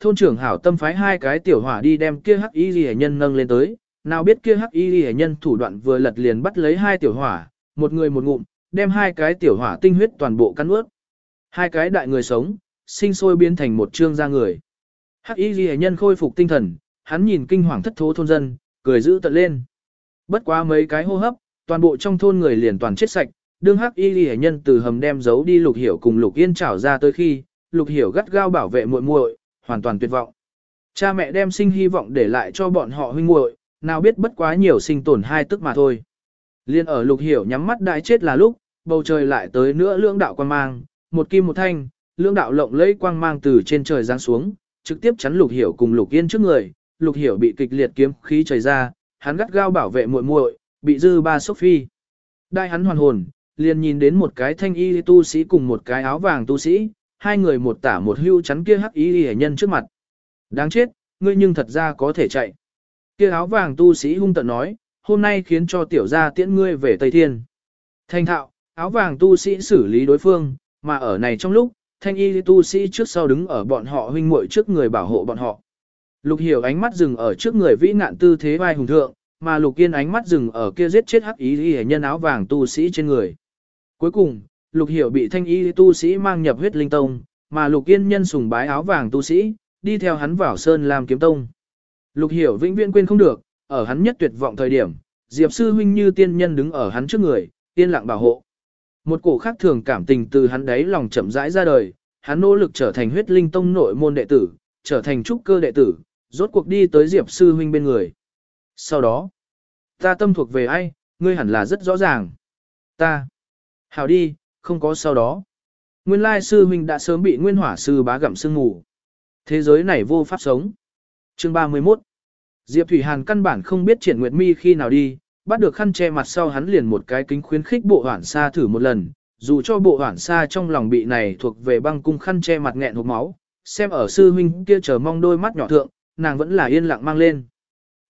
thôn trưởng hảo tâm phái hai cái tiểu hỏa đi đem kia hắc y ghi nhân nâng lên tới, nào biết kia hắc y ghi nhân thủ đoạn vừa lật liền bắt lấy hai tiểu hỏa, một người một ngụm, đem hai cái tiểu hỏa tinh huyết toàn bộ cắn ướt. Hai cái đại người sống, sinh sôi biến thành một trương da người. Hắc y ghi nhân khôi phục tinh thần, hắn nhìn kinh hoàng thất thố thôn dân, cười giữ tận lên. Bất quá mấy cái hô hấp, toàn bộ trong thôn người liền toàn chết sạch, đương hắc y ghi nhân từ hầm đem giấu đi lục hiểu cùng lục yên trảo ra tới khi, lục hiểu gắt gao bảo vệ muội muội, hoàn toàn tuyệt vọng. Cha mẹ đem sinh hy vọng để lại cho bọn họ huynh muội, nào biết bất quá nhiều sinh tổn hai tức mà thôi. Liên ở lục hiểu nhắm mắt đại chết là lúc, bầu trời lại tới nữa lưỡng đạo quang mang, một kim một thanh, lưỡng đạo lộng lẫy quang mang từ trên trời giáng xuống, trực tiếp chắn lục hiểu cùng lục yên trước người, lục hiểu bị kịch liệt kiếm khí trời ra, hắn gắt gao bảo vệ muội muội, bị dư ba sốc phi. Đại hắn hoàn hồn, liền nhìn đến một cái thanh y tu sĩ cùng một cái áo vàng tu sĩ, hai người một tả một hưu chắn kia hắc y hệ nhân trước mặt. Đáng chết, ngươi nhưng thật ra có thể chạy. Kia áo vàng tu sĩ hung tận nói, hôm nay khiến cho tiểu gia tiễn ngươi về Tây Thiên. Thanh thạo, áo vàng tu sĩ xử lý đối phương, mà ở này trong lúc, thanh y tu sĩ trước sau đứng ở bọn họ huynh muội trước người bảo hộ bọn họ. Lục hiểu ánh mắt dừng ở trước người vĩ nạn tư thế vai hùng thượng, mà lục yên ánh mắt dừng ở kia giết chết hắc ý y nhân áo vàng tu sĩ trên người. Cuối cùng, lục hiểu bị thanh y tu sĩ mang nhập huyết linh tông, mà lục yên nhân sùng bái áo vàng tu sĩ, đi theo hắn vào sơn làm kiếm tông. Lục hiểu vĩnh viễn quên không được, ở hắn nhất tuyệt vọng thời điểm, Diệp sư huynh như tiên nhân đứng ở hắn trước người, tiên lặng bảo hộ. Một cổ khác thường cảm tình từ hắn đấy lòng chậm rãi ra đời, hắn nỗ lực trở thành huyết linh tông nội môn đệ tử, trở thành trúc cơ đệ tử, rốt cuộc đi tới Diệp sư huynh bên người. Sau đó, ta tâm thuộc về ai, ngươi hẳn là rất rõ ràng. Ta, hảo đi, không có sau đó. Nguyên lai sư huynh đã sớm bị nguyên hỏa sư bá gặm sương ngủ. Thế giới này vô pháp sống. Chương 31 Diệp Thủy Hàn căn bản không biết triển nguyệt mi khi nào đi, bắt được khăn che mặt sau hắn liền một cái kính khuyến khích bộ hoảng xa thử một lần, dù cho bộ hoảng xa trong lòng bị này thuộc về băng cung khăn che mặt nghẹn hộp máu, xem ở sư huynh kia chờ mong đôi mắt nhỏ thượng, nàng vẫn là yên lặng mang lên.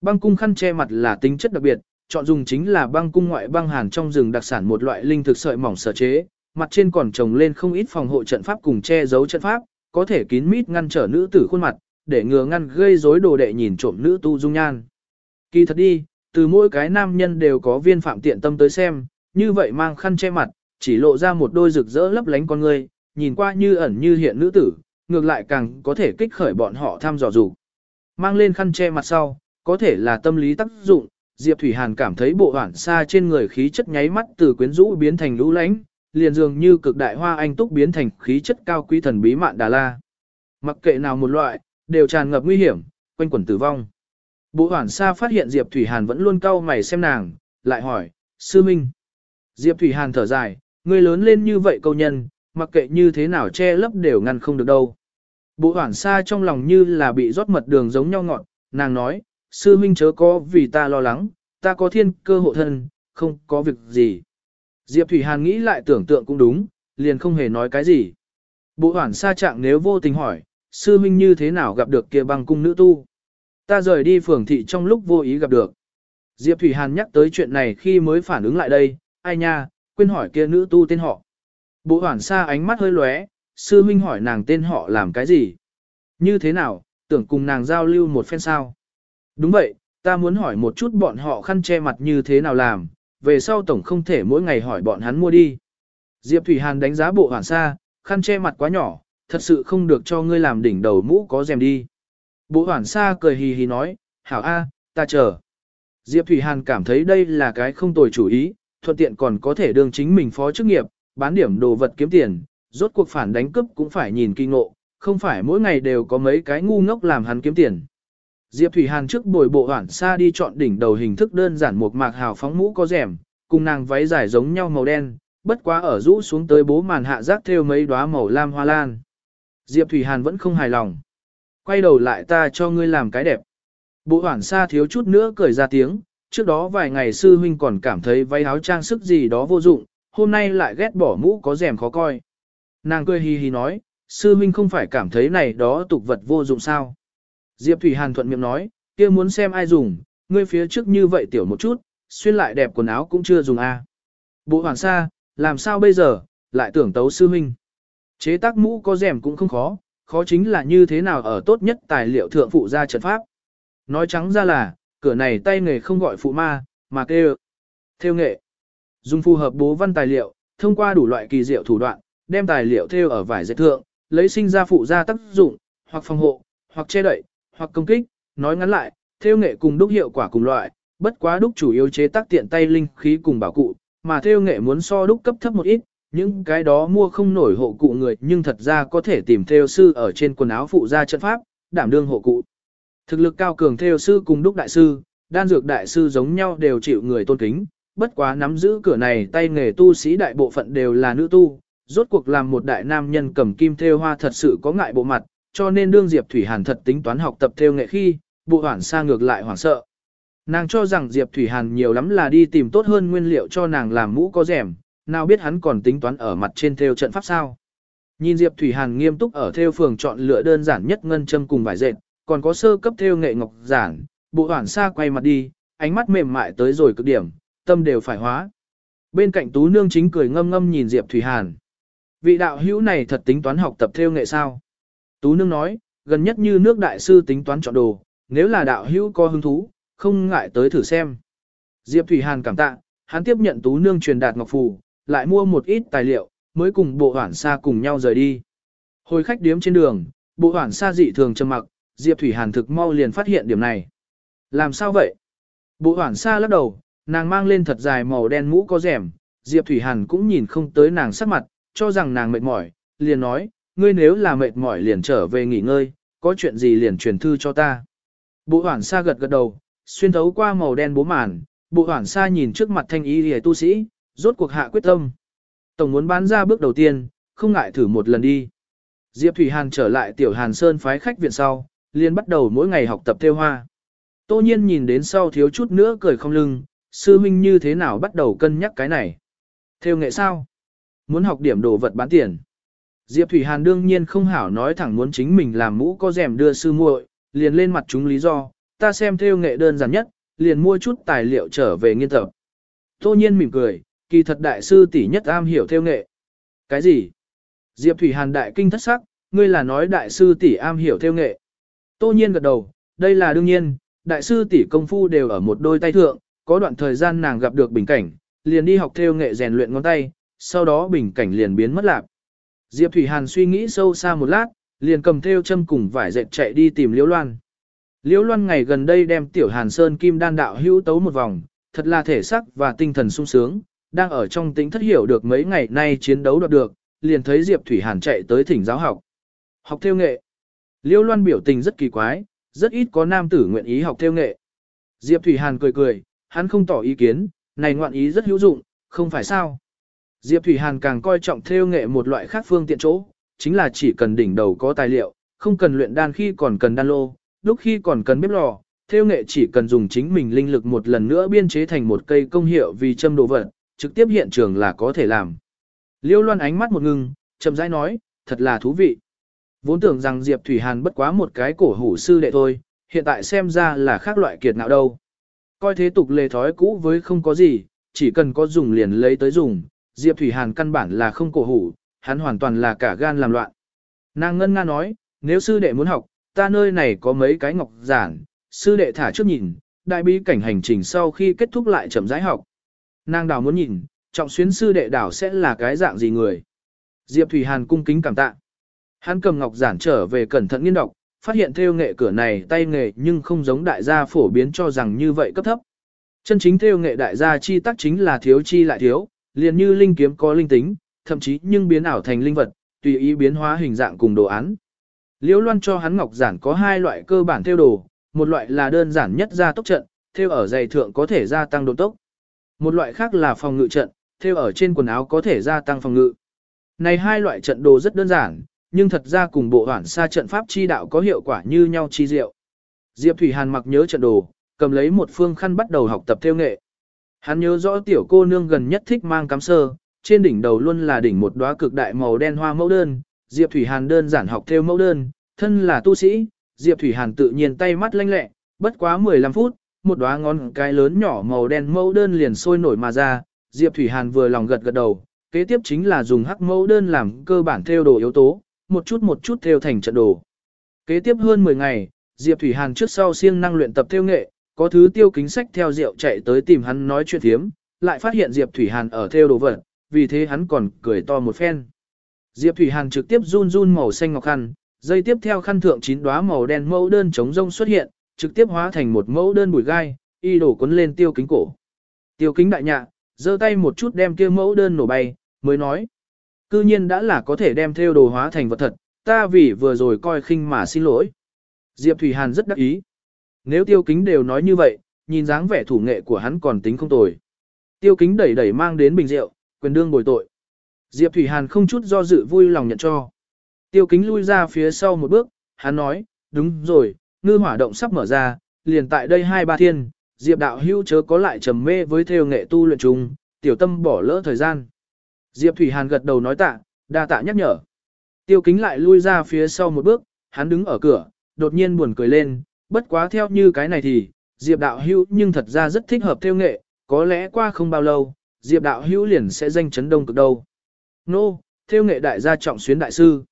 Băng cung khăn che mặt là tính chất đặc biệt, chọn dùng chính là băng cung ngoại băng hàn trong rừng đặc sản một loại linh thực sợi mỏng sở chế, mặt trên còn trồng lên không ít phòng hộ trận pháp cùng che giấu trận pháp, có thể kín mít ngăn trở nữ tử khuôn mặt, để ngừa ngăn gây rối đồ đệ nhìn trộm nữ tu dung nhan. Kỳ thật đi, từ mỗi cái nam nhân đều có viên phạm tiện tâm tới xem, như vậy mang khăn che mặt, chỉ lộ ra một đôi rực rỡ lấp lánh con người, nhìn qua như ẩn như hiện nữ tử, ngược lại càng có thể kích khởi bọn họ tham dò dục. Mang lên khăn che mặt sau, có thể là tâm lý tác dụng, Diệp Thủy Hàn cảm thấy bộ hoảng xa trên người khí chất nháy mắt từ quyến rũ biến thành lũ lánh liền dường như cực đại hoa anh túc biến thành khí chất cao quý thần bí mạn đà la. Mặc kệ nào một loại, đều tràn ngập nguy hiểm, quanh quẩn tử vong. Bộ hoảng xa phát hiện Diệp Thủy Hàn vẫn luôn cau mày xem nàng, lại hỏi, sư minh. Diệp Thủy Hàn thở dài, người lớn lên như vậy câu nhân, mặc kệ như thế nào che lấp đều ngăn không được đâu. Bộ hoảng xa trong lòng như là bị rót mật đường giống nhau ngọn, nàng nói, sư minh chớ có vì ta lo lắng, ta có thiên cơ hộ thân, không có việc gì. Diệp Thủy Hàn nghĩ lại tưởng tượng cũng đúng, liền không hề nói cái gì. Bộ hoảng xa trạng nếu vô tình hỏi, sư minh như thế nào gặp được kia băng cung nữ tu. Ta rời đi phường thị trong lúc vô ý gặp được. Diệp Thủy Hàn nhắc tới chuyện này khi mới phản ứng lại đây, ai nha, quên hỏi kia nữ tu tên họ. Bộ hoảng xa ánh mắt hơi lóe, sư minh hỏi nàng tên họ làm cái gì. Như thế nào, tưởng cùng nàng giao lưu một phen sao. Đúng vậy, ta muốn hỏi một chút bọn họ khăn che mặt như thế nào làm, về sau tổng không thể mỗi ngày hỏi bọn hắn mua đi. Diệp Thủy Hàn đánh giá bộ hoàn sa, khăn che mặt quá nhỏ, thật sự không được cho ngươi làm đỉnh đầu mũ có rèm đi. Bộ hoàn sa cười hì hì nói, hảo a, ta chờ. Diệp Thủy Hàn cảm thấy đây là cái không tồi chủ ý, thuận tiện còn có thể đương chính mình phó chức nghiệp, bán điểm đồ vật kiếm tiền, rốt cuộc phản đánh cướp cũng phải nhìn kinh ngộ, không phải mỗi ngày đều có mấy cái ngu ngốc làm hắn kiếm tiền. Diệp Thủy Hàn trước bồi bộ hoản xa đi chọn đỉnh đầu hình thức đơn giản một mạc hào phóng mũ có rèm, cùng nàng váy dài giống nhau màu đen, bất quá ở rũ xuống tới bố màn hạ rác theo mấy đóa màu lam hoa lan. Diệp Thủy Hàn vẫn không hài lòng. Quay đầu lại ta cho ngươi làm cái đẹp. Bộ hoản xa thiếu chút nữa cười ra tiếng, trước đó vài ngày sư huynh còn cảm thấy váy áo trang sức gì đó vô dụng, hôm nay lại ghét bỏ mũ có rèm khó coi. Nàng cười hì hì nói, sư huynh không phải cảm thấy này đó tục vật vô dụng sao. Diệp Thủy Hàn thuận miệng nói, kia muốn xem ai dùng, ngươi phía trước như vậy tiểu một chút, xuyên lại đẹp quần áo cũng chưa dùng a. À. Bộ hoàng sa, làm sao bây giờ, lại tưởng tấu sư huynh. Chế tác mũ có rèm cũng không khó, khó chính là như thế nào ở tốt nhất tài liệu thượng phụ ra trận pháp. Nói trắng ra là, cửa này tay nghề không gọi phụ ma, mà kêu theo nghệ. Dùng phù hợp bố văn tài liệu, thông qua đủ loại kỳ diệu thủ đoạn, đem tài liệu theo ở vải dệt thượng, lấy sinh ra phụ ra tác dụng, hoặc phòng hộ, hoặc che đậy, hoặc công kích, nói ngắn lại, theo nghệ cùng đúc hiệu quả cùng loại, bất quá đúc chủ yếu chế tác tiện tay linh khí cùng bảo cụ, mà theo nghệ muốn so đúc cấp thấp một ít, những cái đó mua không nổi hộ cụ người nhưng thật ra có thể tìm theo sư ở trên quần áo phụ gia trận pháp, đảm đương hộ cụ. Thực lực cao cường theo sư cùng đúc đại sư, đan dược đại sư giống nhau đều chịu người tôn kính, bất quá nắm giữ cửa này tay nghề tu sĩ đại bộ phận đều là nữ tu, rốt cuộc làm một đại nam nhân cầm kim theo hoa thật sự có ngại bộ mặt, cho nên đương Diệp Thủy Hàn thật tính toán học tập theo nghệ khi, bộ hoảng xa ngược lại hoảng sợ. Nàng cho rằng Diệp Thủy Hàn nhiều lắm là đi tìm tốt hơn nguyên liệu cho nàng làm mũ có rẻm, nào biết hắn còn tính toán ở mặt trên theo trận pháp sao. Nhìn Diệp Thủy Hàn nghiêm túc ở theo phường chọn lựa đơn giản nhất ngân châm cùng vải dệt, còn có sơ cấp theo nghệ ngọc giản, bộ hoảng xa quay mặt đi, ánh mắt mềm mại tới rồi cực điểm, tâm đều phải hóa. Bên cạnh Tú Nương chính cười ngâm ngâm nhìn Diệp Thủy Hàn. Vị đạo hữu này thật tính toán học tập theo nghệ sao? Tú Nương nói, gần nhất như nước đại sư tính toán chọn đồ, nếu là đạo hữu có hứng thú, không ngại tới thử xem. Diệp Thủy Hàn cảm tạ, hắn tiếp nhận Tú Nương truyền đạt ngọc phù, lại mua một ít tài liệu, mới cùng bộ hoảng xa cùng nhau rời đi. Hồi khách điếm trên đường, bộ hoảng xa dị thường trầm mặc, Diệp Thủy Hàn thực mau liền phát hiện điểm này. Làm sao vậy? Bộ hoảng xa lắc đầu, nàng mang lên thật dài màu đen mũ có rèm, Diệp Thủy Hàn cũng nhìn không tới nàng sắc mặt, cho rằng nàng mệt mỏi, liền nói, ngươi nếu là mệt mỏi liền trở về nghỉ ngơi, có chuyện gì liền truyền thư cho ta. Bộ hoảng xa gật gật đầu, xuyên thấu qua màu đen bố màn, bộ hoảng xa nhìn trước mặt thanh y hề tu sĩ, rốt cuộc hạ quyết tâm. Tổng muốn bán ra bước đầu tiên, không ngại thử một lần đi. Diệp Thủy Hàn trở lại tiểu Hàn Sơn phái khách viện sau, liền bắt đầu mỗi ngày học tập theo hoa. Tô nhiên nhìn đến sau thiếu chút nữa cười không lưng, sư huynh như thế nào bắt đầu cân nhắc cái này. Theo nghệ sao? Muốn học điểm đồ vật bán tiền. Diệp Thủy Hàn đương nhiên không hảo nói thẳng muốn chính mình làm mũ có rèm đưa sư muội, liền lên mặt chúng lý do, ta xem theo nghệ đơn giản nhất, liền mua chút tài liệu trở về nghiên tập. Tô nhiên mỉm cười, kỳ thật đại sư tỷ nhất am hiểu theo nghệ. Cái gì? Diệp Thủy Hàn đại kinh thất sắc, ngươi là nói đại sư tỷ am hiểu theo nghệ. Tô nhiên gật đầu, đây là đương nhiên, đại sư tỷ công phu đều ở một đôi tay thượng, có đoạn thời gian nàng gặp được bình cảnh, liền đi học theo nghệ rèn luyện ngón tay, sau đó bình cảnh liền biến mất lạc. Diệp Thủy Hàn suy nghĩ sâu xa một lát, liền cầm theo châm cùng vải dệt chạy đi tìm Liễu Loan. Liễu Loan ngày gần đây đem tiểu Hàn Sơn Kim Đan đạo hữu tấu một vòng, thật là thể sắc và tinh thần sung sướng, đang ở trong tính thất hiểu được mấy ngày nay chiến đấu đoạt được, liền thấy Diệp Thủy Hàn chạy tới thỉnh giáo học. Học theo nghệ. Liễu Loan biểu tình rất kỳ quái, rất ít có nam tử nguyện ý học theo nghệ. Diệp Thủy Hàn cười cười, hắn không tỏ ý kiến, này ngoạn ý rất hữu dụng, không phải sao. Diệp Thủy Hàn càng coi trọng theo nghệ một loại khác phương tiện chỗ, chính là chỉ cần đỉnh đầu có tài liệu, không cần luyện đan khi còn cần đan lô, lúc khi còn cần bếp lò, theo nghệ chỉ cần dùng chính mình linh lực một lần nữa biên chế thành một cây công hiệu vì châm đồ vật, trực tiếp hiện trường là có thể làm. Liêu Loan ánh mắt một ngưng, chậm rãi nói, thật là thú vị. Vốn tưởng rằng Diệp Thủy Hàn bất quá một cái cổ hủ sư đệ thôi, hiện tại xem ra là khác loại kiệt ngạo đâu. Coi thế tục lề thói cũ với không có gì, chỉ cần có dùng liền lấy tới dùng, Diệp Thủy Hàn căn bản là không cổ hủ, hắn hoàn toàn là cả gan làm loạn. Nàng ngân nga nói, nếu sư đệ muốn học, ta nơi này có mấy cái ngọc giản, sư đệ thả trước nhìn, đại bí cảnh hành trình sau khi kết thúc lại chậm rãi học. Nàng đào muốn nhìn, trọng xuyến sư đệ đảo sẽ là cái dạng gì người. Diệp Thủy Hàn cung kính cảm tạ. Hắn cầm ngọc giản trở về cẩn thận nghiên đọc, phát hiện theo nghệ cửa này tay nghề nhưng không giống đại gia phổ biến cho rằng như vậy cấp thấp. Chân chính theo nghệ đại gia chi tác chính là thiếu chi lại thiếu, liền như linh kiếm có linh tính, thậm chí nhưng biến ảo thành linh vật, tùy ý biến hóa hình dạng cùng đồ án. Liễu Loan cho hắn ngọc giản có hai loại cơ bản theo đồ, một loại là đơn giản nhất gia tốc trận, theo ở dày thượng có thể gia tăng độ tốc. Một loại khác là phòng ngự trận, theo ở trên quần áo có thể gia tăng phòng ngự. Này hai loại trận đồ rất đơn giản, nhưng thật ra cùng bộ hoản xa trận pháp chi đạo có hiệu quả như nhau chi diệu. Diệp Thủy Hàn mặc nhớ trận đồ, cầm lấy một phương khăn bắt đầu học tập theo nghệ. Hắn nhớ rõ tiểu cô nương gần nhất thích mang cắm sơ, trên đỉnh đầu luôn là đỉnh một đóa cực đại màu đen hoa mẫu đơn, Diệp Thủy Hàn đơn giản học theo mẫu đơn, thân là tu sĩ, Diệp Thủy Hàn tự nhiên tay mắt lanh lẹ, bất quá 15 phút, một đóa ngón cái lớn nhỏ màu đen mẫu đơn liền sôi nổi mà ra, Diệp Thủy Hàn vừa lòng gật gật đầu, kế tiếp chính là dùng hắc mẫu đơn làm cơ bản theo đồ yếu tố, một chút một chút theo thành trận đồ. Kế tiếp hơn 10 ngày, Diệp Thủy Hàn trước sau siêng năng luyện tập theo nghệ, có thứ tiêu kính sách theo rượu chạy tới tìm hắn nói chuyện thiếm, lại phát hiện Diệp Thủy Hàn ở theo đồ vật, vì thế hắn còn cười to một phen. Diệp Thủy Hàn trực tiếp run run màu xanh ngọc khăn, dây tiếp theo khăn thượng chín đóa màu đen mẫu đơn chống rông xuất hiện, trực tiếp hóa thành một mẫu đơn bùi gai, y đổ cuốn lên tiêu kính cổ. Tiêu kính đại nhạ, giơ tay một chút đem kia mẫu đơn nổ bay, mới nói. Cư nhiên đã là có thể đem theo đồ hóa thành vật thật, ta vì vừa rồi coi khinh mà xin lỗi. Diệp Thủy Hàn rất đắc ý. Nếu tiêu kính đều nói như vậy, nhìn dáng vẻ thủ nghệ của hắn còn tính không tồi. Tiêu kính đẩy đẩy mang đến bình rượu, quyền đương bồi tội. Diệp Thủy Hàn không chút do dự vui lòng nhận cho. Tiêu kính lui ra phía sau một bước, hắn nói, đúng rồi, ngư hỏa động sắp mở ra, liền tại đây hai ba thiên, Diệp đạo hưu chớ có lại trầm mê với theo nghệ tu luyện chung, tiểu tâm bỏ lỡ thời gian. Diệp Thủy Hàn gật đầu nói tạ, đa tạ nhắc nhở. Tiêu kính lại lui ra phía sau một bước, hắn đứng ở cửa, đột nhiên buồn cười lên, bất quá theo như cái này thì, Diệp đạo hữu nhưng thật ra rất thích hợp theo nghệ, có lẽ qua không bao lâu, Diệp đạo hữu liền sẽ danh chấn đông cực đâu. Nô, no, theo nghệ đại gia trọng xuyến đại sư.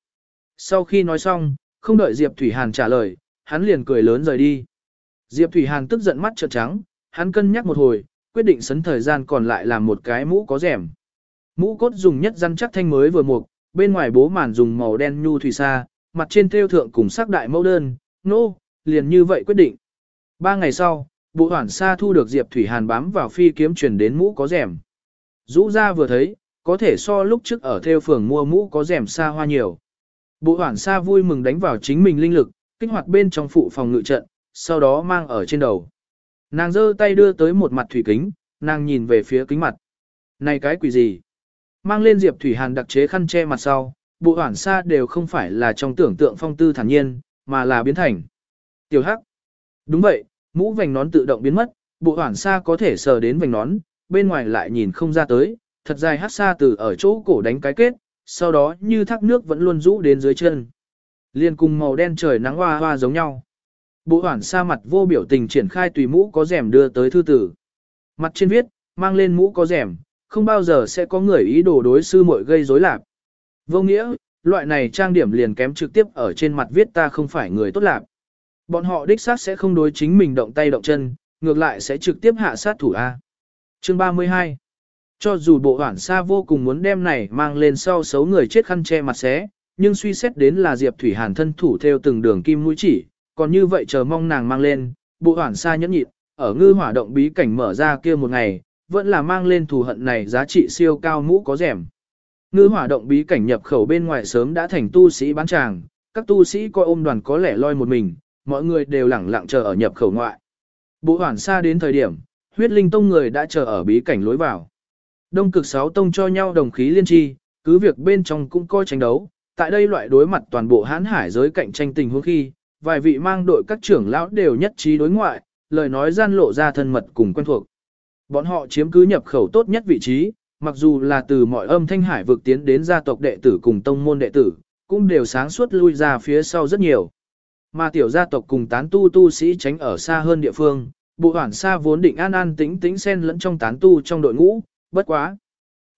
Sau khi nói xong, không đợi Diệp Thủy Hàn trả lời, hắn liền cười lớn rời đi. Diệp Thủy Hàn tức giận mắt trợn trắng, hắn cân nhắc một hồi, quyết định sấn thời gian còn lại làm một cái mũ có rèm. Mũ cốt dùng nhất răn chắc thanh mới vừa mục, bên ngoài bố màn dùng màu đen nhu thủy sa, mặt trên thêu thượng cùng sắc đại mẫu đơn, nô, no, liền như vậy quyết định. Ba ngày sau, bộ hoảng sa thu được Diệp Thủy Hàn bám vào phi kiếm truyền đến mũ có rèm. Rũ ra vừa thấy, có thể so lúc trước ở theo phường mua mũ có rèm xa hoa nhiều. Bộ hoảng sa vui mừng đánh vào chính mình linh lực, kích hoạt bên trong phụ phòng ngự trận, sau đó mang ở trên đầu. Nàng giơ tay đưa tới một mặt thủy kính, nàng nhìn về phía kính mặt. Này cái quỷ gì? Mang lên Diệp Thủy Hàn đặc chế khăn che mặt sau, bộ hoảng xa đều không phải là trong tưởng tượng phong tư thản nhiên, mà là biến thành. Tiểu Hắc. Đúng vậy, mũ vành nón tự động biến mất, bộ hoảng xa có thể sờ đến vành nón, bên ngoài lại nhìn không ra tới, thật dài hát xa từ ở chỗ cổ đánh cái kết, sau đó như thác nước vẫn luôn rũ đến dưới chân. Liên cùng màu đen trời nắng hoa hoa giống nhau. Bộ hoảng xa mặt vô biểu tình triển khai tùy mũ có rèm đưa tới thư tử. Mặt trên viết, mang lên mũ có rèm, không bao giờ sẽ có người ý đồ đối sư muội gây rối lạc. Vô nghĩa, loại này trang điểm liền kém trực tiếp ở trên mặt viết ta không phải người tốt lạc. Bọn họ đích xác sẽ không đối chính mình động tay động chân, ngược lại sẽ trực tiếp hạ sát thủ A. Chương 32 Cho dù bộ hoảng xa vô cùng muốn đem này mang lên sau xấu người chết khăn che mặt xé, nhưng suy xét đến là Diệp Thủy Hàn thân thủ theo từng đường kim mũi chỉ, còn như vậy chờ mong nàng mang lên, bộ hoảng xa nhẫn nhịn, ở ngư hỏa động bí cảnh mở ra kia một ngày, vẫn là mang lên thù hận này giá trị siêu cao mũ có rẻm. Ngư hỏa động bí cảnh nhập khẩu bên ngoài sớm đã thành tu sĩ bán tràng, các tu sĩ coi ôm đoàn có lẻ loi một mình, mọi người đều lẳng lặng chờ ở nhập khẩu ngoại. Bộ hoảng xa đến thời điểm, huyết linh tông người đã chờ ở bí cảnh lối vào. Đông cực sáu tông cho nhau đồng khí liên tri, cứ việc bên trong cũng coi tranh đấu, tại đây loại đối mặt toàn bộ hãn hải giới cạnh tranh tình huống khi, vài vị mang đội các trưởng lão đều nhất trí đối ngoại, lời nói gian lộ ra thân mật cùng quen thuộc. Bọn họ chiếm cứ nhập khẩu tốt nhất vị trí, mặc dù là từ mọi âm thanh hải vực tiến đến gia tộc đệ tử cùng tông môn đệ tử, cũng đều sáng suốt lui ra phía sau rất nhiều. Mà tiểu gia tộc cùng tán tu tu sĩ tránh ở xa hơn địa phương, bộ hoảng xa vốn định an an tĩnh tĩnh xen lẫn trong tán tu trong đội ngũ, bất quá.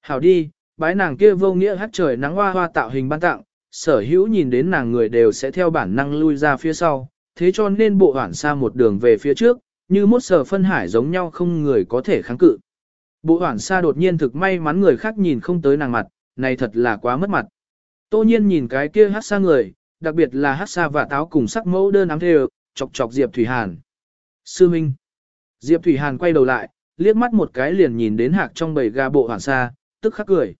Hảo đi, bái nàng kia vô nghĩa hát trời nắng hoa hoa tạo hình ban tặng, sở hữu nhìn đến nàng người đều sẽ theo bản năng lui ra phía sau, thế cho nên bộ hoảng xa một đường về phía trước, như mốt sở phân hải giống nhau không người có thể kháng cự. Bộ hoảng xa đột nhiên thực may mắn người khác nhìn không tới nàng mặt, này thật là quá mất mặt. Tô nhiên nhìn cái kia hát xa người, đặc biệt là hát xa và táo cùng sắc mẫu đơn ám thề, chọc chọc Diệp Thủy Hàn. Sư Minh. Diệp Thủy Hàn quay đầu lại, liếc mắt một cái liền nhìn đến hạc trong bầy gà bộ hoảng xa, tức khắc cười.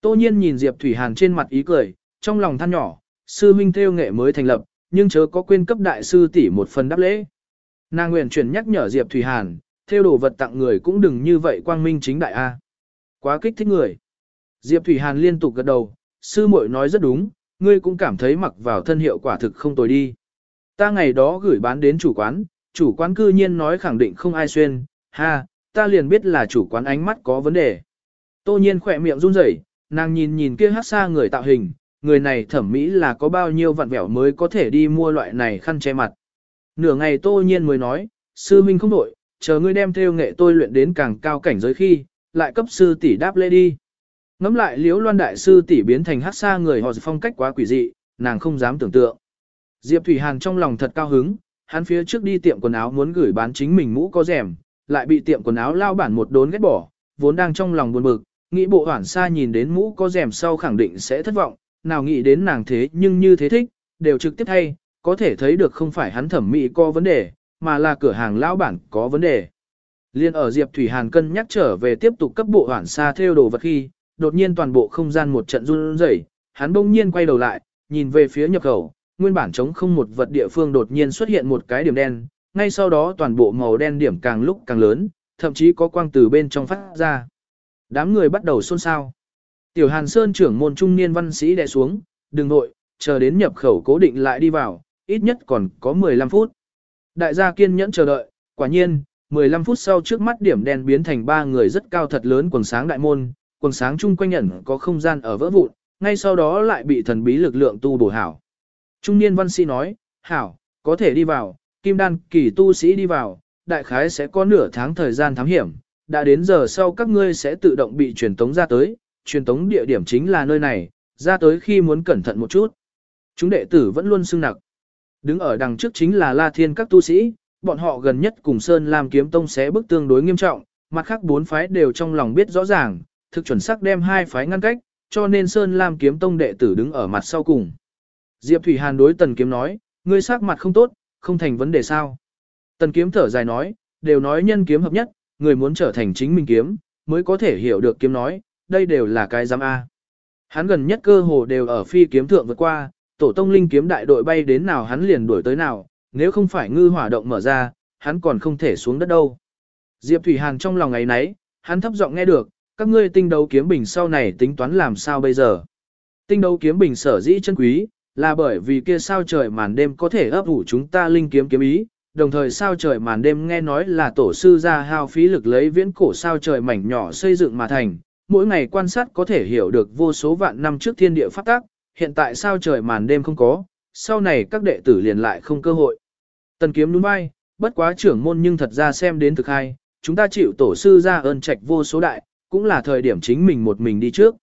Tô nhiên nhìn Diệp Thủy Hàn trên mặt ý cười, trong lòng than nhỏ, sư minh theo nghệ mới thành lập, nhưng chớ có quên cấp đại sư tỷ một phần đáp lễ. Nàng nguyện chuyển nhắc nhở Diệp Thủy Hàn, theo đồ vật tặng người cũng đừng như vậy quang minh chính đại A. Quá kích thích người. Diệp Thủy Hàn liên tục gật đầu, sư muội nói rất đúng, ngươi cũng cảm thấy mặc vào thân hiệu quả thực không tồi đi. Ta ngày đó gửi bán đến chủ quán, chủ quán cư nhiên nói khẳng định không ai xuyên, ha, ta liền biết là chủ quán ánh mắt có vấn đề. Tô nhiên khỏe miệng run rẩy, nàng nhìn nhìn kia hát xa người tạo hình, người này thẩm mỹ là có bao nhiêu vặn vẹo mới có thể đi mua loại này khăn che mặt. Nửa ngày tô nhiên mới nói, sư minh không đổi, chờ ngươi đem theo nghệ tôi luyện đến càng cao cảnh giới khi, lại cấp sư tỷ đáp lễ đi. Ngắm lại liễu loan đại sư tỷ biến thành hát xa người họ phong cách quá quỷ dị, nàng không dám tưởng tượng. Diệp Thủy Hàn trong lòng thật cao hứng, hắn phía trước đi tiệm quần áo muốn gửi bán chính mình mũ có rèm, lại bị tiệm quần áo lao bản một đốn ghét bỏ, vốn đang trong lòng buồn bực, nghĩ bộ hoảng xa nhìn đến mũ có rèm sau khẳng định sẽ thất vọng, nào nghĩ đến nàng thế nhưng như thế thích, đều trực tiếp thay, có thể thấy được không phải hắn thẩm mỹ có vấn đề, mà là cửa hàng lao bản có vấn đề. Liên ở Diệp Thủy Hàn cân nhắc trở về tiếp tục cấp bộ hoảng xa theo đồ vật khi, đột nhiên toàn bộ không gian một trận run rẩy, hắn bỗng nhiên quay đầu lại, nhìn về phía nhập khẩu, nguyên bản trống không một vật địa phương đột nhiên xuất hiện một cái điểm đen, ngay sau đó toàn bộ màu đen điểm càng lúc càng lớn, thậm chí có quang từ bên trong phát ra. Đám người bắt đầu xôn xao. Tiểu Hàn Sơn trưởng môn trung niên văn sĩ đè xuống, đừng nội, chờ đến nhập khẩu cố định lại đi vào, ít nhất còn có 15 phút. Đại gia kiên nhẫn chờ đợi, quả nhiên, 15 phút sau trước mắt điểm đen biến thành ba người rất cao thật lớn quần sáng đại môn, quần sáng chung quanh ẩn có không gian ở vỡ vụn, ngay sau đó lại bị thần bí lực lượng tu bổ hảo. Trung niên văn sĩ nói, hảo, có thể đi vào, kim đan kỳ tu sĩ đi vào, đại khái sẽ có nửa tháng thời gian thám hiểm, đã đến giờ sau các ngươi sẽ tự động bị truyền tống ra tới, truyền tống địa điểm chính là nơi này, ra tới khi muốn cẩn thận một chút. Chúng đệ tử vẫn luôn xưng nặc. Đứng ở đằng trước chính là La Thiên các tu sĩ, bọn họ gần nhất cùng Sơn Lam kiếm tông sẽ bức tương đối nghiêm trọng, mặt khác bốn phái đều trong lòng biết rõ ràng, thực chuẩn xác đem hai phái ngăn cách, cho nên Sơn Lam kiếm tông đệ tử đứng ở mặt sau cùng. Diệp Thủy Hàn đối Tần Kiếm nói, ngươi sắc mặt không tốt, không thành vấn đề sao. Tần Kiếm thở dài nói, đều nói nhân kiếm hợp nhất, người muốn trở thành chính mình kiếm, mới có thể hiểu được kiếm nói, đây đều là cái giám A. Hắn gần nhất cơ hồ đều ở phi kiếm thượng vượt qua, tổ tông linh kiếm đại đội bay đến nào hắn liền đuổi tới nào, nếu không phải ngư hỏa động mở ra, hắn còn không thể xuống đất đâu. Diệp Thủy Hàn trong lòng ấy nấy, hắn thấp giọng nghe được, các ngươi tinh đấu kiếm bình sau này tính toán làm sao bây giờ. Tinh đấu kiếm bình sở dĩ chân quý, là bởi vì kia sao trời màn đêm có thể ấp ủ chúng ta linh kiếm kiếm ý, đồng thời sao trời màn đêm nghe nói là tổ sư ra hao phí lực lấy viễn cổ sao trời mảnh nhỏ xây dựng mà thành, mỗi ngày quan sát có thể hiểu được vô số vạn năm trước thiên địa phát tác, hiện tại sao trời màn đêm không có, sau này các đệ tử liền lại không cơ hội. Tần kiếm đúng vai, bất quá trưởng môn nhưng thật ra xem đến thực hay, chúng ta chịu tổ sư ra ơn trạch vô số đại, cũng là thời điểm chính mình một mình đi trước.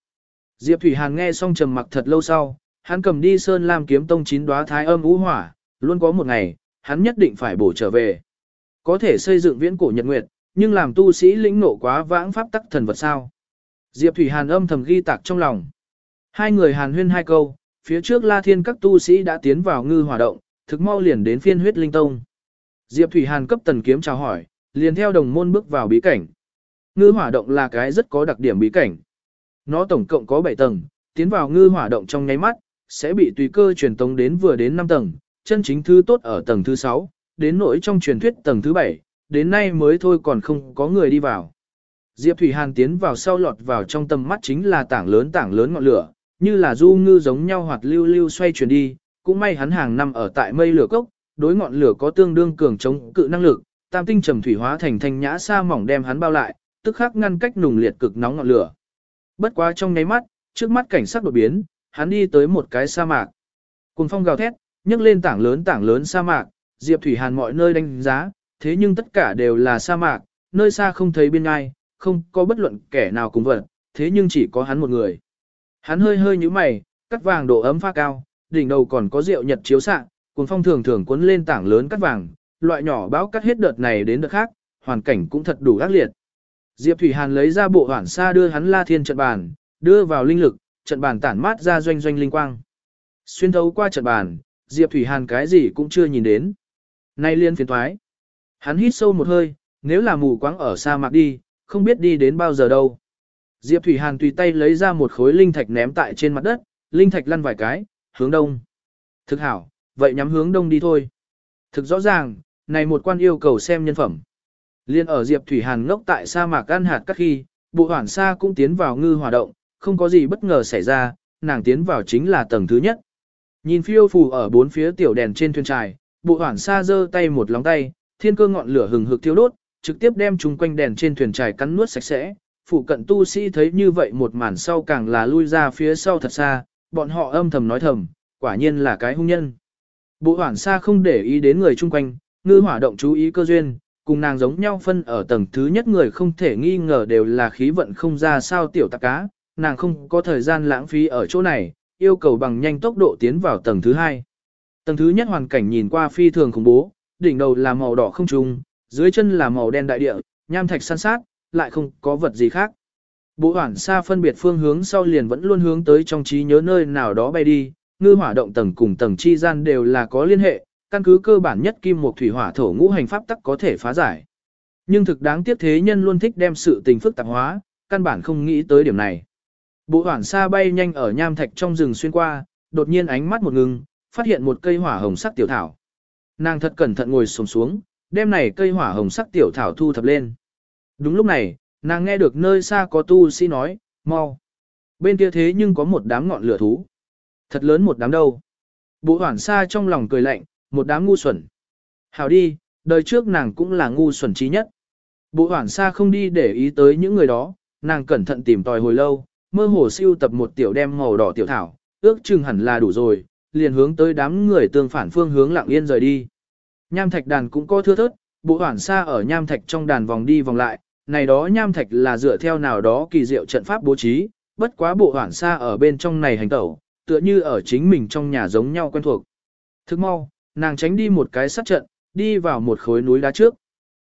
Diệp Thủy Hàn nghe xong trầm mặc thật lâu sau, hắn cầm đi Sơn Lam kiếm tông chín đóa thái âm ngũ hỏa, luôn có một ngày, hắn nhất định phải bổ trở về. Có thể xây dựng viễn cổ nhật nguyệt, nhưng làm tu sĩ lĩnh nộ quá vãng pháp tắc thần vật sao. Diệp Thủy Hàn âm thầm ghi tạc trong lòng. Hai người hàn huyên hai câu, phía trước La Thiên các tu sĩ đã tiến vào ngư hỏa động, thực mau liền đến phiên huyết linh tông. Diệp Thủy Hàn cấp tần kiếm chào hỏi, liền theo đồng môn bước vào bí cảnh. Ngư hỏa động là cái rất có đặc điểm bí cảnh. Nó tổng cộng có 7 tầng, tiến vào ngư hỏa động trong nháy mắt, sẽ bị tùy cơ truyền tống đến vừa đến 5 tầng, chân chính thứ tốt ở tầng thứ 6, đến nỗi trong truyền thuyết tầng thứ 7, đến nay mới thôi còn không có người đi vào. Diệp Thủy Hàn tiến vào sau lọt vào trong tầm mắt chính là tảng lớn tảng lớn ngọn lửa, như là du ngư giống nhau hoặc lưu lưu xoay chuyển đi, cũng may hắn hàng năm ở tại mây lửa cốc, đối ngọn lửa có tương đương cường chống cự năng lực, tam tinh trầm thủy hóa thành thanh nhã sa mỏng đem hắn bao lại, tức khắc ngăn cách nùng liệt cực nóng ngọn lửa. Bất quá trong nháy mắt, trước mắt cảnh sắc đột biến, hắn đi tới một cái sa mạc. Cùng phong gào thét, nhấc lên tảng lớn tảng lớn sa mạc, Diệp Thủy Hàn mọi nơi đánh giá, thế nhưng tất cả đều là sa mạc, nơi xa không thấy biên ngai, không có bất luận kẻ nào cùng vật, thế nhưng chỉ có hắn một người. Hắn hơi hơi như mày, cắt vàng độ ấm pha cao, đỉnh đầu còn có rượu nhật chiếu xạ, cuốn phong thường thường cuốn lên tảng lớn cắt vàng, loại nhỏ báo cắt hết đợt này đến đợt khác, hoàn cảnh cũng thật đủ ác liệt. Diệp Thủy Hàn lấy ra bộ hoản xa đưa hắn La Thiên trận bàn, đưa vào linh lực, trận bàn tản mát ra doanh doanh linh quang. Xuyên thấu qua trận bàn, Diệp Thủy Hàn cái gì cũng chưa nhìn đến. Nay liên phiền thoái. Hắn hít sâu một hơi, nếu là mù quáng ở sa mạc đi, không biết đi đến bao giờ đâu. Diệp Thủy Hàn tùy tay lấy ra một khối linh thạch ném tại trên mặt đất, linh thạch lăn vài cái, hướng đông. Thực hảo, vậy nhắm hướng đông đi thôi. Thực rõ ràng, này một quan yêu cầu xem nhân phẩm. Liên ở Diệp Thủy Hàn ngốc tại sa mạc ăn hạt các khi, bộ hoảng sa cũng tiến vào ngư hòa động, không có gì bất ngờ xảy ra, nàng tiến vào chính là tầng thứ nhất. Nhìn phiêu phù ở bốn phía tiểu đèn trên thuyền trài, bộ hoảng sa giơ tay một lóng tay, thiên cơ ngọn lửa hừng hực thiêu đốt, trực tiếp đem chung quanh đèn trên thuyền trài cắn nuốt sạch sẽ. Phụ cận tu sĩ thấy như vậy một màn sau càng là lui ra phía sau thật xa, bọn họ âm thầm nói thầm, quả nhiên là cái hung nhân. Bộ hoảng sa không để ý đến người chung quanh, ngư hỏa động chú ý cơ duyên, cùng nàng giống nhau phân ở tầng thứ nhất người không thể nghi ngờ đều là khí vận không ra sao tiểu tạc cá, nàng không có thời gian lãng phí ở chỗ này, yêu cầu bằng nhanh tốc độ tiến vào tầng thứ hai. Tầng thứ nhất hoàn cảnh nhìn qua phi thường khủng bố, đỉnh đầu là màu đỏ không trung, dưới chân là màu đen đại địa, nham thạch san sát, lại không có vật gì khác. Bộ hoảng xa phân biệt phương hướng sau liền vẫn luôn hướng tới trong trí nhớ nơi nào đó bay đi, ngư hỏa động tầng cùng tầng chi gian đều là có liên hệ, căn cứ cơ bản nhất kim một thủy hỏa thổ ngũ hành pháp tắc có thể phá giải. Nhưng thực đáng tiếc thế nhân luôn thích đem sự tình phức tạp hóa, căn bản không nghĩ tới điểm này. Bộ hoảng xa bay nhanh ở nham thạch trong rừng xuyên qua, đột nhiên ánh mắt một ngừng, phát hiện một cây hỏa hồng sắc tiểu thảo. Nàng thật cẩn thận ngồi xổm xuống, đem này cây hỏa hồng sắc tiểu thảo thu thập lên. Đúng lúc này, nàng nghe được nơi xa có tu sĩ nói, mau. Bên kia thế nhưng có một đám ngọn lửa thú. Thật lớn một đám đâu. Bộ hoảng xa trong lòng cười lạnh, một đám ngu xuẩn. Hảo đi, đời trước nàng cũng là ngu xuẩn trí nhất. Bộ hoảng xa không đi để ý tới những người đó, nàng cẩn thận tìm tòi hồi lâu, mơ hồ siêu tập một tiểu đem màu đỏ tiểu thảo, ước chừng hẳn là đủ rồi, liền hướng tới đám người tương phản phương hướng lặng yên rời đi. Nham thạch đàn cũng có thưa thớt, bộ hoảng xa ở nham thạch trong đàn vòng đi vòng lại, này đó nham thạch là dựa theo nào đó kỳ diệu trận pháp bố trí, bất quá bộ hoảng xa ở bên trong này hành tẩu, tựa như ở chính mình trong nhà giống nhau quen thuộc. Thức mau, nàng tránh đi một cái sát trận, đi vào một khối núi đá trước.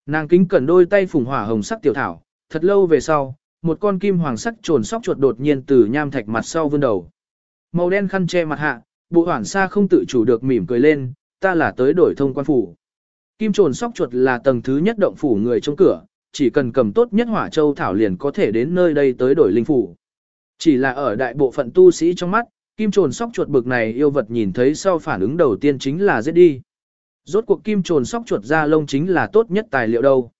Nàng kính cẩn đôi tay phùng hỏa hồng sắc tiểu thảo, thật lâu về sau, một con kim hoàng sắc trồn sóc chuột đột nhiên từ nham thạch mặt sau vươn đầu. Màu đen khăn che mặt hạ, bộ hoảng xa không tự chủ được mỉm cười lên, ta là tới đổi thông quan phủ. Kim trồn sóc chuột là tầng thứ nhất động phủ người trong cửa, chỉ cần cầm tốt nhất hỏa châu thảo liền có thể đến nơi đây tới đổi linh phủ. Chỉ là ở đại bộ phận tu sĩ trong mắt, kim trồn sóc chuột bực này yêu vật nhìn thấy sau phản ứng đầu tiên chính là giết đi. Rốt cuộc kim trồn sóc chuột ra lông chính là tốt nhất tài liệu đâu.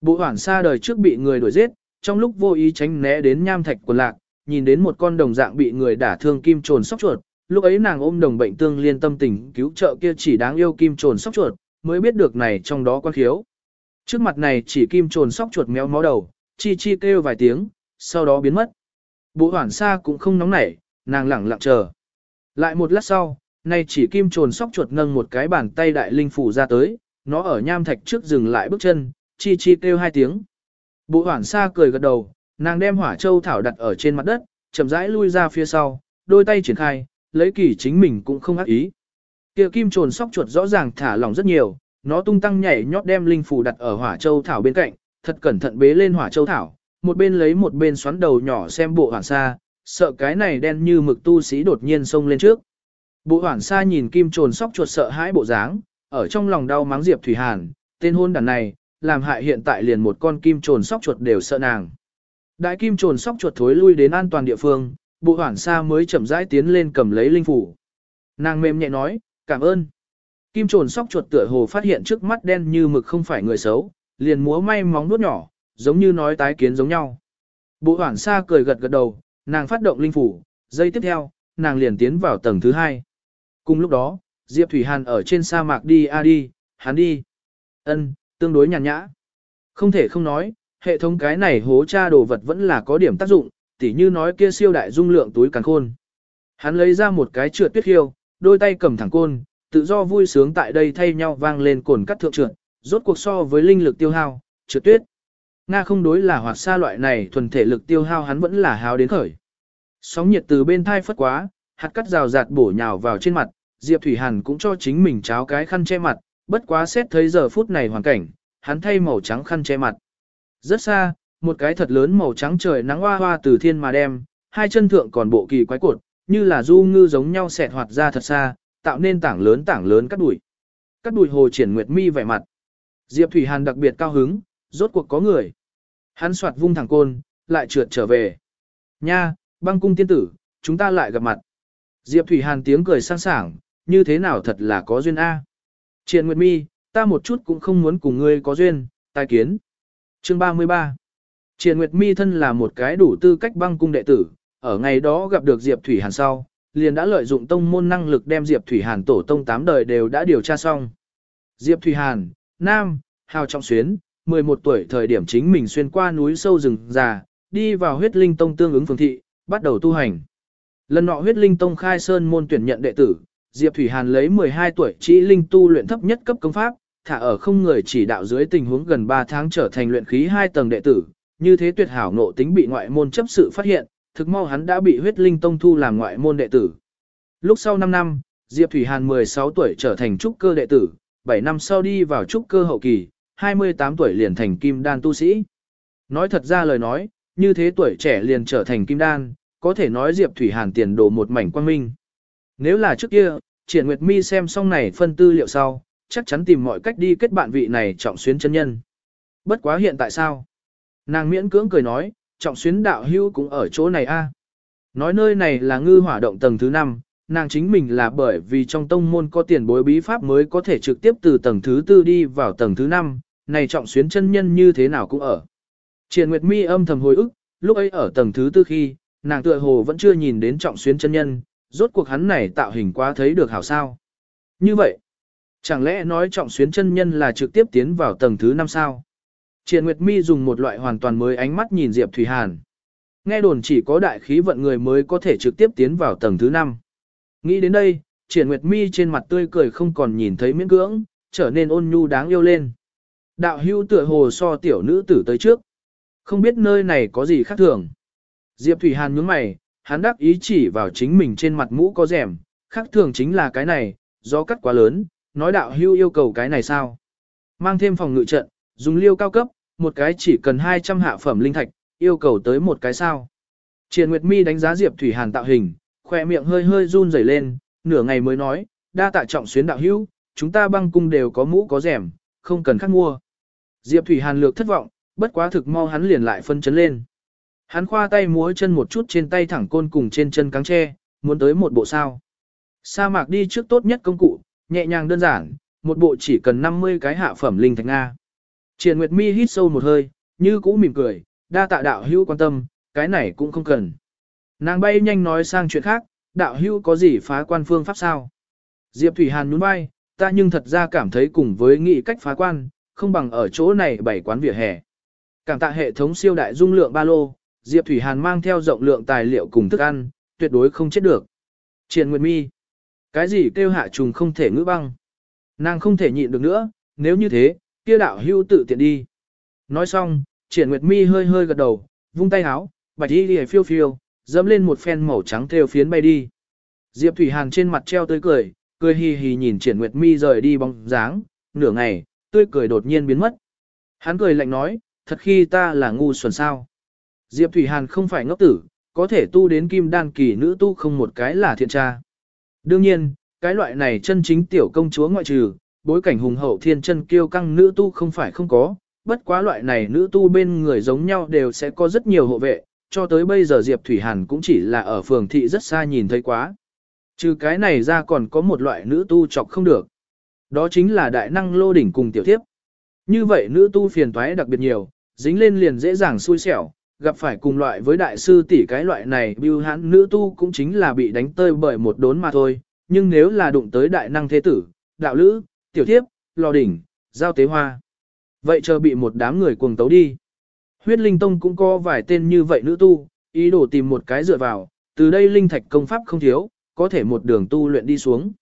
Bộ hoảng xa đời trước bị người đuổi giết, trong lúc vô ý tránh né đến nham thạch quần lạc, nhìn đến một con đồng dạng bị người đả thương kim trồn sóc chuột, lúc ấy nàng ôm đồng bệnh tương liên tâm tình cứu trợ kia chỉ đáng yêu kim trồn sóc chuột, mới biết được này trong đó quan khiếu. Trước mặt này chỉ kim trồn sóc chuột méo mó đầu, chi chi kêu vài tiếng, sau đó biến mất. Bộ hoảng xa cũng không nóng nảy, nàng lẳng lặng chờ. Lại một lát sau, nay chỉ kim trồn sóc chuột nâng một cái bàn tay đại linh phủ ra tới, nó ở nham thạch trước dừng lại bước chân, chi chi kêu hai tiếng. Bộ hoảng xa cười gật đầu, nàng đem hỏa châu thảo đặt ở trên mặt đất, chậm rãi lui ra phía sau, đôi tay triển khai, lấy kỳ chính mình cũng không ác ý. Kia kim trồn sóc chuột rõ ràng thả lỏng rất nhiều, nó tung tăng nhảy nhót đem linh phủ đặt ở hỏa châu thảo bên cạnh, thật cẩn thận bế lên hỏa châu thảo, một bên lấy một bên xoắn đầu nhỏ xem bộ hoảng xa, sợ cái này đen như mực tu sĩ đột nhiên xông lên trước. Bộ hoảng xa nhìn kim trồn sóc chuột sợ hãi bộ dáng, ở trong lòng đau mắng Diệp Thủy Hàn, tên hôn đàn này, làm hại hiện tại liền một con kim trồn sóc chuột đều sợ nàng. Đại kim trồn sóc chuột thối lui đến an toàn địa phương, bộ hoảng xa mới chậm rãi tiến lên cầm lấy linh phủ. Nàng mềm nhẹ nói, cảm ơn. Kim trồn sóc chuột tựa hồ phát hiện trước mắt đen như mực không phải người xấu, liền múa may móng nuốt nhỏ, giống như nói tái kiến giống nhau. Bộ hoảng xa cười gật gật đầu, nàng phát động linh phủ, giây tiếp theo, nàng liền tiến vào tầng thứ hai. Cùng lúc đó, Diệp Thủy Hàn ở trên sa mạc đi a đi, hắn đi. Ân, tương đối nhàn nhã. Không thể không nói, hệ thống cái này hố tra đồ vật vẫn là có điểm tác dụng, tỉ như nói kia siêu đại dung lượng túi càn khôn. Hắn lấy ra một cái trượt tuyết khiêu, đôi tay cầm thẳng côn, tự do vui sướng tại đây thay nhau vang lên cồn cắt thượng trượt, rốt cuộc so với linh lực tiêu hao, trượt tuyết. Nga không đối là hoạt xa loại này thuần thể lực tiêu hao hắn vẫn là háo đến khởi. Sóng nhiệt từ bên thai phất quá, hạt cắt rào rạt bổ nhào vào trên mặt, Diệp Thủy Hàn cũng cho chính mình cháo cái khăn che mặt, bất quá xét thấy giờ phút này hoàn cảnh, hắn thay màu trắng khăn che mặt. Rất xa, một cái thật lớn màu trắng trời nắng hoa hoa từ thiên mà đem, hai chân thượng còn bộ kỳ quái cột, như là du ngư giống nhau xẹt hoạt ra thật xa, tạo nên tảng lớn tảng lớn cắt đùi. Cắt đùi hồ triển nguyệt mi vẻ mặt. Diệp Thủy Hàn đặc biệt cao hứng, rốt cuộc có người. Hắn soạt vung thẳng côn, lại trượt trở về. Nha, băng cung tiên tử, chúng ta lại gặp mặt. Diệp Thủy Hàn tiếng cười sang sảng, như thế nào thật là có duyên A. Triển Nguyệt Mi, ta một chút cũng không muốn cùng ngươi có duyên, tài kiến. Chương 33 Triển Nguyệt Mi thân là một cái đủ tư cách băng cung đệ tử, ở ngày đó gặp được Diệp Thủy Hàn sau, liền đã lợi dụng tông môn năng lực đem Diệp Thủy Hàn tổ tông tám đời đều đã điều tra xong. Diệp Thủy Hàn, Nam, Hào Trọng Xuyến, 11 tuổi thời điểm chính mình xuyên qua núi sâu rừng già, đi vào huyết linh tông tương ứng phường thị, bắt đầu tu hành. Lần nọ huyết linh tông khai sơn môn tuyển nhận đệ tử, Diệp Thủy Hàn lấy 12 tuổi chỉ linh tu luyện thấp nhất cấp công pháp, thả ở không người chỉ đạo dưới tình huống gần 3 tháng trở thành luyện khí 2 tầng đệ tử, như thế tuyệt hảo nộ tính bị ngoại môn chấp sự phát hiện, thực mau hắn đã bị huyết linh tông thu làm ngoại môn đệ tử, Lúc sau 5 năm, Diệp Thủy Hàn 16 tuổi trở thành trúc cơ đệ tử, 7 năm sau đi vào trúc cơ hậu kỳ, 28 tuổi liền thành kim đan tu sĩ. Nói thật ra lời nói, như thế tuổi trẻ liền trở thành kim đan, có thể nói Diệp Thủy Hàn tiền đồ một mảnh quang minh. Nếu là trước kia, Triển Nguyệt Mi xem xong này phân tư liệu sau, chắc chắn tìm mọi cách đi kết bạn vị này trọng xuyến chân nhân. Bất quá hiện tại sao? Nàng miễn cưỡng cười nói, trọng xuyến đạo hưu cũng ở chỗ này a. Nói nơi này là ngư hỏa động tầng thứ 5, nàng chính mình là bởi vì trong tông môn có tiền bối bí pháp mới có thể trực tiếp từ tầng thứ tư đi vào tầng thứ năm. này trọng xuyến chân nhân như thế nào cũng ở. Triển Nguyệt Mi âm thầm hồi ức, lúc ấy ở tầng thứ tư khi, nàng tựa hồ vẫn chưa nhìn đến trọng xuyến chân nhân, rốt cuộc hắn này tạo hình quá thấy được hảo sao. Như vậy, chẳng lẽ nói trọng xuyến chân nhân là trực tiếp tiến vào tầng thứ năm sao? Triển Nguyệt Mi dùng một loại hoàn toàn mới ánh mắt nhìn Diệp Thủy Hàn. Nghe đồn chỉ có đại khí vận người mới có thể trực tiếp tiến vào tầng thứ 5. Nghĩ đến đây, Triển Nguyệt Mi trên mặt tươi cười không còn nhìn thấy miễn cưỡng, trở nên ôn nhu đáng yêu lên. Đạo hưu tựa hồ so tiểu nữ tử tới trước. Không biết nơi này có gì khác thường. Diệp Thủy Hàn nhướng mày, hắn đáp ý chỉ vào chính mình trên mặt mũ có rèm, khác thường chính là cái này, gió cắt quá lớn, nói đạo hưu yêu cầu cái này sao. Mang thêm phòng ngự trận, dùng liêu cao cấp, một cái chỉ cần 200 hạ phẩm linh thạch, yêu cầu tới một cái sao. Triền Nguyệt Mi đánh giá Diệp Thủy Hàn tạo hình, khoe miệng hơi hơi run rẩy lên, nửa ngày mới nói, đa tạ trọng xuyến đạo hữu, chúng ta băng cung đều có mũ có rèm, không cần khác mua. Diệp Thủy Hàn lược thất vọng, bất quá thực mau hắn liền lại phân chấn lên. Hắn khoa tay múa chân một chút trên tay thẳng côn cùng trên chân cáng tre, muốn tới một bộ sao. Sa mạc đi trước tốt nhất công cụ, nhẹ nhàng đơn giản, một bộ chỉ cần 50 cái hạ phẩm linh thạch Nga. Triền Nguyệt Mi hít sâu một hơi, như cũ mỉm cười, đa tạ đạo hữu quan tâm, cái này cũng không cần. Nàng bay nhanh nói sang chuyện khác, đạo hữu có gì phá quan phương pháp sao? Diệp Thủy Hàn nhún vai, ta nhưng thật ra cảm thấy cùng với nghị cách phá quan, không bằng ở chỗ này bảy quán vỉa hè. Cảm tạ hệ thống siêu đại dung lượng ba lô, Diệp Thủy Hàn mang theo rộng lượng tài liệu cùng thức ăn, tuyệt đối không chết được. Triền Nguyệt Mi. Cái gì kêu hạ trùng không thể ngữ băng. Nàng không thể nhịn được nữa, nếu như thế, kia đạo hưu tự tiện đi. Nói xong, Triển Nguyệt Mi hơi hơi gật đầu, vung tay áo, bạch y phiêu phiêu, dẫm lên một phen màu trắng theo phiến bay đi. Diệp Thủy Hàn trên mặt treo tươi cười, cười hì hì nhìn Triển Nguyệt Mi rời đi bóng dáng, nửa ngày, tươi cười đột nhiên biến mất. Hắn cười lạnh nói, thật khi ta là ngu xuẩn sao. Diệp Thủy Hàn không phải ngốc tử, có thể tu đến kim đan kỳ nữ tu không một cái là thiện tra. Đương nhiên, cái loại này chân chính tiểu công chúa ngoại trừ, bối cảnh hùng hậu thiên chân kiêu căng nữ tu không phải không có, bất quá loại này nữ tu bên người giống nhau đều sẽ có rất nhiều hộ vệ, cho tới bây giờ Diệp Thủy Hàn cũng chỉ là ở phường thị rất xa nhìn thấy quá. Trừ cái này ra còn có một loại nữ tu chọc không được. Đó chính là đại năng lô đỉnh cùng tiểu thiếp. Như vậy nữ tu phiền toái đặc biệt nhiều, dính lên liền dễ dàng xui xẻo, gặp phải cùng loại với đại sư tỷ cái loại này bưu hãn nữ tu cũng chính là bị đánh tơi bởi một đốn mà thôi, nhưng nếu là đụng tới đại năng thế tử, đạo lữ, tiểu thiếp, lò đỉnh, giao tế hoa. Vậy chờ bị một đám người cuồng tấu đi. Huyết Linh Tông cũng có vài tên như vậy nữ tu, ý đồ tìm một cái dựa vào, từ đây linh thạch công pháp không thiếu, có thể một đường tu luyện đi xuống.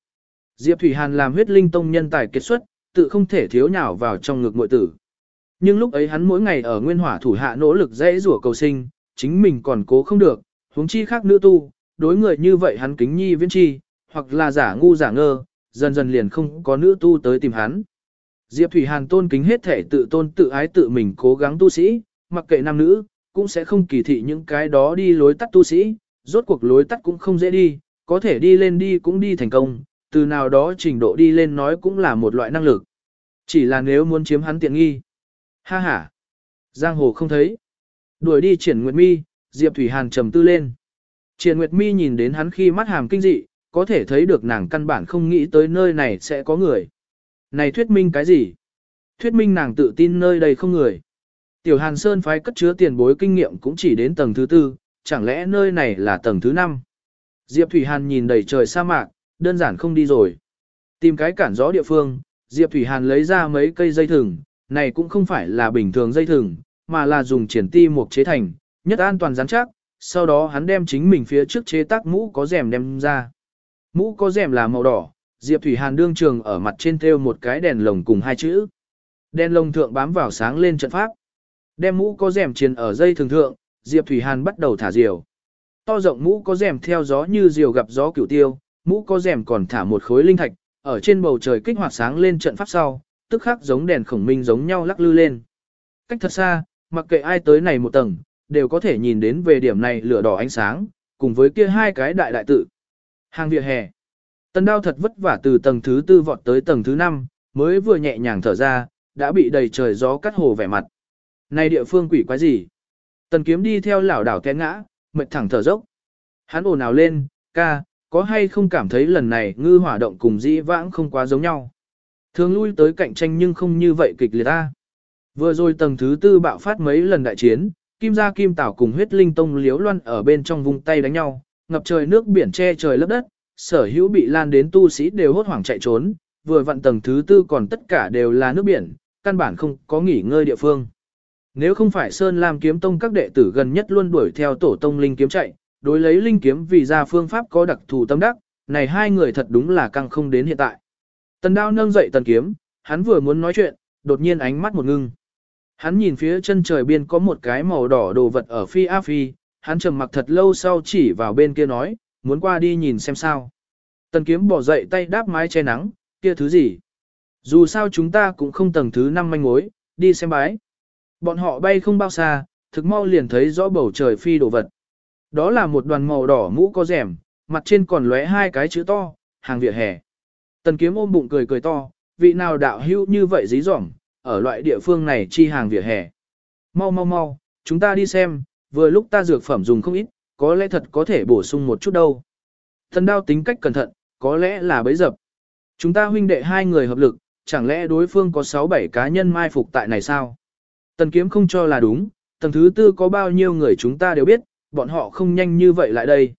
Diệp Thủy Hàn làm huyết linh tông nhân tài kết xuất, tự không thể thiếu nhào vào trong ngực muội tử. Nhưng lúc ấy hắn mỗi ngày ở nguyên hỏa thủ hạ nỗ lực dễ rủa cầu sinh, chính mình còn cố không được, huống chi khác nữ tu, đối người như vậy hắn kính nhi viễn chi, hoặc là giả ngu giả ngơ, dần dần liền không có nữ tu tới tìm hắn. Diệp Thủy Hàn tôn kính hết thể tự tôn tự ái tự mình cố gắng tu sĩ, mặc kệ nam nữ, cũng sẽ không kỳ thị những cái đó đi lối tắt tu sĩ, rốt cuộc lối tắt cũng không dễ đi, có thể đi lên đi cũng đi thành công, từ nào đó trình độ đi lên nói cũng là một loại năng lực. Chỉ là nếu muốn chiếm hắn tiện nghi. Ha ha. Giang hồ không thấy. Đuổi đi triển Nguyệt Mi, Diệp Thủy Hàn trầm tư lên. Triển Nguyệt Mi nhìn đến hắn khi mắt hàm kinh dị, có thể thấy được nàng căn bản không nghĩ tới nơi này sẽ có người. Này thuyết minh cái gì? Thuyết minh nàng tự tin nơi đây không người. Tiểu Hàn Sơn phái cất chứa tiền bối kinh nghiệm cũng chỉ đến tầng thứ tư, chẳng lẽ nơi này là tầng thứ năm? Diệp Thủy Hàn nhìn đầy trời sa mạc, đơn giản không đi rồi. Tìm cái cản gió địa phương, Diệp Thủy Hàn lấy ra mấy cây dây thừng, này cũng không phải là bình thường dây thừng, mà là dùng triển ti mục chế thành, nhất an toàn rắn chắc, sau đó hắn đem chính mình phía trước chế tác mũ có rèm đem ra. Mũ có rèm là màu đỏ, Diệp Thủy Hàn đương trường ở mặt trên thêu một cái đèn lồng cùng hai chữ. Đèn lồng thượng bám vào sáng lên trận pháp. Đem mũ có rèm triền ở dây thường thượng, Diệp Thủy Hàn bắt đầu thả diều. To rộng mũ có rèm theo gió như diều gặp gió cửu tiêu, mũ có rèm còn thả một khối linh thạch, ở trên bầu trời kích hoạt sáng lên trận pháp sau, tức khắc giống đèn khổng minh giống nhau lắc lư lên. Cách thật xa, mặc kệ ai tới này một tầng, đều có thể nhìn đến về điểm này lửa đỏ ánh sáng, cùng với kia hai cái đại đại tự. Hàng vỉa hè. Tần đao thật vất vả từ tầng thứ tư vọt tới tầng thứ năm, mới vừa nhẹ nhàng thở ra, đã bị đầy trời gió cắt hồ vẻ mặt. Này địa phương quỷ quái gì? Tần kiếm đi theo lảo đảo té ngã, mệt thẳng thở dốc. Hắn ồn ào lên, ca, có hay không cảm thấy lần này ngư hỏa động cùng dĩ vãng không quá giống nhau. Thường lui tới cạnh tranh nhưng không như vậy kịch liệt ta. Vừa rồi tầng thứ tư bạo phát mấy lần đại chiến, kim gia kim tảo cùng huyết linh tông liếu loan ở bên trong vùng tay đánh nhau, ngập trời nước biển che trời lấp đất, sở hữu bị lan đến tu sĩ đều hốt hoảng chạy trốn, vừa vặn tầng thứ tư còn tất cả đều là nước biển, căn bản không có nghỉ ngơi địa phương. Nếu không phải Sơn Lam kiếm tông các đệ tử gần nhất luôn đuổi theo tổ tông linh kiếm chạy, đối lấy linh kiếm vì ra phương pháp có đặc thù tâm đắc, này hai người thật đúng là căng không đến hiện tại. Tần đao nâng dậy tần kiếm, hắn vừa muốn nói chuyện, đột nhiên ánh mắt một ngưng. Hắn nhìn phía chân trời biên có một cái màu đỏ đồ vật ở phi a phi, hắn trầm mặc thật lâu sau chỉ vào bên kia nói, muốn qua đi nhìn xem sao. Tần kiếm bỏ dậy tay đáp mái che nắng, kia thứ gì. Dù sao chúng ta cũng không tầng thứ năm manh mối, đi xem bái. Bọn họ bay không bao xa, thực mau liền thấy rõ bầu trời phi đồ vật. Đó là một đoàn màu đỏ mũ có rèm, mặt trên còn lóe hai cái chữ to, hàng vỉa hè. Tần kiếm ôm bụng cười cười to, vị nào đạo hữu như vậy dí dỏm, ở loại địa phương này chi hàng vỉa hè. Mau mau mau, chúng ta đi xem, vừa lúc ta dược phẩm dùng không ít, có lẽ thật có thể bổ sung một chút đâu. Thần đao tính cách cẩn thận, có lẽ là bấy dập. Chúng ta huynh đệ hai người hợp lực, chẳng lẽ đối phương có 6-7 cá nhân mai phục tại này sao? Tần kiếm không cho là đúng, tầng thứ tư có bao nhiêu người chúng ta đều biết, bọn họ không nhanh như vậy lại đây.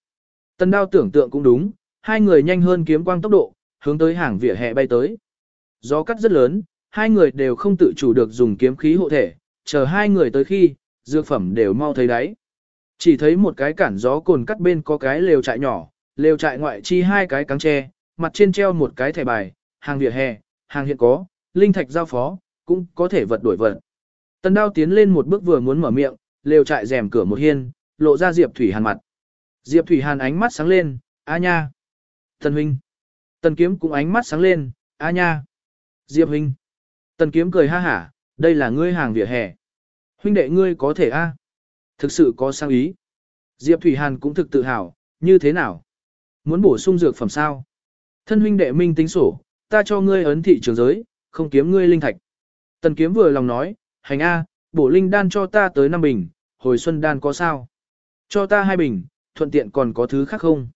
Tần đao tưởng tượng cũng đúng, hai người nhanh hơn kiếm quang tốc độ, hướng tới hàng vỉa hè bay tới. Gió cắt rất lớn, hai người đều không tự chủ được dùng kiếm khí hộ thể, chờ hai người tới khi, dược phẩm đều mau thấy đáy. Chỉ thấy một cái cản gió cồn cắt bên có cái lều trại nhỏ, lều trại ngoại chi hai cái cáng tre, mặt trên treo một cái thẻ bài, hàng vỉa hè, hàng hiện có, linh thạch giao phó, cũng có thể vật đổi vật. Tần đao tiến lên một bước vừa muốn mở miệng, lều trại rèm cửa một hiên, lộ ra Diệp Thủy Hàn mặt. Diệp Thủy Hàn ánh mắt sáng lên, a nha. Tần huynh. Tần kiếm cũng ánh mắt sáng lên, a nha. Diệp huynh. Tần kiếm cười ha hả, đây là ngươi hàng vỉa hè. Huynh đệ ngươi có thể a? Thực sự có sang ý. Diệp Thủy Hàn cũng thực tự hào, như thế nào? Muốn bổ sung dược phẩm sao? Thân huynh đệ minh tính sổ, ta cho ngươi ấn thị trường giới, không kiếm ngươi linh thạch. Tần kiếm vừa lòng nói, hành A, bổ linh đan cho ta tới năm bình, hồi xuân đan có sao? Cho ta hai bình, thuận tiện còn có thứ khác không?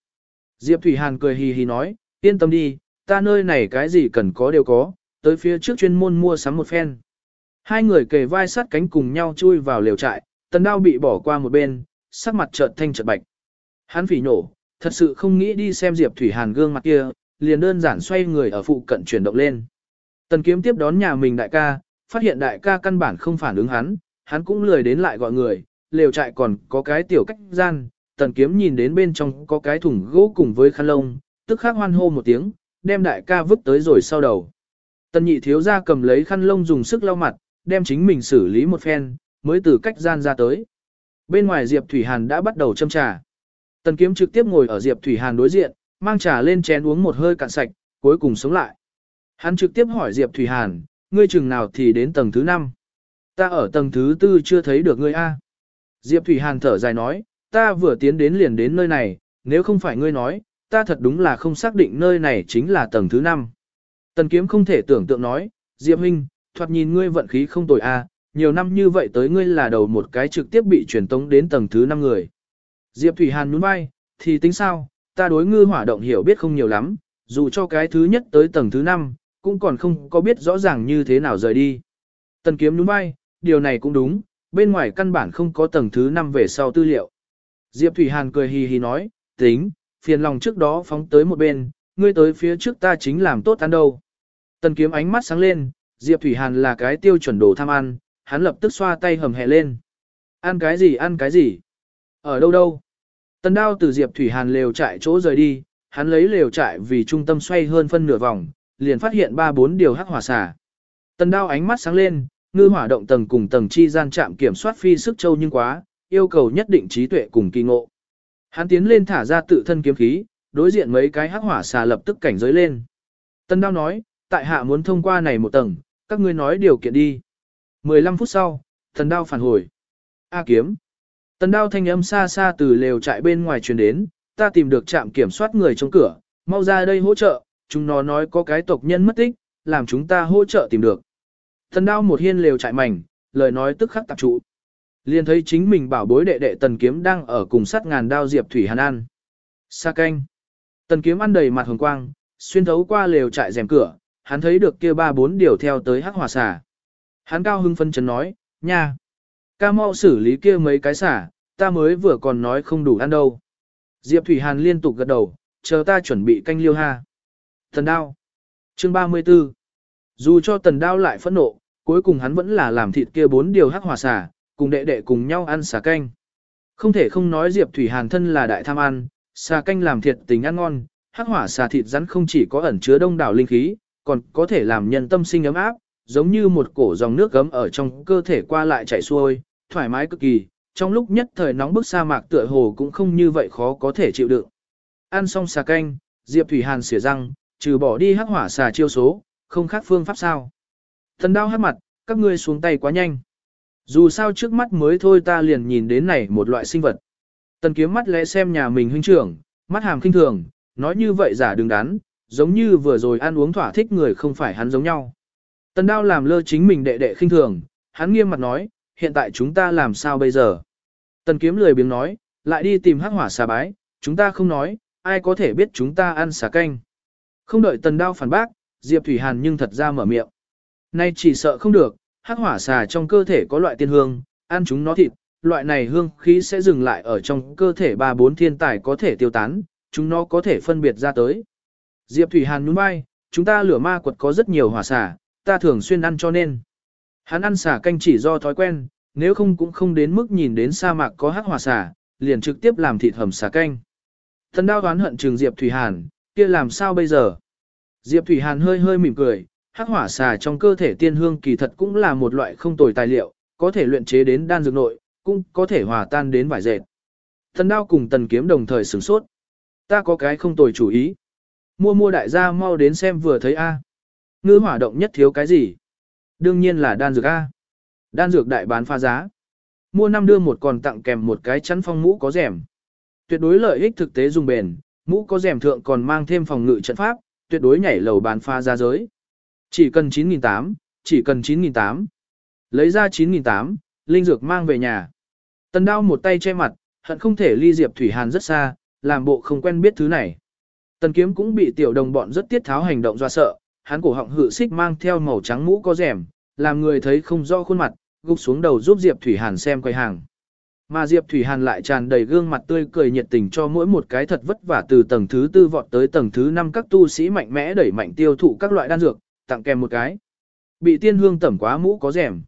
Diệp Thủy Hàn cười hì hì nói, yên tâm đi, ta nơi này cái gì cần có đều có, tới phía trước chuyên môn mua sắm một phen. Hai người kề vai sát cánh cùng nhau chui vào lều trại, tần đao bị bỏ qua một bên, sắc mặt chợt thanh chợt bạch. Hắn phỉ nổ, thật sự không nghĩ đi xem Diệp Thủy Hàn gương mặt kia, liền đơn giản xoay người ở phụ cận chuyển động lên. Tần kiếm tiếp đón nhà mình đại ca, phát hiện đại ca căn bản không phản ứng hắn, hắn cũng lười đến lại gọi người, lều trại còn có cái tiểu cách gian, tần kiếm nhìn đến bên trong có cái thùng gỗ cùng với khăn lông, tức khắc hoan hô một tiếng, đem đại ca vứt tới rồi sau đầu. Tần nhị thiếu ra cầm lấy khăn lông dùng sức lau mặt, đem chính mình xử lý một phen, mới từ cách gian ra tới. Bên ngoài Diệp Thủy Hàn đã bắt đầu châm trà. Tần kiếm trực tiếp ngồi ở Diệp Thủy Hàn đối diện, mang trà lên chén uống một hơi cạn sạch, cuối cùng sống lại. Hắn trực tiếp hỏi Diệp Thủy Hàn, ngươi chừng nào thì đến tầng thứ 5. Ta ở tầng thứ tư chưa thấy được ngươi A. Diệp Thủy Hàn thở dài nói, ta vừa tiến đến liền đến nơi này, nếu không phải ngươi nói, ta thật đúng là không xác định nơi này chính là tầng thứ 5. Tần kiếm không thể tưởng tượng nói, Diệp Huynh, thoạt nhìn ngươi vận khí không tồi A, nhiều năm như vậy tới ngươi là đầu một cái trực tiếp bị truyền tống đến tầng thứ 5 người. Diệp Thủy Hàn nhún vai, thì tính sao, ta đối ngư hỏa động hiểu biết không nhiều lắm, dù cho cái thứ nhất tới tầng thứ 5, cũng còn không có biết rõ ràng như thế nào rời đi. Tần kiếm nhún vai, điều này cũng đúng, bên ngoài căn bản không có tầng thứ 5 về sau tư liệu. Diệp Thủy Hàn cười hì hì nói, tính, phiền lòng trước đó phóng tới một bên, ngươi tới phía trước ta chính làm tốt ăn đâu. Tần kiếm ánh mắt sáng lên, Diệp Thủy Hàn là cái tiêu chuẩn đồ tham ăn, hắn lập tức xoa tay hầm hẹ lên. Ăn cái gì ăn cái gì? Ở đâu đâu? Tần đao từ Diệp Thủy Hàn lều trại chỗ rời đi, hắn lấy lều trại vì trung tâm xoay hơn phân nửa vòng, liền phát hiện ba bốn điều hắc hỏa xà. Tần đao ánh mắt sáng lên, ngư hỏa động tầng cùng tầng chi gian chạm kiểm soát phi sức châu nhưng quá, yêu cầu nhất định trí tuệ cùng kỳ ngộ. Hắn tiến lên thả ra tự thân kiếm khí, đối diện mấy cái hắc hỏa xà lập tức cảnh giới lên. Tần đao nói, tại hạ muốn thông qua này một tầng, các ngươi nói điều kiện đi. 15 phút sau, tần đao phản hồi. A kiếm. Tần đao thanh âm xa xa từ lều trại bên ngoài truyền đến, ta tìm được trạm kiểm soát người trong cửa, mau ra đây hỗ trợ, chúng nó nói có cái tộc nhân mất tích, làm chúng ta hỗ trợ tìm được. thần đao một hiên lều chạy mảnh, lời nói tức khắc tạp trụ. Liền thấy chính mình bảo bối đệ đệ tần kiếm đang ở cùng sắt ngàn đao diệp thủy hàn ăn. Sa canh. Tần kiếm ăn đầy mặt hồng quang, xuyên thấu qua lều trại rèm cửa, hắn thấy được kia ba bốn điều theo tới hắc hỏa xà. Hắn cao hưng phân chấn nói, nha. Ca mau xử lý kia mấy cái xả, ta mới vừa còn nói không đủ ăn đâu. Diệp Thủy Hàn liên tục gật đầu, chờ ta chuẩn bị canh liêu ha. Tần đao. Chương 34. Dù cho tần đao lại phẫn nộ, cuối cùng hắn vẫn là làm thịt kia bốn điều hắc hỏa xả, cùng đệ đệ cùng nhau ăn xả canh. Không thể không nói Diệp Thủy Hàn thân là đại tham ăn, xà canh làm thiệt tình ăn ngon, hắc hỏa xà thịt rắn không chỉ có ẩn chứa đông đảo linh khí, còn có thể làm nhân tâm sinh ấm áp, giống như một cổ dòng nước gấm ở trong cơ thể qua lại chảy xuôi, thoải mái cực kỳ, trong lúc nhất thời nóng bức sa mạc tựa hồ cũng không như vậy khó có thể chịu đựng. Ăn xong xà canh, Diệp Thủy Hàn xỉa răng, trừ bỏ đi hắc hỏa xà chiêu số, không khác phương pháp sao. Thần đao hát mặt, các ngươi xuống tay quá nhanh. Dù sao trước mắt mới thôi ta liền nhìn đến này một loại sinh vật. Tần kiếm mắt lẽ xem nhà mình huynh trưởng, mắt hàm kinh thường, nói như vậy giả đừng đắn, giống như vừa rồi ăn uống thỏa thích người không phải hắn giống nhau. Tần đao làm lơ chính mình đệ đệ khinh thường, hắn nghiêm mặt nói, hiện tại chúng ta làm sao bây giờ? Tần kiếm lười biếng nói, lại đi tìm hắc hỏa xà bái, chúng ta không nói, ai có thể biết chúng ta ăn xà canh. Không đợi tần đao phản bác, Diệp Thủy Hàn nhưng thật ra mở miệng. Nay chỉ sợ không được, hắc hỏa xà trong cơ thể có loại tiên hương, ăn chúng nó thịt, loại này hương khí sẽ dừng lại ở trong cơ thể ba bốn thiên tài có thể tiêu tán, chúng nó có thể phân biệt ra tới. Diệp Thủy Hàn nhún vai, chúng ta lửa ma quật có rất nhiều hỏa xà, ta thường xuyên ăn cho nên. Hắn ăn xà canh chỉ do thói quen, nếu không cũng không đến mức nhìn đến sa mạc có hắc hỏa xà, liền trực tiếp làm thịt hầm xà canh. Thần đao đoán hận trường Diệp Thủy Hàn, kia làm sao bây giờ? Diệp Thủy Hàn hơi hơi mỉm cười, hắc hỏa xà trong cơ thể tiên hương kỳ thật cũng là một loại không tồi tài liệu, có thể luyện chế đến đan dược nội, cũng có thể hòa tan đến vải dệt. Thần đao cùng tần kiếm đồng thời sửng sốt. Ta có cái không tồi chủ ý. Mua mua đại gia mau đến xem vừa thấy A. Ngư hỏa động nhất thiếu cái gì? Đương nhiên là đan dược A. Đan dược đại bán pha giá. Mua năm đưa một còn tặng kèm một cái chắn phong mũ có rẻm. Tuyệt đối lợi ích thực tế dùng bền, mũ có rèm thượng còn mang thêm phòng ngự trận pháp, tuyệt đối nhảy lầu bán pha ra giới. Chỉ cần 9.800, chỉ cần 9.800. Lấy ra 9.800, linh dược mang về nhà. Tần đao một tay che mặt, hận không thể ly Diệp Thủy Hàn rất xa, làm bộ không quen biết thứ này. Tần kiếm cũng bị tiểu đồng bọn rất tiết tháo hành động do sợ, hắn cổ họng hự xích mang theo màu trắng mũ có rèm, làm người thấy không rõ khuôn mặt, gục xuống đầu giúp Diệp Thủy Hàn xem quầy hàng. Mà Diệp Thủy Hàn lại tràn đầy gương mặt tươi cười nhiệt tình cho mỗi một cái thật vất vả từ tầng thứ tư vọt tới tầng thứ năm các tu sĩ mạnh mẽ đẩy mạnh tiêu thụ các loại đan dược, tặng kèm một cái. Bị tiên hương tẩm quá mũ có rèm.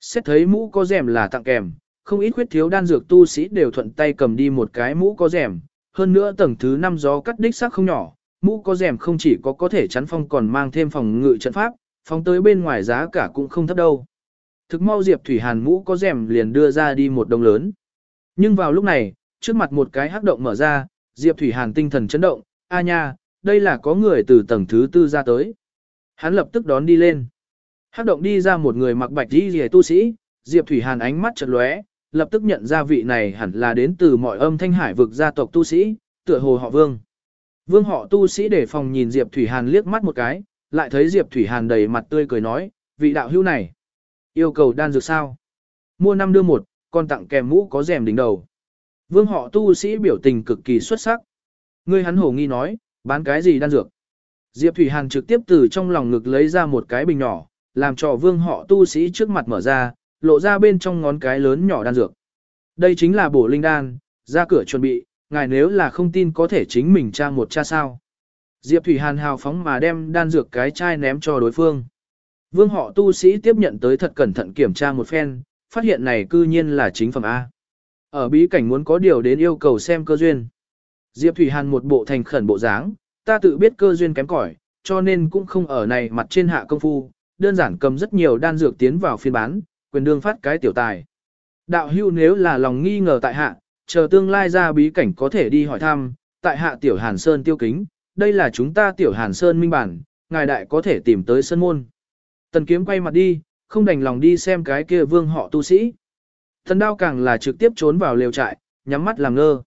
Xét thấy mũ có rèm là tặng kèm, không ít khuyết thiếu đan dược tu sĩ đều thuận tay cầm đi một cái mũ có rèm, hơn nữa tầng thứ năm gió cắt đích xác không nhỏ, mũ có rèm không chỉ có có thể chắn phong còn mang thêm phòng ngự trận pháp, phóng tới bên ngoài giá cả cũng không thấp đâu. Thực mau Diệp Thủy Hàn mũ có rèm liền đưa ra đi một đồng lớn. Nhưng vào lúc này, trước mặt một cái hắc động mở ra, Diệp Thủy Hàn tinh thần chấn động, a nha, đây là có người từ tầng thứ tư ra tới. Hắn lập tức đón đi lên. Hắc động đi ra một người mặc bạch y rìa tu sĩ, Diệp Thủy Hàn ánh mắt chợt lóe, lập tức nhận ra vị này hẳn là đến từ mọi âm thanh hải vực gia tộc tu sĩ, tựa hồ họ Vương. Vương họ tu sĩ để phòng nhìn Diệp Thủy Hàn liếc mắt một cái, lại thấy Diệp Thủy Hàn đầy mặt tươi cười nói, vị đạo hữu này, yêu cầu đan dược sao? Mua năm đưa một, còn tặng kèm mũ có rèm đỉnh đầu. Vương họ tu sĩ biểu tình cực kỳ xuất sắc. Ngươi hắn hổ nghi nói, bán cái gì đan dược? Diệp Thủy Hàn trực tiếp từ trong lòng ngực lấy ra một cái bình nhỏ, làm cho vương họ tu sĩ trước mặt mở ra, lộ ra bên trong ngón cái lớn nhỏ đan dược. Đây chính là bổ linh đan, ra cửa chuẩn bị, ngài nếu là không tin có thể chính mình tra một cha sao. Diệp Thủy Hàn hào phóng mà đem đan dược cái chai ném cho đối phương. Vương họ tu sĩ tiếp nhận tới thật cẩn thận kiểm tra một phen, phát hiện này cư nhiên là chính phẩm A. Ở bí cảnh muốn có điều đến yêu cầu xem cơ duyên. Diệp Thủy Hàn một bộ thành khẩn bộ dáng, ta tự biết cơ duyên kém cỏi, cho nên cũng không ở này mặt trên hạ công phu, đơn giản cầm rất nhiều đan dược tiến vào phiên bán, quyền đương phát cái tiểu tài. Đạo hưu nếu là lòng nghi ngờ tại hạ, chờ tương lai ra bí cảnh có thể đi hỏi thăm, tại hạ tiểu Hàn Sơn tiêu kính, đây là chúng ta tiểu Hàn Sơn minh bản, ngài đại có thể tìm tới sân môn. Tần kiếm quay mặt đi, không đành lòng đi xem cái kia vương họ tu sĩ. Thần đao càng là trực tiếp trốn vào lều trại, nhắm mắt làm ngơ.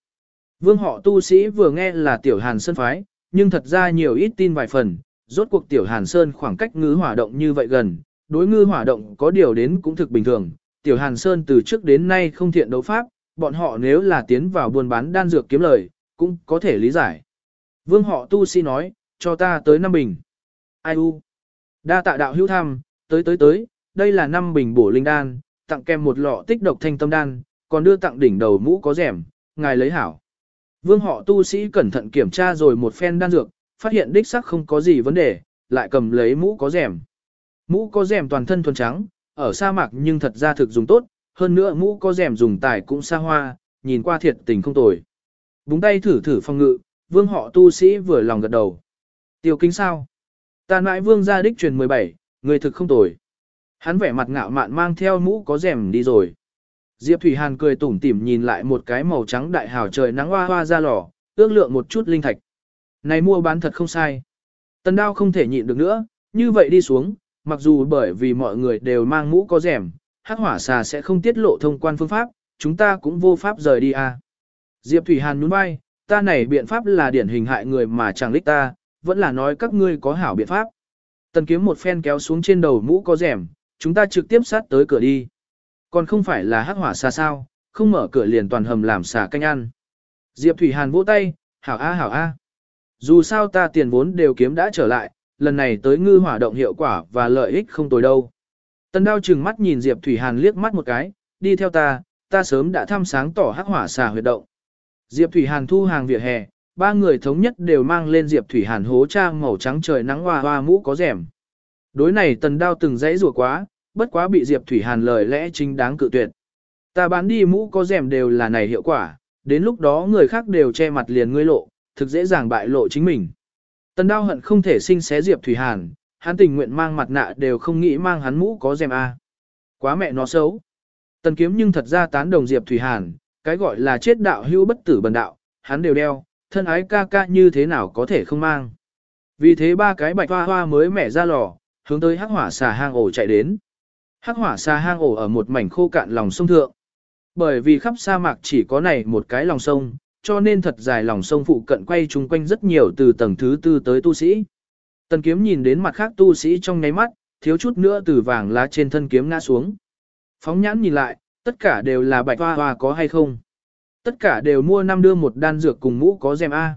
Vương họ tu sĩ vừa nghe là tiểu Hàn Sơn phái, nhưng thật ra nhiều ít tin vài phần, rốt cuộc tiểu Hàn Sơn khoảng cách ngư hỏa động như vậy gần, đối ngư hỏa động có điều đến cũng thực bình thường. Tiểu Hàn Sơn từ trước đến nay không thiện đấu pháp, bọn họ nếu là tiến vào buôn bán đan dược kiếm lời, cũng có thể lý giải. Vương họ tu sĩ nói, cho ta tới năm bình. Ai u? Đa tạ đạo hữu thăm, tới tới tới, đây là năm bình bổ linh đan, tặng kèm một lọ tích độc thanh tâm đan, còn đưa tặng đỉnh đầu mũ có rèm, ngài lấy hảo. Vương họ tu sĩ cẩn thận kiểm tra rồi một phen đan dược, phát hiện đích sắc không có gì vấn đề, lại cầm lấy mũ có rèm. Mũ có rèm toàn thân thuần trắng, ở sa mạc nhưng thật ra thực dùng tốt, hơn nữa mũ có rèm dùng tài cũng xa hoa, nhìn qua thiệt tình không tồi. Búng tay thử thử phong ngự, vương họ tu sĩ vừa lòng gật đầu. Tiêu kính sao? Ta mãi vương gia đích truyền 17, người thực không tồi. Hắn vẻ mặt ngạo mạn mang theo mũ có rèm đi rồi. Diệp Thủy Hàn cười tủm tỉm nhìn lại một cái màu trắng đại hào trời nắng hoa hoa ra lò, ước lượng một chút linh thạch. Này mua bán thật không sai. Tần đao không thể nhịn được nữa, như vậy đi xuống, mặc dù bởi vì mọi người đều mang mũ có rèm, hắc hỏa xà sẽ không tiết lộ thông quan phương pháp, chúng ta cũng vô pháp rời đi à. Diệp Thủy Hàn nhún vai, ta này biện pháp là điển hình hại người mà chẳng lích ta, vẫn là nói các ngươi có hảo biện pháp. Tần kiếm một phen kéo xuống trên đầu mũ có rèm, chúng ta trực tiếp sát tới cửa đi. Còn không phải là hắc hỏa xa sao, không mở cửa liền toàn hầm làm xả canh ăn. Diệp Thủy Hàn vỗ tay, hảo a hảo a. Dù sao ta tiền vốn đều kiếm đã trở lại, lần này tới ngư hỏa động hiệu quả và lợi ích không tồi đâu. Tần đao chừng mắt nhìn Diệp Thủy Hàn liếc mắt một cái, đi theo ta, ta sớm đã thăm sáng tỏ hắc hỏa xà huyệt động. Diệp Thủy Hàn thu hàng vỉa hè, ba người thống nhất đều mang lên Diệp Thủy Hàn hố trang màu trắng trời nắng hoa hoa mũ có rèm. Đối này tần đao từng dãy rùa quá, bất quá bị Diệp Thủy Hàn lời lẽ chính đáng cự tuyệt. Ta bán đi mũ có rèm đều là này hiệu quả, đến lúc đó người khác đều che mặt liền ngươi lộ, thực dễ dàng bại lộ chính mình. Tần đao hận không thể sinh xé Diệp Thủy Hàn, hắn tình nguyện mang mặt nạ đều không nghĩ mang hắn mũ có rèm a. Quá mẹ nó xấu. Tần kiếm nhưng thật ra tán đồng Diệp Thủy Hàn, cái gọi là chết đạo hưu bất tử bần đạo, hắn đều đeo, thân ái ca ca như thế nào có thể không mang. Vì thế ba cái bạch hoa hoa mới mẻ ra lò, hướng tới hắc hỏa xà hang ổ chạy đến. Hắc hỏa xà hang ổ ở một mảnh khô cạn lòng sông thượng. Bởi vì khắp sa mạc chỉ có này một cái lòng sông, cho nên thật dài lòng sông phụ cận quay chung quanh rất nhiều từ tầng thứ tư tới tu sĩ. Tần kiếm nhìn đến mặt khác tu sĩ trong nháy mắt, thiếu chút nữa từ vàng lá trên thân kiếm ngã xuống. Phóng nhãn nhìn lại, tất cả đều là bạch hoa hoa có hay không. Tất cả đều mua năm đưa một đan dược cùng mũ có rèm A.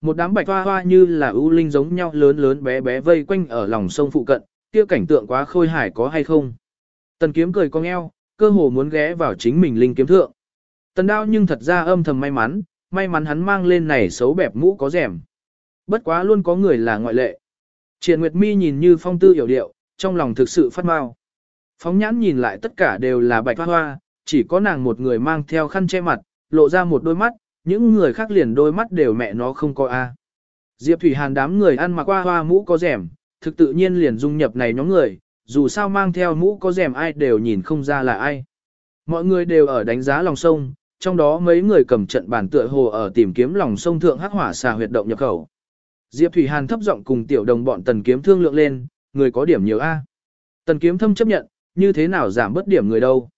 Một đám bạch hoa hoa như là ưu linh giống nhau lớn lớn bé bé vây quanh ở lòng sông phụ cận, kia cảnh tượng quá khôi hài có hay không. Tần kiếm cười cong eo, cơ hồ muốn ghé vào chính mình linh kiếm thượng. Tần đao nhưng thật ra âm thầm may mắn, may mắn hắn mang lên này xấu bẹp mũ có rèm. Bất quá luôn có người là ngoại lệ. Triển Nguyệt Mi nhìn như phong tư hiểu điệu, trong lòng thực sự phát mau. Phóng nhãn nhìn lại tất cả đều là bạch hoa hoa, chỉ có nàng một người mang theo khăn che mặt, lộ ra một đôi mắt, những người khác liền đôi mắt đều mẹ nó không có a. Diệp Thủy Hàn đám người ăn mặc qua hoa mũ có rẻm, thực tự nhiên liền dung nhập này nhóm người, dù sao mang theo mũ có rèm ai đều nhìn không ra là ai. Mọi người đều ở đánh giá lòng sông, trong đó mấy người cầm trận bản tựa hồ ở tìm kiếm lòng sông thượng hắc hỏa xà huyệt động nhập khẩu. Diệp Thủy Hàn thấp giọng cùng tiểu đồng bọn tần kiếm thương lượng lên, người có điểm nhiều A. Tần kiếm thâm chấp nhận, như thế nào giảm bớt điểm người đâu.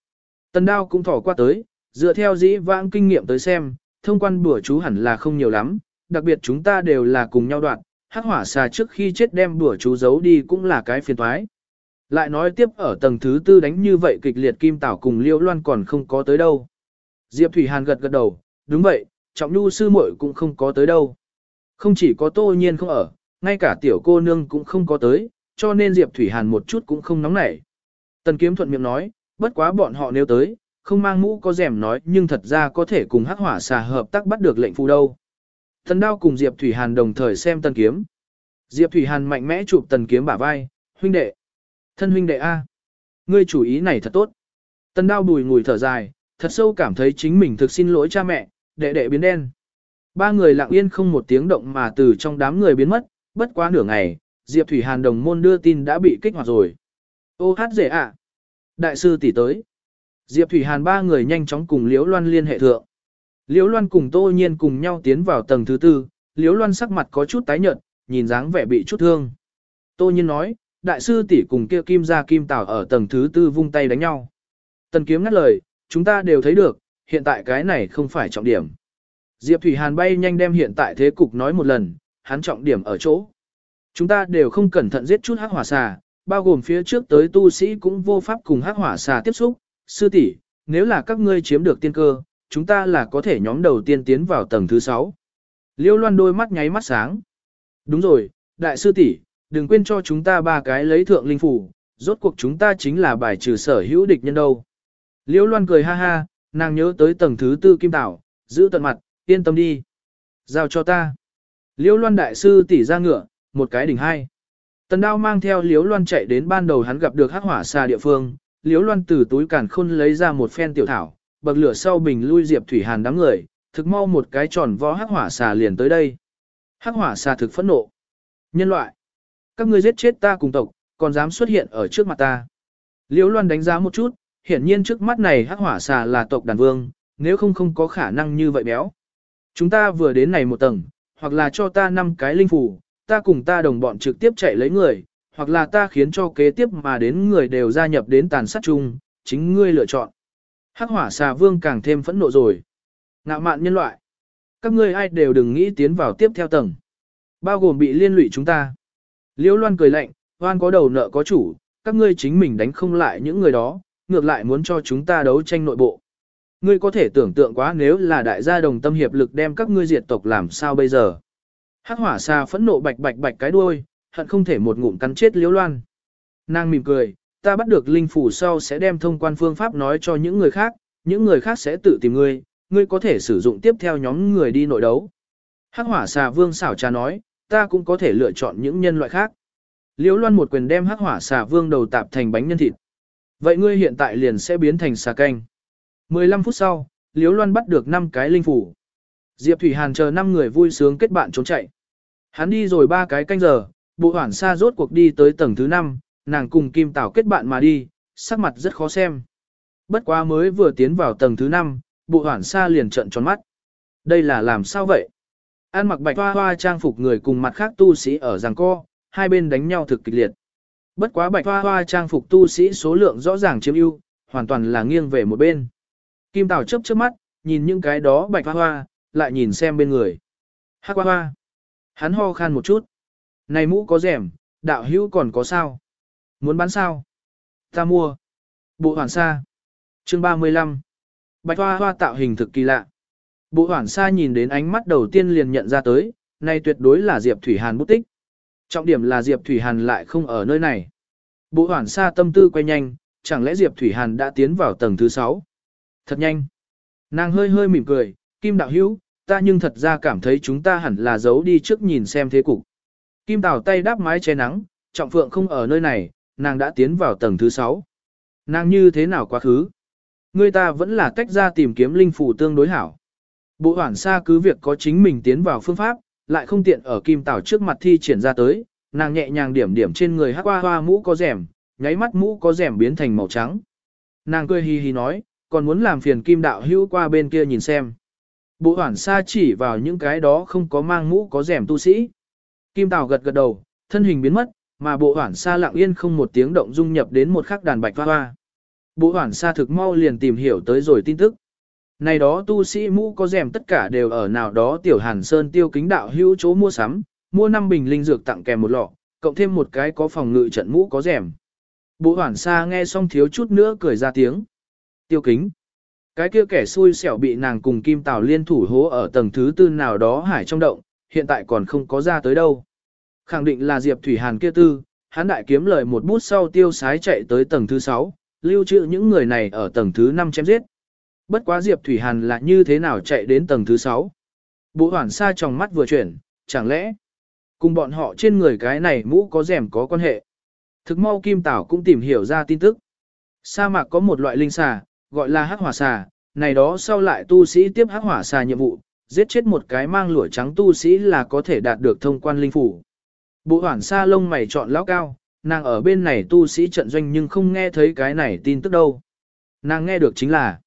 Tần đao cũng thỏ qua tới, dựa theo dĩ vãng kinh nghiệm tới xem, thông quan bùa chú hẳn là không nhiều lắm, đặc biệt chúng ta đều là cùng nhau đoạn, hắc hỏa xà trước khi chết đem bùa chú giấu đi cũng là cái phiền toái. Lại nói tiếp ở tầng thứ tư đánh như vậy kịch liệt kim tảo cùng liễu loan còn không có tới đâu. Diệp Thủy Hàn gật gật đầu, đúng vậy, trọng nhu sư muội cũng không có tới đâu. Không chỉ có tô nhiên không ở, ngay cả tiểu cô nương cũng không có tới, cho nên Diệp Thủy Hàn một chút cũng không nóng nảy. Tần kiếm thuận miệng nói, bất quá bọn họ nếu tới, không mang mũ có rèm nói nhưng thật ra có thể cùng hắc hỏa xà hợp tác bắt được lệnh phù đâu. Thần đao cùng Diệp Thủy Hàn đồng thời xem tần kiếm. Diệp Thủy Hàn mạnh mẽ chụp tần kiếm bả vai, huynh đệ. Thân huynh đệ A. Ngươi chủ ý này thật tốt. Tần đao bùi ngùi thở dài, thật sâu cảm thấy chính mình thực xin lỗi cha mẹ, đệ đệ biến đen. Ba người lặng yên không một tiếng động mà từ trong đám người biến mất, bất quá nửa ngày, Diệp Thủy Hàn đồng môn đưa tin đã bị kích hoạt rồi. Ô hát dễ ạ. Đại sư tỷ tới. Diệp Thủy Hàn ba người nhanh chóng cùng Liễu Loan liên hệ thượng. Liễu Loan cùng Tô Nhiên cùng nhau tiến vào tầng thứ tư, Liễu Loan sắc mặt có chút tái nhợt, nhìn dáng vẻ bị chút thương. Tô Nhiên nói, đại sư tỷ cùng kia kim gia kim tảo ở tầng thứ tư vung tay đánh nhau. Tần kiếm ngắt lời, chúng ta đều thấy được, hiện tại cái này không phải trọng điểm. Diệp Thủy Hàn bay nhanh đem hiện tại thế cục nói một lần, hắn trọng điểm ở chỗ. Chúng ta đều không cẩn thận giết chút hắc hỏa xà, bao gồm phía trước tới tu sĩ cũng vô pháp cùng hắc hỏa xà tiếp xúc. Sư tỷ, nếu là các ngươi chiếm được tiên cơ, chúng ta là có thể nhóm đầu tiên tiến vào tầng thứ 6. Liêu loan đôi mắt nháy mắt sáng. Đúng rồi, đại sư tỷ, đừng quên cho chúng ta ba cái lấy thượng linh phủ, rốt cuộc chúng ta chính là bài trừ sở hữu địch nhân đâu. Liêu loan cười ha ha, nàng nhớ tới tầng thứ tư kim tảo, giữ tận mặt, yên tâm đi. Giao cho ta. Liêu loan đại sư tỷ ra ngựa, một cái đỉnh hai. Tần đao mang theo liêu loan chạy đến ban đầu hắn gặp được hắc hỏa xa địa phương, Liễu loan từ túi cản khôn lấy ra một phen tiểu thảo, bậc lửa sau bình lui diệp thủy hàn đám người, thực mau một cái tròn vó hắc hỏa xà liền tới đây. Hắc hỏa xà thực phẫn nộ. Nhân loại, các ngươi giết chết ta cùng tộc, còn dám xuất hiện ở trước mặt ta. Liễu Loan đánh giá một chút, hiển nhiên trước mắt này hắc hỏa xà là tộc đàn vương, nếu không không có khả năng như vậy béo. Chúng ta vừa đến này một tầng, hoặc là cho ta năm cái linh phủ, ta cùng ta đồng bọn trực tiếp chạy lấy người, hoặc là ta khiến cho kế tiếp mà đến người đều gia nhập đến tàn sát chung, chính ngươi lựa chọn. Hắc hỏa xà vương càng thêm phẫn nộ rồi. Ngạo mạn nhân loại. Các ngươi ai đều đừng nghĩ tiến vào tiếp theo tầng. Bao gồm bị liên lụy chúng ta. Liễu loan cười lạnh, hoan có đầu nợ có chủ, các ngươi chính mình đánh không lại những người đó, ngược lại muốn cho chúng ta đấu tranh nội bộ. Ngươi có thể tưởng tượng quá nếu là đại gia đồng tâm hiệp lực đem các ngươi diệt tộc làm sao bây giờ. Hắc hỏa xa phẫn nộ bạch bạch bạch cái đuôi, hận không thể một ngụm cắn chết liễu loan. Nàng mỉm cười, ta bắt được linh phủ sau sẽ đem thông quan phương pháp nói cho những người khác, những người khác sẽ tự tìm ngươi, ngươi có thể sử dụng tiếp theo nhóm người đi nội đấu. Hắc hỏa xà vương xảo trà nói, ta cũng có thể lựa chọn những nhân loại khác. Liễu loan một quyền đem hắc hỏa xà vương đầu tạp thành bánh nhân thịt. Vậy ngươi hiện tại liền sẽ biến thành xà canh. 15 phút sau, Liễu loan bắt được 5 cái linh phủ. Diệp Thủy Hàn chờ 5 người vui sướng kết bạn trốn chạy. Hắn đi rồi ba cái canh giờ, bộ hoảng xa rốt cuộc đi tới tầng thứ 5, nàng cùng Kim Tảo kết bạn mà đi, sắc mặt rất khó xem. Bất quá mới vừa tiến vào tầng thứ 5, bộ hoảng xa liền trợn tròn mắt. Đây là làm sao vậy? An mặc bạch hoa hoa trang phục người cùng mặt khác tu sĩ ở giằng co, hai bên đánh nhau thực kịch liệt. Bất quá bạch hoa hoa trang phục tu sĩ số lượng rõ ràng chiếm ưu, hoàn toàn là nghiêng về một bên. Kim Tảo chớp chớp mắt, nhìn những cái đó bạch hoa hoa, lại nhìn xem bên người. Hắc hoa hoa. Hắn ho khan một chút. Này mũ có rẻm, đạo hữu còn có sao? Muốn bán sao? Ta mua. Bộ hoàn sa. Chương 35. Bạch hoa hoa tạo hình thực kỳ lạ. Bộ hoàn sa nhìn đến ánh mắt đầu tiên liền nhận ra tới, này tuyệt đối là Diệp Thủy Hàn bút tích. Trọng điểm là Diệp Thủy Hàn lại không ở nơi này. Bộ hoàn sa tâm tư quay nhanh, chẳng lẽ Diệp Thủy Hàn đã tiến vào tầng thứ 6? Thật nhanh. Nàng hơi hơi mỉm cười, Kim đạo hữu, ta nhưng thật ra cảm thấy chúng ta hẳn là giấu đi trước nhìn xem thế cục. Kim Tào tay đáp mái che nắng, trọng phượng không ở nơi này, nàng đã tiến vào tầng thứ 6. Nàng như thế nào quá khứ? Người ta vẫn là tách ra tìm kiếm linh phủ tương đối hảo. Bộ hoảng xa cứ việc có chính mình tiến vào phương pháp, lại không tiện ở Kim Tào trước mặt thi triển ra tới, nàng nhẹ nhàng điểm điểm trên người hắc hoa hoa mũ có rèm, nháy mắt mũ có rèm biến thành màu trắng. Nàng cười hi hi nói, còn muốn làm phiền Kim Đạo hữu qua bên kia nhìn xem. Bộ hoảng xa chỉ vào những cái đó không có mang mũ có rèm tu sĩ. Kim Tào gật gật đầu, thân hình biến mất, mà bộ hoản xa lặng yên không một tiếng động dung nhập đến một khắc đàn bạch hoa hoa. Bộ hoản xa thực mau liền tìm hiểu tới rồi tin tức. Này đó tu sĩ mũ có rèm tất cả đều ở nào đó tiểu hàn sơn tiêu kính đạo hữu chỗ mua sắm, mua 5 bình linh dược tặng kèm một lọ, cộng thêm một cái có phòng ngự trận mũ có rèm. Bộ hoản xa nghe xong thiếu chút nữa cười ra tiếng. Tiêu kính. Cái kia kẻ xui xẻo bị nàng cùng Kim Tào liên thủ hố ở tầng thứ tư nào đó hải trong động, hiện tại còn không có ra tới đâu. Khẳng định là Diệp Thủy Hàn kia tư, hắn đại kiếm lời một bút sau tiêu sái chạy tới tầng thứ 6, lưu trữ những người này ở tầng thứ 5 chém giết. Bất quá Diệp Thủy Hàn là như thế nào chạy đến tầng thứ 6. Bộ hoảng xa trong mắt vừa chuyển, chẳng lẽ cùng bọn họ trên người cái này mũ có rèm có quan hệ. Thực mau Kim Tảo cũng tìm hiểu ra tin tức. Sa mạc có một loại linh xà, gọi là hắc hỏa xà, này đó sau lại tu sĩ tiếp hắc hỏa xà nhiệm vụ, giết chết một cái mang lũa trắng tu sĩ là có thể đạt được thông quan linh phủ. Bộ hoảng xa lông mày chọn lão cao, nàng ở bên này tu sĩ trận doanh nhưng không nghe thấy cái này tin tức đâu. Nàng nghe được chính là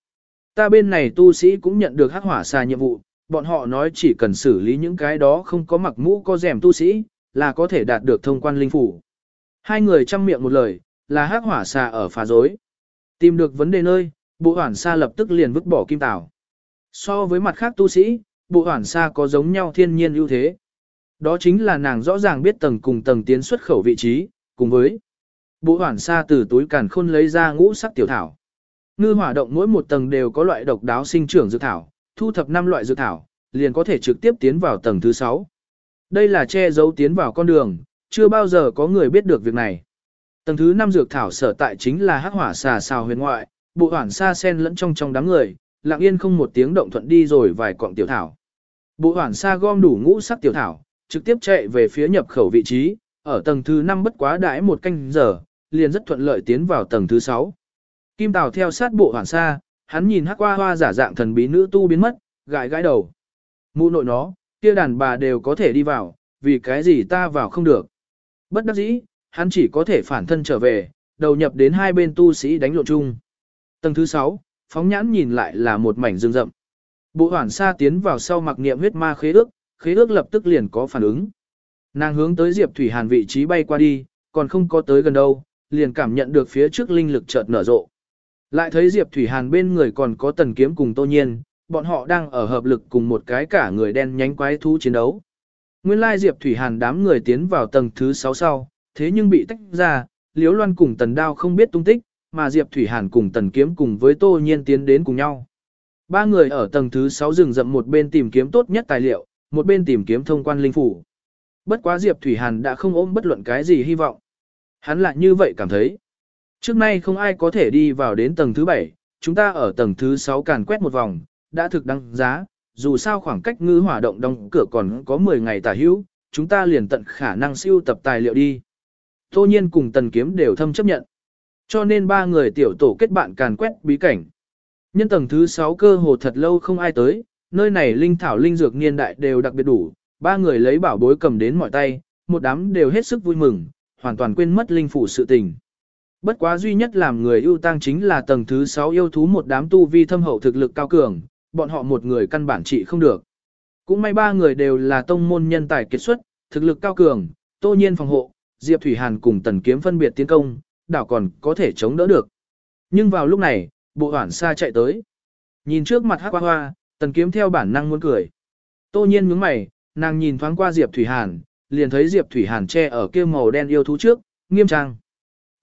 Ta bên này tu sĩ cũng nhận được hắc hỏa xà nhiệm vụ, bọn họ nói chỉ cần xử lý những cái đó không có mặc mũ có rèm tu sĩ, là có thể đạt được thông quan linh phủ. Hai người chăm miệng một lời, là hắc hỏa xà ở phá dối. Tìm được vấn đề nơi, bộ hoảng xa lập tức liền vứt bỏ kim tảo. So với mặt khác tu sĩ, bộ hoản xa có giống nhau thiên nhiên ưu thế. Đó chính là nàng rõ ràng biết tầng cùng tầng tiến xuất khẩu vị trí, cùng với bộ hoản xa từ túi càn khôn lấy ra ngũ sắc tiểu thảo. Ngư hỏa động mỗi một tầng đều có loại độc đáo sinh trưởng dược thảo, thu thập 5 loại dược thảo, liền có thể trực tiếp tiến vào tầng thứ 6. Đây là che giấu tiến vào con đường, chưa bao giờ có người biết được việc này. Tầng thứ 5 dược thảo sở tại chính là hắc hỏa xà xào huyền ngoại, bộ hoản xa sen lẫn trong trong đám người, lặng yên không một tiếng động thuận đi rồi vài quặng tiểu thảo. Bộ hoảng xa gom đủ ngũ sắc tiểu thảo, trực tiếp chạy về phía nhập khẩu vị trí, ở tầng thứ 5 bất quá đãi một canh giờ, liền rất thuận lợi tiến vào tầng thứ 6. Kim Tào theo sát bộ hoảng xa, hắn nhìn hắc hoa hoa giả dạng thần bí nữ tu biến mất, gãi gãi đầu. Mụ nội nó, kia đàn bà đều có thể đi vào, vì cái gì ta vào không được. Bất đắc dĩ, hắn chỉ có thể phản thân trở về, đầu nhập đến hai bên tu sĩ đánh lộn chung. Tầng thứ 6, phóng nhãn nhìn lại là một mảnh rừng rậm. Bộ hoản xa tiến vào sau mặc niệm huyết ma khế ước, khế ước lập tức liền có phản ứng. Nàng hướng tới Diệp Thủy Hàn vị trí bay qua đi, còn không có tới gần đâu, liền cảm nhận được phía trước linh lực chợt nở rộ. Lại thấy Diệp Thủy Hàn bên người còn có tần kiếm cùng tô nhiên, bọn họ đang ở hợp lực cùng một cái cả người đen nhánh quái thú chiến đấu. Nguyên lai Diệp Thủy Hàn đám người tiến vào tầng thứ 6 sau, thế nhưng bị tách ra, Liễu Loan cùng Tần Đao không biết tung tích, mà Diệp Thủy Hàn cùng Tần Kiếm cùng với Tô Nhiên tiến đến cùng nhau. Ba người ở tầng thứ 6 rừng rậm một bên tìm kiếm tốt nhất tài liệu, một bên tìm kiếm thông quan linh phủ. Bất quá Diệp Thủy Hàn đã không ôm bất luận cái gì hy vọng. Hắn lại như vậy cảm thấy. Trước nay không ai có thể đi vào đến tầng thứ 7, chúng ta ở tầng thứ 6 càn quét một vòng, đã thực đăng giá, dù sao khoảng cách ngư hỏa động đóng cửa còn có 10 ngày tả hữu, chúng ta liền tận khả năng siêu tập tài liệu đi. Tô nhiên cùng tần kiếm đều thâm chấp nhận. Cho nên ba người tiểu tổ kết bạn càn quét bí cảnh. Nhân tầng thứ 6 cơ hồ thật lâu không ai tới, nơi này linh thảo linh dược niên đại đều đặc biệt đủ, ba người lấy bảo bối cầm đến mọi tay, một đám đều hết sức vui mừng, hoàn toàn quên mất linh phủ sự tình. Bất quá duy nhất làm người ưu tang chính là tầng thứ 6 yêu thú một đám tu vi thâm hậu thực lực cao cường, bọn họ một người căn bản trị không được. Cũng may ba người đều là tông môn nhân tài kết xuất, thực lực cao cường, tô nhiên phòng hộ, Diệp Thủy Hàn cùng tần kiếm phân biệt tiến công, đảo còn có thể chống đỡ được. Nhưng vào lúc này, bộ Hoản xa chạy tới. Nhìn trước mặt hắc hoa hoa, tần kiếm theo bản năng muốn cười. Tô nhiên nhướng mày, nàng nhìn thoáng qua Diệp Thủy Hàn, liền thấy Diệp Thủy Hàn che ở kia màu đen yêu thú trước, nghiêm trang.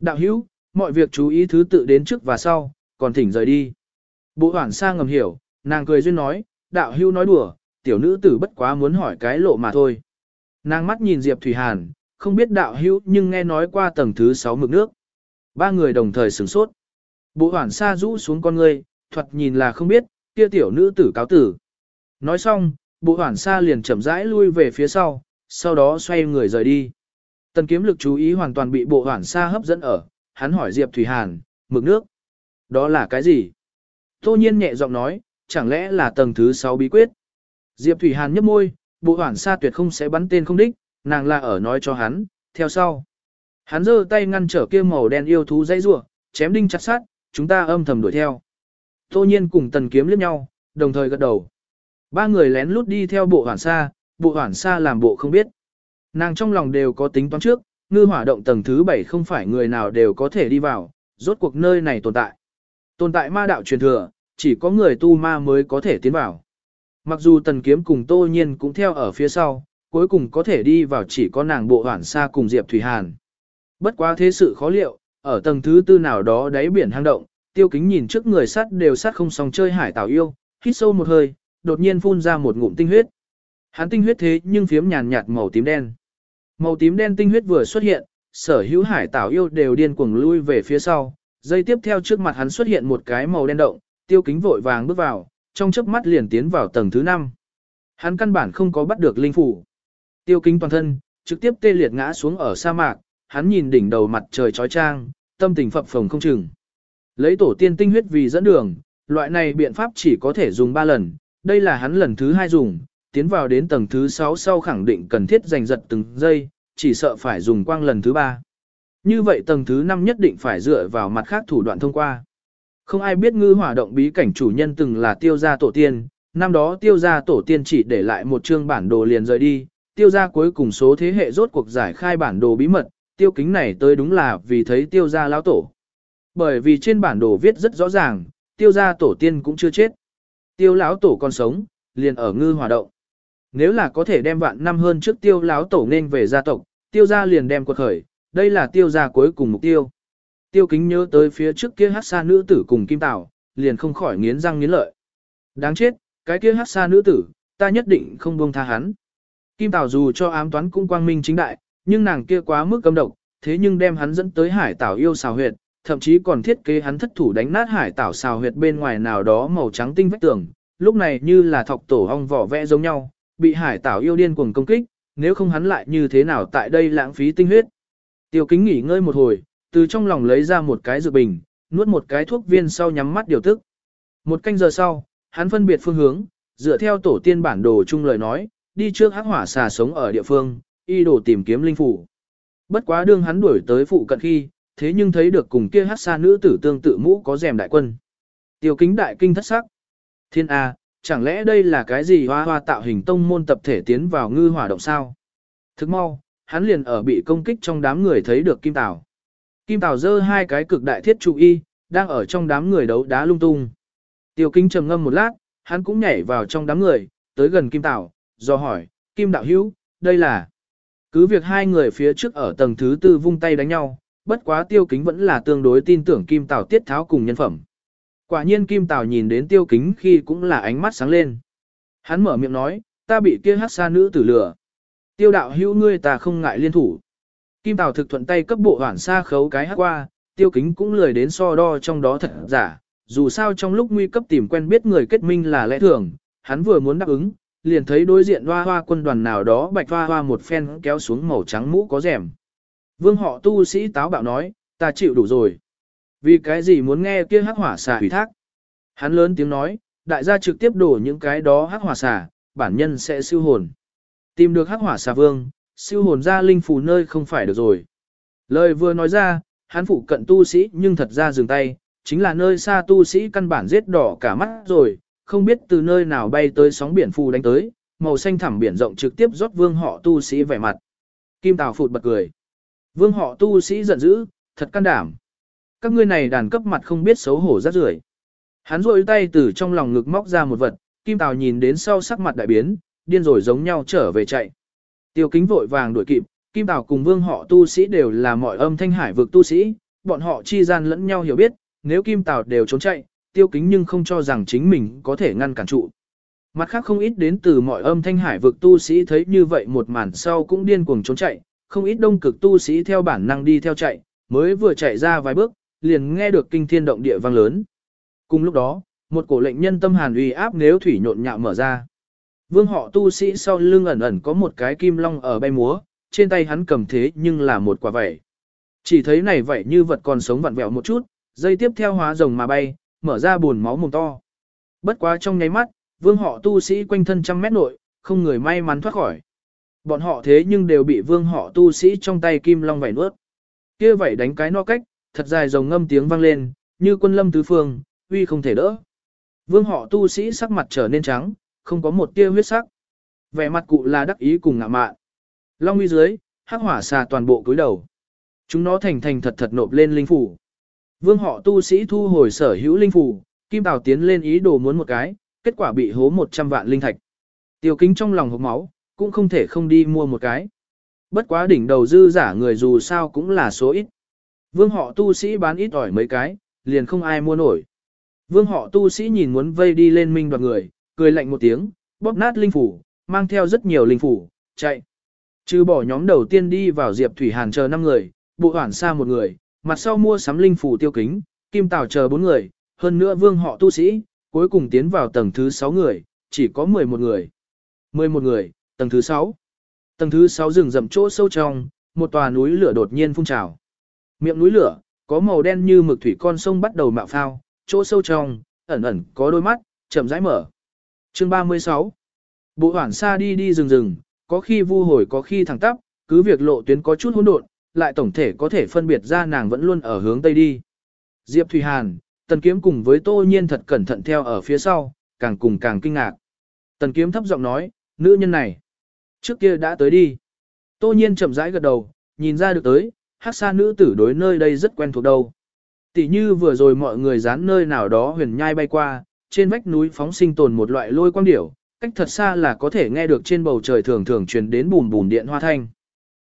Đạo hữu, mọi việc chú ý thứ tự đến trước và sau, còn thỉnh rời đi. Bộ Hoản xa ngầm hiểu, nàng cười duyên nói, đạo hữu nói đùa, tiểu nữ tử bất quá muốn hỏi cái lộ mà thôi. Nàng mắt nhìn Diệp Thủy Hàn, không biết đạo hữu nhưng nghe nói qua tầng thứ 6 mực nước. Ba người đồng thời sửng sốt. Bộ hoảng xa rũ xuống con ngươi, thuật nhìn là không biết, kia tiểu nữ tử cáo tử. Nói xong, bộ hoảng xa liền chậm rãi lui về phía sau, sau đó xoay người rời đi. Tần kiếm lực chú ý hoàn toàn bị bộ hoảng xa hấp dẫn ở, hắn hỏi Diệp Thủy Hàn, mực nước. Đó là cái gì? Tô nhiên nhẹ giọng nói, chẳng lẽ là tầng thứ 6 bí quyết? Diệp Thủy Hàn nhấp môi, bộ hoảng xa tuyệt không sẽ bắn tên không đích, nàng là ở nói cho hắn, theo sau. Hắn giơ tay ngăn trở kia màu đen yêu thú dây rủa, chém đinh chặt sát, chúng ta âm thầm đuổi theo. Tô nhiên cùng tần kiếm liếc nhau, đồng thời gật đầu. Ba người lén lút đi theo bộ hoảng xa, bộ hoảng xa làm bộ không biết. Nàng trong lòng đều có tính toán trước, ngư hỏa động tầng thứ 7 không phải người nào đều có thể đi vào, rốt cuộc nơi này tồn tại. Tồn tại ma đạo truyền thừa, chỉ có người tu ma mới có thể tiến vào. Mặc dù tần kiếm cùng tô nhiên cũng theo ở phía sau, cuối cùng có thể đi vào chỉ có nàng bộ hoảng xa cùng Diệp Thủy Hàn. Bất quá thế sự khó liệu, ở tầng thứ tư nào đó đáy biển hang động, tiêu kính nhìn trước người sắt đều sát không song chơi hải tảo yêu, hít sâu một hơi, đột nhiên phun ra một ngụm tinh huyết. Hắn tinh huyết thế nhưng phiếm nhàn nhạt màu tím đen. Màu tím đen tinh huyết vừa xuất hiện, sở hữu hải tảo yêu đều điên cuồng lui về phía sau. Dây tiếp theo trước mặt hắn xuất hiện một cái màu đen động, tiêu kính vội vàng bước vào, trong chớp mắt liền tiến vào tầng thứ 5. Hắn căn bản không có bắt được linh phủ. Tiêu kính toàn thân, trực tiếp tê liệt ngã xuống ở sa mạc, hắn nhìn đỉnh đầu mặt trời chói trang, tâm tình phập phồng không chừng. Lấy tổ tiên tinh huyết vì dẫn đường, loại này biện pháp chỉ có thể dùng 3 lần, đây là hắn lần thứ 2 dùng, tiến vào đến tầng thứ 6 sau khẳng định cần thiết giành giật từng giây, chỉ sợ phải dùng quang lần thứ 3. Như vậy tầng thứ 5 nhất định phải dựa vào mặt khác thủ đoạn thông qua. Không ai biết ngư hỏa động bí cảnh chủ nhân từng là tiêu gia tổ tiên, năm đó tiêu gia tổ tiên chỉ để lại một chương bản đồ liền rời đi, tiêu gia cuối cùng số thế hệ rốt cuộc giải khai bản đồ bí mật, tiêu kính này tới đúng là vì thấy tiêu gia lão tổ. Bởi vì trên bản đồ viết rất rõ ràng, tiêu gia tổ tiên cũng chưa chết. Tiêu lão tổ còn sống, liền ở ngư hòa động. Nếu là có thể đem vạn năm hơn trước tiêu lão tổ nên về gia tộc, tiêu gia liền đem quật khởi, đây là tiêu gia cuối cùng mục tiêu. Tiêu kính nhớ tới phía trước kia hát xa nữ tử cùng kim tảo, liền không khỏi nghiến răng nghiến lợi. Đáng chết, cái kia hát xa nữ tử, ta nhất định không buông tha hắn. Kim tảo dù cho ám toán cũng quang minh chính đại, nhưng nàng kia quá mức cấm độc, thế nhưng đem hắn dẫn tới hải tảo yêu xào huyệt, thậm chí còn thiết kế hắn thất thủ đánh nát hải tảo xào huyệt bên ngoài nào đó màu trắng tinh vách tường, lúc này như là thọc tổ ong vỏ vẽ giống nhau, bị hải tảo yêu điên cuồng công kích, nếu không hắn lại như thế nào tại đây lãng phí tinh huyết. Tiêu kính nghỉ ngơi một hồi, từ trong lòng lấy ra một cái dược bình, nuốt một cái thuốc viên sau nhắm mắt điều tức. Một canh giờ sau, hắn phân biệt phương hướng, dựa theo tổ tiên bản đồ chung lời nói, đi trước hắc hỏa xà sống ở địa phương, y đổ tìm kiếm linh phủ. Bất quá đương hắn đuổi tới phụ cận khi, thế nhưng thấy được cùng kia hát xa nữ tử tương tự mũ có rèm đại quân. Tiêu kính đại kinh thất sắc. Thiên A, chẳng lẽ đây là cái gì hoa hoa tạo hình tông môn tập thể tiến vào ngư hỏa động sao? Thức mau, hắn liền ở bị công kích trong đám người thấy được Kim Tào. Kim Tào giơ hai cái cực đại thiết trụ y, đang ở trong đám người đấu đá lung tung. Tiêu Kính trầm ngâm một lát, hắn cũng nhảy vào trong đám người, tới gần Kim Tào, do hỏi, Kim Đạo Hữu, đây là... Cứ việc hai người phía trước ở tầng thứ tư vung tay đánh nhau, bất quá Tiêu Kính vẫn là tương đối tin tưởng Kim Tào tiết tháo cùng nhân phẩm. Quả nhiên Kim Tào nhìn đến Tiêu Kính khi cũng là ánh mắt sáng lên. Hắn mở miệng nói, ta bị kia hát xa nữ tử lừa. Tiêu đạo hữu ngươi ta không ngại liên thủ. Kim Tào thực thuận tay cấp bộ hoảng xa khấu cái hát qua, tiêu kính cũng lười đến so đo trong đó thật giả, dù sao trong lúc nguy cấp tìm quen biết người kết minh là lẽ thường, hắn vừa muốn đáp ứng, liền thấy đối diện hoa hoa quân đoàn nào đó bạch hoa hoa một phen kéo xuống màu trắng mũ có rèm. Vương họ tu sĩ táo bạo nói, ta chịu đủ rồi. Vì cái gì muốn nghe kia hắc hỏa xà hủy thác? Hắn lớn tiếng nói, đại gia trực tiếp đổ những cái đó hắc hỏa xà, bản nhân sẽ siêu hồn. Tìm được hắc hỏa xà vương, siêu hồn ra linh phù nơi không phải được rồi. Lời vừa nói ra, hắn phụ cận tu sĩ nhưng thật ra dừng tay, chính là nơi xa tu sĩ căn bản giết đỏ cả mắt rồi, không biết từ nơi nào bay tới sóng biển phù đánh tới, màu xanh thẳm biển rộng trực tiếp rót vương họ tu sĩ vẻ mặt. Kim Tào phụt bật cười. Vương họ tu sĩ giận dữ, thật can đảm. Các ngươi này đàn cấp mặt không biết xấu hổ rát rưởi. Hắn rôi tay từ trong lòng ngực móc ra một vật, Kim Tào nhìn đến sau sắc mặt đại biến, điên rồi giống nhau trở về chạy. Tiêu kính vội vàng đuổi kịp, Kim Tào cùng vương họ tu sĩ đều là mọi âm thanh hải vực tu sĩ, bọn họ chi gian lẫn nhau hiểu biết, nếu Kim Tào đều trốn chạy, tiêu kính nhưng không cho rằng chính mình có thể ngăn cản trụ. Mặt khác không ít đến từ mọi âm thanh hải vực tu sĩ thấy như vậy một màn sau cũng điên cuồng trốn chạy, không ít đông cực tu sĩ theo bản năng đi theo chạy, mới vừa chạy ra vài bước, liền nghe được kinh thiên động địa vang lớn. Cùng lúc đó, một cổ lệnh nhân tâm hàn uy áp nếu thủy nhộn nhạo mở ra. Vương họ tu sĩ sau lưng ẩn ẩn có một cái kim long ở bay múa, trên tay hắn cầm thế nhưng là một quả vẩy. Chỉ thấy này vậy như vật còn sống vặn vẹo một chút, dây tiếp theo hóa rồng mà bay, mở ra buồn máu mồm to. Bất quá trong nháy mắt, vương họ tu sĩ quanh thân trăm mét nội, không người may mắn thoát khỏi. Bọn họ thế nhưng đều bị vương họ tu sĩ trong tay kim long vẩy nuốt. kia vẩy đánh cái no cách, thật dài rồng ngâm tiếng vang lên, như quân lâm tứ phương, uy không thể đỡ. Vương họ tu sĩ sắc mặt trở nên trắng, không có một tia huyết sắc. Vẻ mặt cụ là đắc ý cùng ngạ mạn. Long uy dưới, hắc hỏa xà toàn bộ cúi đầu. Chúng nó thành thành thật thật nộp lên linh phủ. Vương họ tu sĩ thu hồi sở hữu linh phủ, Kim Tào tiến lên ý đồ muốn một cái, kết quả bị hố 100 vạn linh thạch. Tiêu kính trong lòng hộc máu, cũng không thể không đi mua một cái. Bất quá đỉnh đầu dư giả người dù sao cũng là số ít. Vương họ tu sĩ bán ít ỏi mấy cái, liền không ai mua nổi. Vương họ tu sĩ nhìn muốn vây đi lên minh đoạt người, cười lạnh một tiếng, bóp nát linh phủ, mang theo rất nhiều linh phủ, chạy. Trừ bỏ nhóm đầu tiên đi vào Diệp Thủy Hàn chờ 5 người, bộ hoảng xa một người, mặt sau mua sắm linh phủ tiêu kính, kim tào chờ bốn người, hơn nữa vương họ tu sĩ, cuối cùng tiến vào tầng thứ 6 người, chỉ có 11 người. 11 người, tầng thứ 6. Tầng thứ 6 rừng rậm chỗ sâu trong, một tòa núi lửa đột nhiên phun trào. Miệng núi lửa, có màu đen như mực thủy con sông bắt đầu mạo phao, chỗ sâu trong, ẩn ẩn có đôi mắt, chậm rãi mở. Chương 36 Bộ hoảng xa đi đi rừng rừng, có khi vu hồi có khi thẳng tắp, cứ việc lộ tuyến có chút hỗn độn, lại tổng thể có thể phân biệt ra nàng vẫn luôn ở hướng tây đi. Diệp Thủy Hàn, tần kiếm cùng với tô nhiên thật cẩn thận theo ở phía sau, càng cùng càng kinh ngạc. Tần kiếm thấp giọng nói, nữ nhân này, trước kia đã tới đi. Tô nhiên chậm rãi gật đầu, nhìn ra được tới, hát xa nữ tử đối nơi đây rất quen thuộc đâu. Tỷ như vừa rồi mọi người dán nơi nào đó huyền nhai bay qua, trên vách núi phóng sinh tồn một loại lôi quang điểu, cách thật xa là có thể nghe được trên bầu trời thường thường truyền đến bùn bùn điện hoa thanh.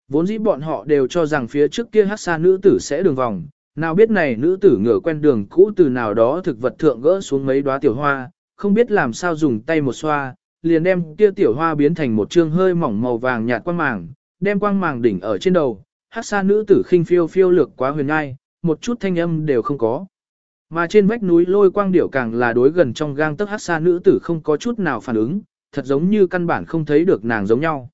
Vốn dĩ bọn họ đều cho rằng phía trước kia hát xa nữ tử sẽ đường vòng, nào biết này nữ tử ngửa quen đường cũ từ nào đó thực vật thượng gỡ xuống mấy đóa tiểu hoa, không biết làm sao dùng tay một xoa, liền đem kia tiểu hoa biến thành một trương hơi mỏng màu vàng nhạt quang màng, đem quang màng đỉnh ở trên đầu, hát xa nữ tử khinh phiêu phiêu lược quá huyền ngai, một chút thanh âm đều không có. Mà trên vách núi lôi quang điểu càng là đối gần trong gang tấc hát xa nữ tử không có chút nào phản ứng, thật giống như căn bản không thấy được nàng giống nhau.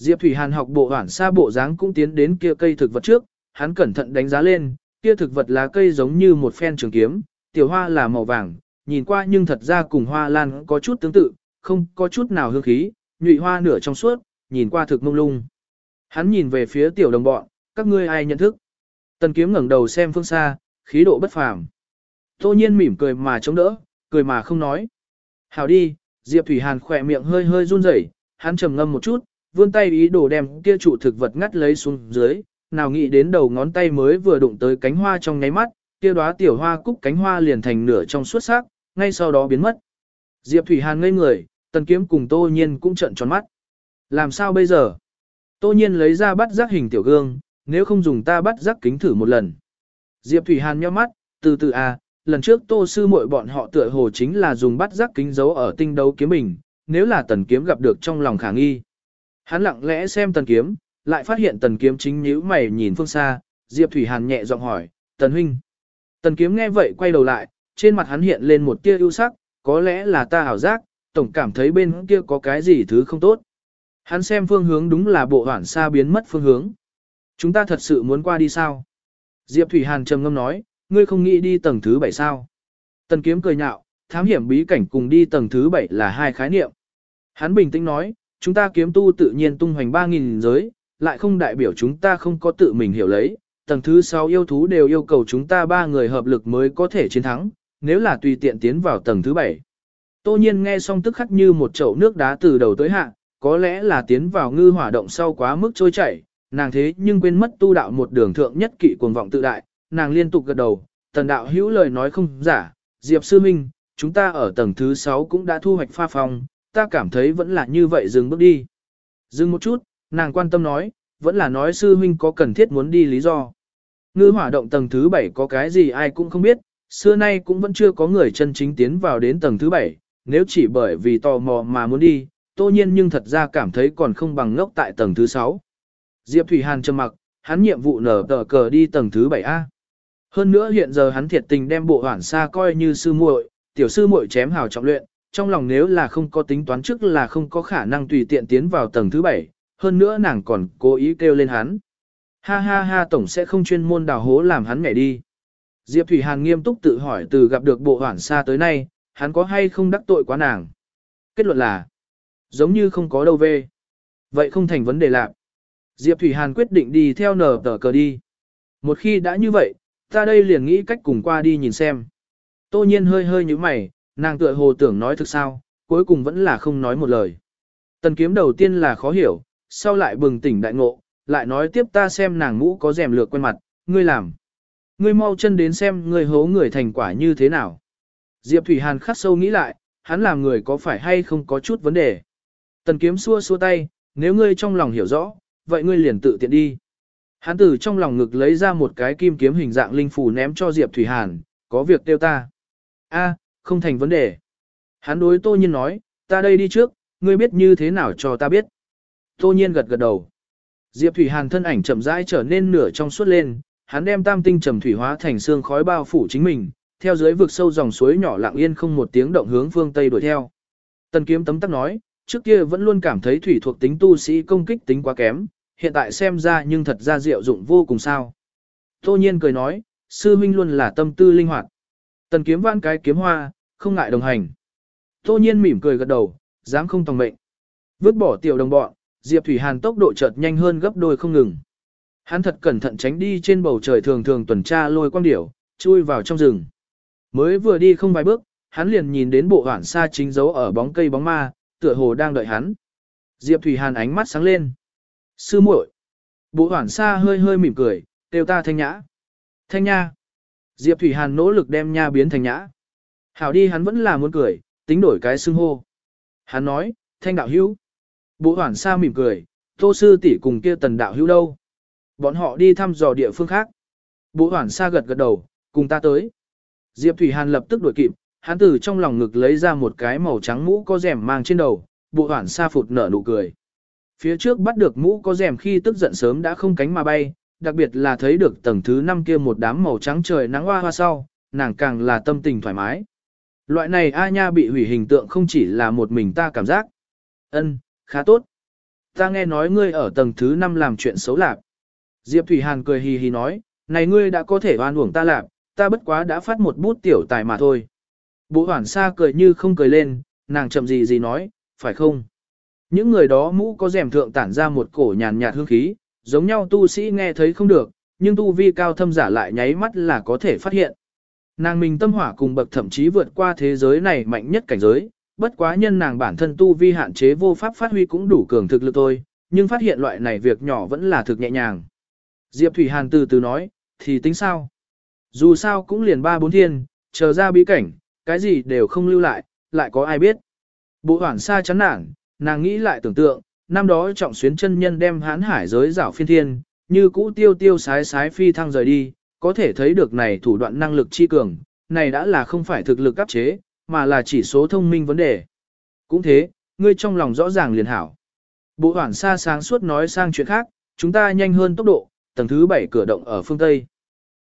Diệp Thủy Hàn học bộ hoản xa bộ dáng cũng tiến đến kia cây thực vật trước, hắn cẩn thận đánh giá lên, kia thực vật lá cây giống như một phen trường kiếm, tiểu hoa là màu vàng, nhìn qua nhưng thật ra cùng hoa lan có chút tương tự, không có chút nào hương khí, nhụy hoa nửa trong suốt, nhìn qua thực mông lung. Hắn nhìn về phía tiểu đồng bọn, các ngươi ai nhận thức? Tần kiếm ngẩng đầu xem phương xa, khí độ bất phàm. Tô nhiên mỉm cười mà chống đỡ, cười mà không nói. Hảo đi, Diệp Thủy Hàn khỏe miệng hơi hơi run rẩy, hắn trầm ngâm một chút, vươn tay ý đồ đem kia trụ thực vật ngắt lấy xuống dưới, nào nghĩ đến đầu ngón tay mới vừa đụng tới cánh hoa trong nháy mắt, kia đóa tiểu hoa cúc cánh hoa liền thành nửa trong suốt sắc, ngay sau đó biến mất. Diệp Thủy Hàn ngây người, Tần Kiếm cùng Tô Nhiên cũng trợn tròn mắt. Làm sao bây giờ? Tô Nhiên lấy ra bắt giác hình tiểu gương, nếu không dùng ta bắt giác kính thử một lần. Diệp Thủy Hàn nhíu mắt, từ từ à, lần trước Tô sư muội bọn họ tựa hồ chính là dùng bắt giác kính giấu ở tinh đấu kiếm mình, nếu là Tần Kiếm gặp được trong lòng khả nghi. Hắn lặng lẽ xem Tần Kiếm, lại phát hiện Tần Kiếm chính nhíu mày nhìn phương xa, Diệp Thủy Hàn nhẹ giọng hỏi, "Tần huynh?" Tần Kiếm nghe vậy quay đầu lại, trên mặt hắn hiện lên một tia ưu sắc, có lẽ là ta hảo giác, tổng cảm thấy bên kia có cái gì thứ không tốt. Hắn xem phương hướng đúng là bộ hoảng xa biến mất phương hướng. Chúng ta thật sự muốn qua đi sao? Diệp Thủy Hàn trầm ngâm nói, ngươi không nghĩ đi tầng thứ bảy sao? Tần kiếm cười nhạo, thám hiểm bí cảnh cùng đi tầng thứ bảy là hai khái niệm. Hắn bình tĩnh nói, chúng ta kiếm tu tự nhiên tung hoành 3.000 giới, lại không đại biểu chúng ta không có tự mình hiểu lấy. Tầng thứ 6 yêu thú đều yêu cầu chúng ta ba người hợp lực mới có thể chiến thắng, nếu là tùy tiện tiến vào tầng thứ 7. Tô nhiên nghe xong tức khắc như một chậu nước đá từ đầu tới hạ, có lẽ là tiến vào ngư hỏa động sau quá mức trôi chảy, nàng thế nhưng quên mất tu đạo một đường thượng nhất kỵ cuồng vọng tự đại, nàng liên tục gật đầu, tần đạo hữu lời nói không giả, Diệp Sư Minh, chúng ta ở tầng thứ 6 cũng đã thu hoạch pha phong, ta cảm thấy vẫn là như vậy dừng bước đi. Dừng một chút, nàng quan tâm nói, vẫn là nói Sư huynh có cần thiết muốn đi lý do. Ngư hỏa động tầng thứ 7 có cái gì ai cũng không biết, xưa nay cũng vẫn chưa có người chân chính tiến vào đến tầng thứ 7, nếu chỉ bởi vì tò mò mà muốn đi, tô nhiên nhưng thật ra cảm thấy còn không bằng ngốc tại tầng thứ 6. Diệp Thủy Hàn trầm mặc, hắn nhiệm vụ nở tờ cờ đi tầng thứ 7A. Hơn nữa hiện giờ hắn thiệt tình đem bộ hoảng xa coi như sư muội, tiểu sư muội chém hào trọng luyện, trong lòng nếu là không có tính toán trước là không có khả năng tùy tiện tiến vào tầng thứ bảy hơn nữa nàng còn cố ý kêu lên hắn. Ha ha ha tổng sẽ không chuyên môn đào hố làm hắn mẹ đi. Diệp Thủy Hàn nghiêm túc tự hỏi từ gặp được bộ hoảng xa tới nay, hắn có hay không đắc tội quá nàng. Kết luận là, giống như không có đâu về. Vậy không thành vấn đề lạc. Diệp Thủy Hàn quyết định đi theo nở tờ cờ đi. Một khi đã như vậy, ta đây liền nghĩ cách cùng qua đi nhìn xem. Tô nhiên hơi hơi như mày, nàng tựa hồ tưởng nói thực sao, cuối cùng vẫn là không nói một lời. Tần kiếm đầu tiên là khó hiểu, sau lại bừng tỉnh đại ngộ, lại nói tiếp ta xem nàng ngũ có rèm lược quen mặt, ngươi làm. Ngươi mau chân đến xem ngươi hố người thành quả như thế nào. Diệp Thủy Hàn khắc sâu nghĩ lại, hắn làm người có phải hay không có chút vấn đề. Tần kiếm xua xua tay, nếu ngươi trong lòng hiểu rõ, vậy ngươi liền tự tiện đi. Hắn từ trong lòng ngực lấy ra một cái kim kiếm hình dạng linh phù ném cho Diệp Thủy Hàn, có việc tiêu ta. A, không thành vấn đề. Hắn đối Tô Nhiên nói, ta đây đi trước, ngươi biết như thế nào cho ta biết. Tô Nhiên gật gật đầu. Diệp Thủy Hàn thân ảnh chậm rãi trở nên nửa trong suốt lên, hắn đem tam tinh trầm thủy hóa thành xương khói bao phủ chính mình, theo dưới vực sâu dòng suối nhỏ lặng yên không một tiếng động hướng phương tây đuổi theo. Tần kiếm tấm tắc nói, trước kia vẫn luôn cảm thấy thủy thuộc tính tu sĩ công kích tính quá kém, hiện tại xem ra nhưng thật ra diệu dụng vô cùng sao. Tô nhiên cười nói, sư huynh luôn là tâm tư linh hoạt. Tần kiếm vãn cái kiếm hoa, không ngại đồng hành. Tô nhiên mỉm cười gật đầu, dám không tòng mệnh. Vứt bỏ tiểu đồng bọn, Diệp Thủy Hàn tốc độ chợt nhanh hơn gấp đôi không ngừng. Hắn thật cẩn thận tránh đi trên bầu trời thường thường tuần tra lôi quang điểu, chui vào trong rừng. Mới vừa đi không vài bước, hắn liền nhìn đến bộ hoảng xa chính dấu ở bóng cây bóng ma, tựa hồ đang đợi hắn. Diệp Thủy Hàn ánh mắt sáng lên. Sư muội. Bộ hoảng xa hơi hơi mỉm cười, kêu ta thanh nhã. Thanh nha. Diệp Thủy Hàn nỗ lực đem nha biến thành nhã. Hảo đi hắn vẫn là muốn cười, tính đổi cái xưng hô. Hắn nói, thanh đạo hữu. Bộ hoảng xa mỉm cười, tô sư tỷ cùng kia tần đạo hữu đâu. Bọn họ đi thăm dò địa phương khác. Bộ hoảng xa gật gật đầu, cùng ta tới. Diệp Thủy Hàn lập tức đuổi kịp, hắn từ trong lòng ngực lấy ra một cái màu trắng mũ có rèm mang trên đầu, bộ hoảng xa phụt nở nụ cười. Phía trước bắt được mũ có rèm khi tức giận sớm đã không cánh mà bay, đặc biệt là thấy được tầng thứ năm kia một đám màu trắng trời nắng hoa hoa sau, nàng càng là tâm tình thoải mái. Loại này A Nha bị hủy hình tượng không chỉ là một mình ta cảm giác. Ân, khá tốt. Ta nghe nói ngươi ở tầng thứ năm làm chuyện xấu lạc. Diệp Thủy Hàn cười hì hì nói, này ngươi đã có thể oan uổng ta lạc, ta bất quá đã phát một bút tiểu tài mà thôi. Bố hoảng xa cười như không cười lên, nàng chậm gì gì nói, phải không? Những người đó mũ có rèm thượng tản ra một cổ nhàn nhạt hương khí, giống nhau tu sĩ nghe thấy không được, nhưng tu vi cao thâm giả lại nháy mắt là có thể phát hiện. Nàng mình tâm hỏa cùng bậc thậm chí vượt qua thế giới này mạnh nhất cảnh giới, bất quá nhân nàng bản thân tu vi hạn chế vô pháp phát huy cũng đủ cường thực lực thôi, nhưng phát hiện loại này việc nhỏ vẫn là thực nhẹ nhàng. Diệp Thủy Hàn từ từ nói, thì tính sao? Dù sao cũng liền ba bốn thiên, chờ ra bí cảnh, cái gì đều không lưu lại, lại có ai biết. Bộ hoảng xa chán nản, nàng nghĩ lại tưởng tượng, năm đó trọng xuyến chân nhân đem hán hải giới rảo phiên thiên, như cũ tiêu tiêu sái sái phi thăng rời đi, có thể thấy được này thủ đoạn năng lực chi cường, này đã là không phải thực lực áp chế, mà là chỉ số thông minh vấn đề. Cũng thế, ngươi trong lòng rõ ràng liền hảo. Bộ hoảng xa sáng suốt nói sang chuyện khác, chúng ta nhanh hơn tốc độ, tầng thứ 7 cửa động ở phương Tây.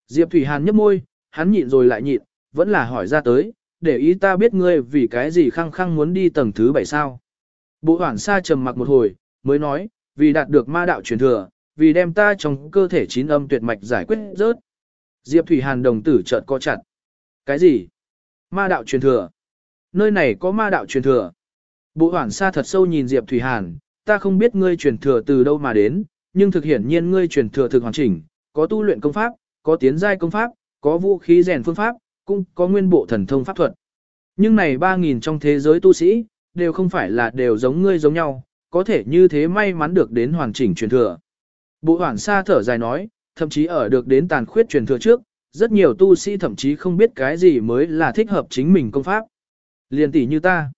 Diệp Thủy Hàn nhấp môi, hắn nhịn rồi lại nhịn, vẫn là hỏi ra tới, để ý ta biết ngươi vì cái gì khăng khăng muốn đi tầng thứ 7 sao. Bộ hoảng xa trầm mặc một hồi, mới nói, vì đạt được ma đạo truyền thừa, vì đem ta trong cơ thể chín âm tuyệt mạch giải quyết rớt. Diệp Thủy Hàn đồng tử chợt co chặt. Cái gì? Ma đạo truyền thừa. Nơi này có ma đạo truyền thừa. Bộ hoảng xa thật sâu nhìn Diệp Thủy Hàn, ta không biết ngươi truyền thừa từ đâu mà đến, nhưng thực hiển nhiên ngươi truyền thừa thực hoàn chỉnh, có tu luyện công pháp, có tiến giai công pháp, có vũ khí rèn phương pháp, cũng có nguyên bộ thần thông pháp thuật. Nhưng này 3.000 trong thế giới tu sĩ, đều không phải là đều giống ngươi giống nhau, có thể như thế may mắn được đến hoàn chỉnh truyền thừa. Bộ hoảng xa thở dài nói, thậm chí ở được đến tàn khuyết truyền thừa trước, rất nhiều tu sĩ thậm chí không biết cái gì mới là thích hợp chính mình công pháp. Liên tỷ như ta.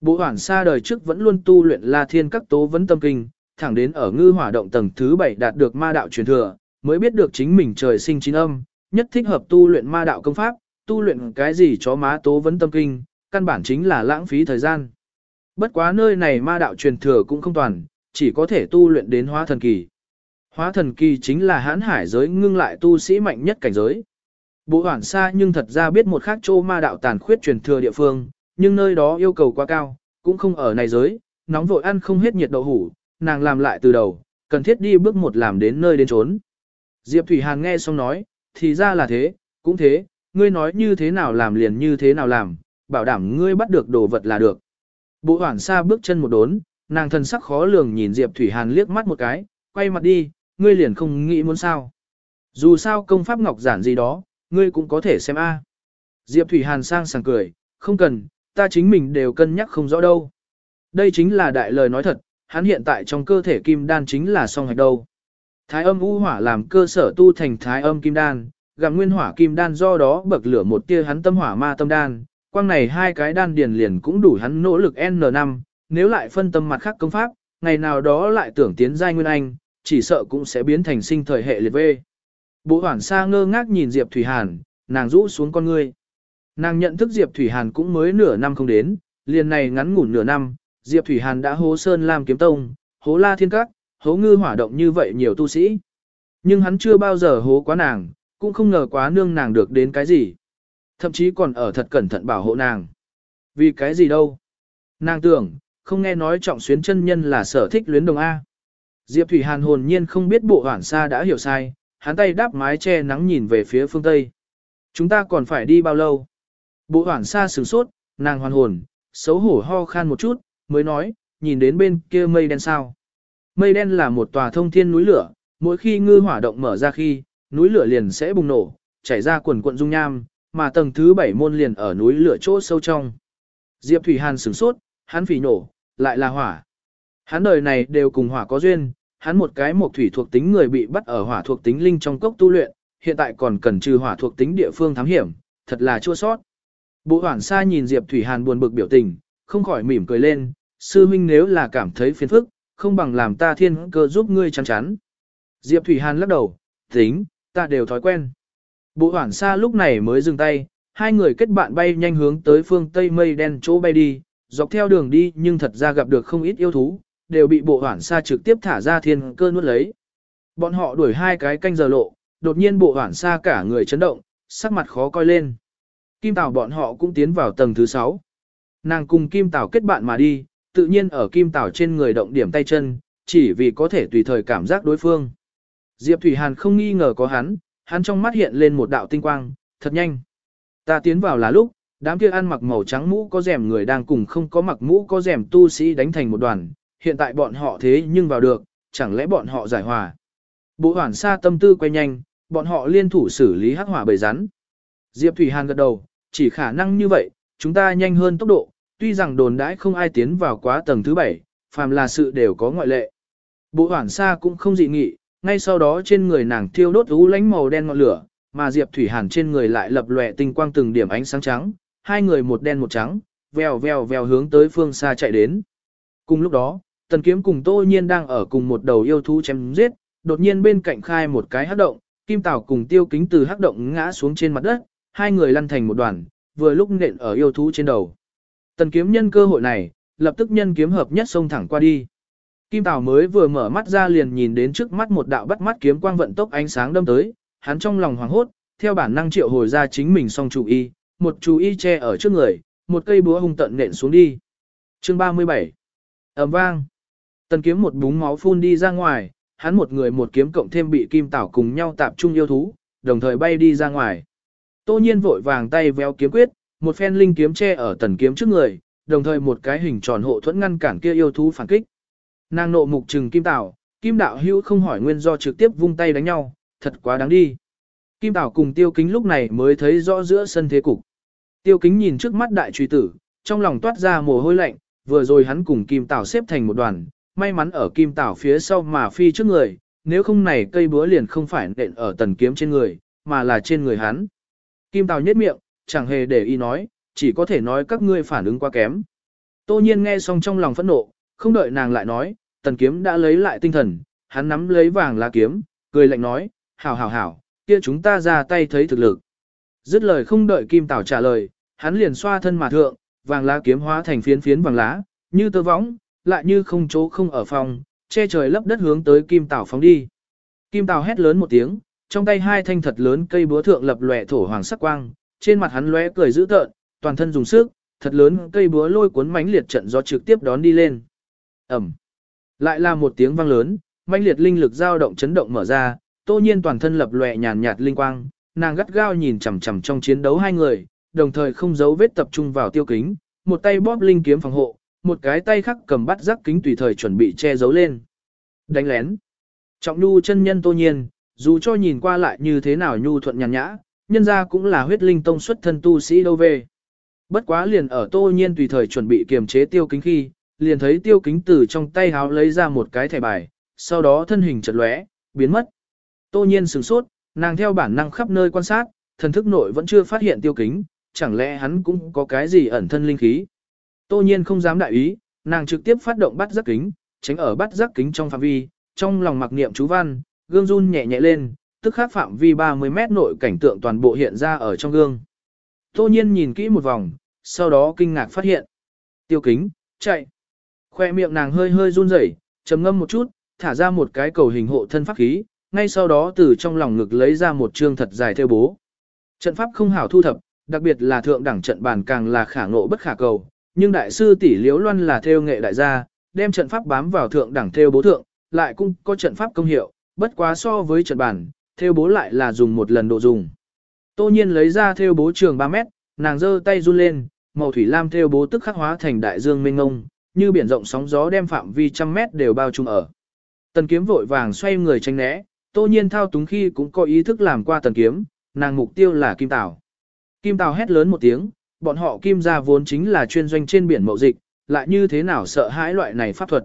Bộ hoảng xa đời trước vẫn luôn tu luyện La Thiên các tố vấn tâm kinh, thẳng đến ở ngư hỏa động tầng thứ 7 đạt được ma đạo truyền thừa, mới biết được chính mình trời sinh chín âm, nhất thích hợp tu luyện ma đạo công pháp, tu luyện cái gì chó má tố vấn tâm kinh, căn bản chính là lãng phí thời gian. Bất quá nơi này ma đạo truyền thừa cũng không toàn, chỉ có thể tu luyện đến hóa thần kỳ. Hóa thần kỳ chính là hãn hải giới ngưng lại tu sĩ mạnh nhất cảnh giới. Bộ hoảng xa nhưng thật ra biết một khác chỗ ma đạo tàn khuyết truyền thừa địa phương, nhưng nơi đó yêu cầu quá cao, cũng không ở này giới, nóng vội ăn không hết nhiệt đậu hủ, nàng làm lại từ đầu, cần thiết đi bước một làm đến nơi đến trốn. Diệp Thủy Hàn nghe xong nói, thì ra là thế, cũng thế, ngươi nói như thế nào làm liền như thế nào làm, bảo đảm ngươi bắt được đồ vật là được. Bộ hoảng xa bước chân một đốn, nàng thân sắc khó lường nhìn Diệp Thủy Hàn liếc mắt một cái, quay mặt đi, ngươi liền không nghĩ muốn sao. Dù sao công pháp ngọc giản gì đó, ngươi cũng có thể xem a. Diệp Thủy Hàn sang sảng cười, không cần, ta chính mình đều cân nhắc không rõ đâu. Đây chính là đại lời nói thật, hắn hiện tại trong cơ thể kim đan chính là song hạch đâu. Thái âm u hỏa làm cơ sở tu thành thái âm kim đan, gặm nguyên hỏa kim đan do đó bậc lửa một tia hắn tâm hỏa ma tâm đan, quang này hai cái đan điền liền cũng đủ hắn nỗ lực N5, nếu lại phân tâm mặt khác công pháp, ngày nào đó lại tưởng tiến giai nguyên anh, chỉ sợ cũng sẽ biến thành sinh thời hệ liệt vê. Bộ hoảng xa ngơ ngác nhìn Diệp Thủy Hàn, nàng rũ xuống con ngươi. Nàng nhận thức Diệp Thủy Hàn cũng mới nửa năm không đến, liền này ngắn ngủn nửa năm, Diệp Thủy Hàn đã hố Sơn Lam Kiếm Tông, hố La Thiên Các, hố ngư hỏa động như vậy nhiều tu sĩ. Nhưng hắn chưa bao giờ hố quá nàng, cũng không ngờ quá nương nàng được đến cái gì. Thậm chí còn ở thật cẩn thận bảo hộ nàng. Vì cái gì đâu? Nàng tưởng, không nghe nói trọng xuyến chân nhân là sở thích luyến đồng A. Diệp Thủy Hàn hồn nhiên không biết bộ hoảng xa đã hiểu sai, hắn tay đáp mái che nắng nhìn về phía phương Tây. Chúng ta còn phải đi bao lâu? Bộ hoảng xa sửng sốt, nàng hoàn hồn, xấu hổ ho khan một chút, mới nói, nhìn đến bên kia mây đen sao. Mây đen là một tòa thông thiên núi lửa, mỗi khi ngư hỏa động mở ra khi, núi lửa liền sẽ bùng nổ, chảy ra quần quận dung nham, mà tầng thứ bảy môn liền ở núi lửa chỗ sâu trong. Diệp Thủy Hàn sửng sốt, hắn phỉ nổ, lại là hỏa. Hắn đời này đều cùng hỏa có duyên, hắn một cái một thủy thuộc tính người bị bắt ở hỏa thuộc tính linh trong cốc tu luyện, hiện tại còn cần trừ hỏa thuộc tính địa phương thám hiểm, thật là chua sót. Bộ hoảng xa nhìn Diệp Thủy Hàn buồn bực biểu tình, không khỏi mỉm cười lên, sư huynh nếu là cảm thấy phiền phức, không bằng làm ta thiên cơ giúp ngươi chắn chắn. Diệp Thủy Hàn lắc đầu, tính, ta đều thói quen. Bộ hoảng xa lúc này mới dừng tay, hai người kết bạn bay nhanh hướng tới phương Tây mây đen chỗ bay đi, dọc theo đường đi nhưng thật ra gặp được không ít yêu thú, đều bị bộ hoảng xa trực tiếp thả ra thiên cơ nuốt lấy. Bọn họ đuổi hai cái canh giờ lộ, đột nhiên bộ hoảng xa cả người chấn động, sắc mặt khó coi lên. Kim Tảo bọn họ cũng tiến vào tầng thứ 6. Nàng cùng Kim Tảo kết bạn mà đi, tự nhiên ở Kim Tảo trên người động điểm tay chân, chỉ vì có thể tùy thời cảm giác đối phương. Diệp Thủy Hàn không nghi ngờ có hắn, hắn trong mắt hiện lên một đạo tinh quang, thật nhanh. Ta tiến vào là lúc, đám kia ăn mặc màu trắng mũ có rèm người đang cùng không có mặc mũ có rèm tu sĩ đánh thành một đoàn, hiện tại bọn họ thế nhưng vào được, chẳng lẽ bọn họ giải hòa. Bộ hoàn sa tâm tư quay nhanh, bọn họ liên thủ xử lý hắc hỏa bầy rắn. Diệp Thủy Hàn gật đầu, chỉ khả năng như vậy, chúng ta nhanh hơn tốc độ, tuy rằng đồn đãi không ai tiến vào quá tầng thứ bảy, phàm là sự đều có ngoại lệ. Bộ hoàn sa cũng không dị nghị, ngay sau đó trên người nàng thiêu đốt ú lánh màu đen ngọn lửa, mà Diệp Thủy Hàn trên người lại lập lòe tinh quang từng điểm ánh sáng trắng, hai người một đen một trắng, vèo vèo vèo hướng tới phương xa chạy đến. Cùng lúc đó, Tần Kiếm cùng Tô Nhiên đang ở cùng một đầu yêu thú chém giết, đột nhiên bên cạnh khai một cái hắc động, Kim Tảo cùng Tiêu Kính từ hắc động ngã xuống trên mặt đất, hai người lăn thành một đoàn, vừa lúc nện ở yêu thú trên đầu. Tần Kiếm nhân cơ hội này, lập tức nhân kiếm hợp nhất xông thẳng qua đi. Kim Tảo mới vừa mở mắt ra liền nhìn đến trước mắt một đạo bắt mắt kiếm quang vận tốc ánh sáng đâm tới, hắn trong lòng hoảng hốt, theo bản năng triệu hồi ra chính mình song chủ y, một chủ y che ở trước người, một cây búa hung tận nện xuống đi. Chương 37 ầm vang Tần kiếm một búng máu phun đi ra ngoài, hắn một người một kiếm cộng thêm bị kim tảo cùng nhau tạp trung yêu thú, đồng thời bay đi ra ngoài. Tô nhiên vội vàng tay véo kiếm quyết, một phen linh kiếm che ở tần kiếm trước người, đồng thời một cái hình tròn hộ thuẫn ngăn cản kia yêu thú phản kích. Nàng nộ mục trừng kim tảo, kim đạo hữu không hỏi nguyên do trực tiếp vung tay đánh nhau, thật quá đáng đi. Kim tảo cùng tiêu kính lúc này mới thấy rõ giữa sân thế cục. Tiêu kính nhìn trước mắt đại truy tử, trong lòng toát ra mồ hôi lạnh, vừa rồi hắn cùng kim tảo xếp thành một đoàn, may mắn ở kim tảo phía sau mà phi trước người, nếu không này cây búa liền không phải nện ở tần kiếm trên người, mà là trên người hắn. Kim tảo nhếch miệng, chẳng hề để ý nói, chỉ có thể nói các ngươi phản ứng quá kém. Tô nhiên nghe xong trong lòng phẫn nộ, không đợi nàng lại nói, tần kiếm đã lấy lại tinh thần, hắn nắm lấy vàng lá kiếm, cười lạnh nói, hảo hảo hảo, kia chúng ta ra tay thấy thực lực. Dứt lời không đợi kim tảo trả lời, hắn liền xoa thân mà thượng, vàng lá kiếm hóa thành phiến phiến vàng lá, như tơ võng, lại như không chỗ không ở phòng, che trời lấp đất hướng tới kim tảo phóng đi. Kim tảo hét lớn một tiếng, trong tay hai thanh thật lớn cây búa thượng lập lòe thổ hoàng sắc quang, trên mặt hắn lóe cười dữ tợn, toàn thân dùng sức, thật lớn cây búa lôi cuốn mãnh liệt trận gió trực tiếp đón đi lên. Ẩm. Lại là một tiếng vang lớn, mãnh liệt linh lực dao động chấn động mở ra, Tô Nhiên toàn thân lập lòe nhàn nhạt linh quang, nàng gắt gao nhìn chằm chằm trong chiến đấu hai người, đồng thời không giấu vết tập trung vào tiêu kính, một tay bóp linh kiếm phòng hộ, một cái tay khác cầm bắt giác kính tùy thời chuẩn bị che giấu lên. Đánh lén. Trọng nhu chân nhân Tô Nhiên, dù cho nhìn qua lại như thế nào nhu thuận nhàn nhã, nhân ra cũng là huyết linh tông xuất thân tu sĩ đâu về. Bất quá liền ở Tô Nhiên tùy thời chuẩn bị kiềm chế tiêu kính khi, liền thấy tiêu kính từ trong tay háo lấy ra một cái thẻ bài, sau đó thân hình chật lóe, biến mất. Tô nhiên sửng sốt, nàng theo bản năng khắp nơi quan sát, thần thức nội vẫn chưa phát hiện tiêu kính, chẳng lẽ hắn cũng có cái gì ẩn thân linh khí. Tô nhiên không dám đại ý, nàng trực tiếp phát động bắt giác kính, tránh ở bắt giác kính trong phạm vi, trong lòng mặc niệm chú văn, gương run nhẹ nhẹ lên, tức khắc phạm vi 30 mét nội cảnh tượng toàn bộ hiện ra ở trong gương. Tô nhiên nhìn kỹ một vòng, sau đó kinh ngạc phát hiện. Tiêu kính, chạy. Khoe miệng nàng hơi hơi run rẩy, trầm ngâm một chút, thả ra một cái cầu hình hộ thân pháp khí, ngay sau đó từ trong lòng ngực lấy ra một chương thật dài theo bố. Trận pháp không hảo thu thập, đặc biệt là thượng đẳng trận bàn càng là khả ngộ bất khả cầu, nhưng đại sư tỷ Liễu Loan là theo nghệ đại gia, đem trận pháp bám vào thượng đẳng theo bố thượng, lại cũng có trận pháp công hiệu, bất quá so với trận bản, theo bố lại là dùng một lần độ dùng. Tô nhiên lấy ra theo bố trường 3 mét, nàng giơ tay run lên, màu thủy lam theo bố tức khắc hóa thành đại dương mênh ngông, như biển rộng sóng gió đem phạm vi trăm mét đều bao trùm ở. Tần kiếm vội vàng xoay người tránh né, tô nhiên thao túng khi cũng có ý thức làm qua tần kiếm, nàng mục tiêu là kim tảo. Kim Tào hét lớn một tiếng, bọn họ Kim gia vốn chính là chuyên doanh trên biển mậu dịch, lại như thế nào sợ hãi loại này pháp thuật.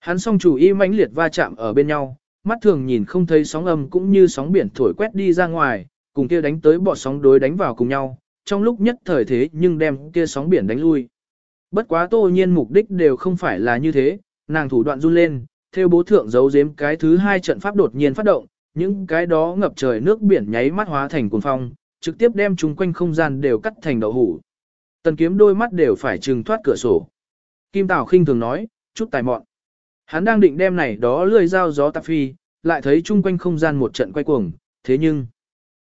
Hắn song chủ y mãnh liệt va chạm ở bên nhau, mắt thường nhìn không thấy sóng âm cũng như sóng biển thổi quét đi ra ngoài, cùng kia đánh tới bọt sóng đối đánh vào cùng nhau, trong lúc nhất thời thế nhưng đem kia sóng biển đánh lui. Bất quá tô nhiên mục đích đều không phải là như thế, nàng thủ đoạn run lên, theo bố thượng giấu giếm cái thứ hai trận pháp đột nhiên phát động, những cái đó ngập trời nước biển nháy mắt hóa thành cuồng phong, trực tiếp đem chúng quanh không gian đều cắt thành đậu hủ. Tần kiếm đôi mắt đều phải trừng thoát cửa sổ. Kim Tào khinh thường nói, chút tài mọn. Hắn đang định đem này đó lười dao gió tạp phi, lại thấy chung quanh không gian một trận quay cuồng, thế nhưng...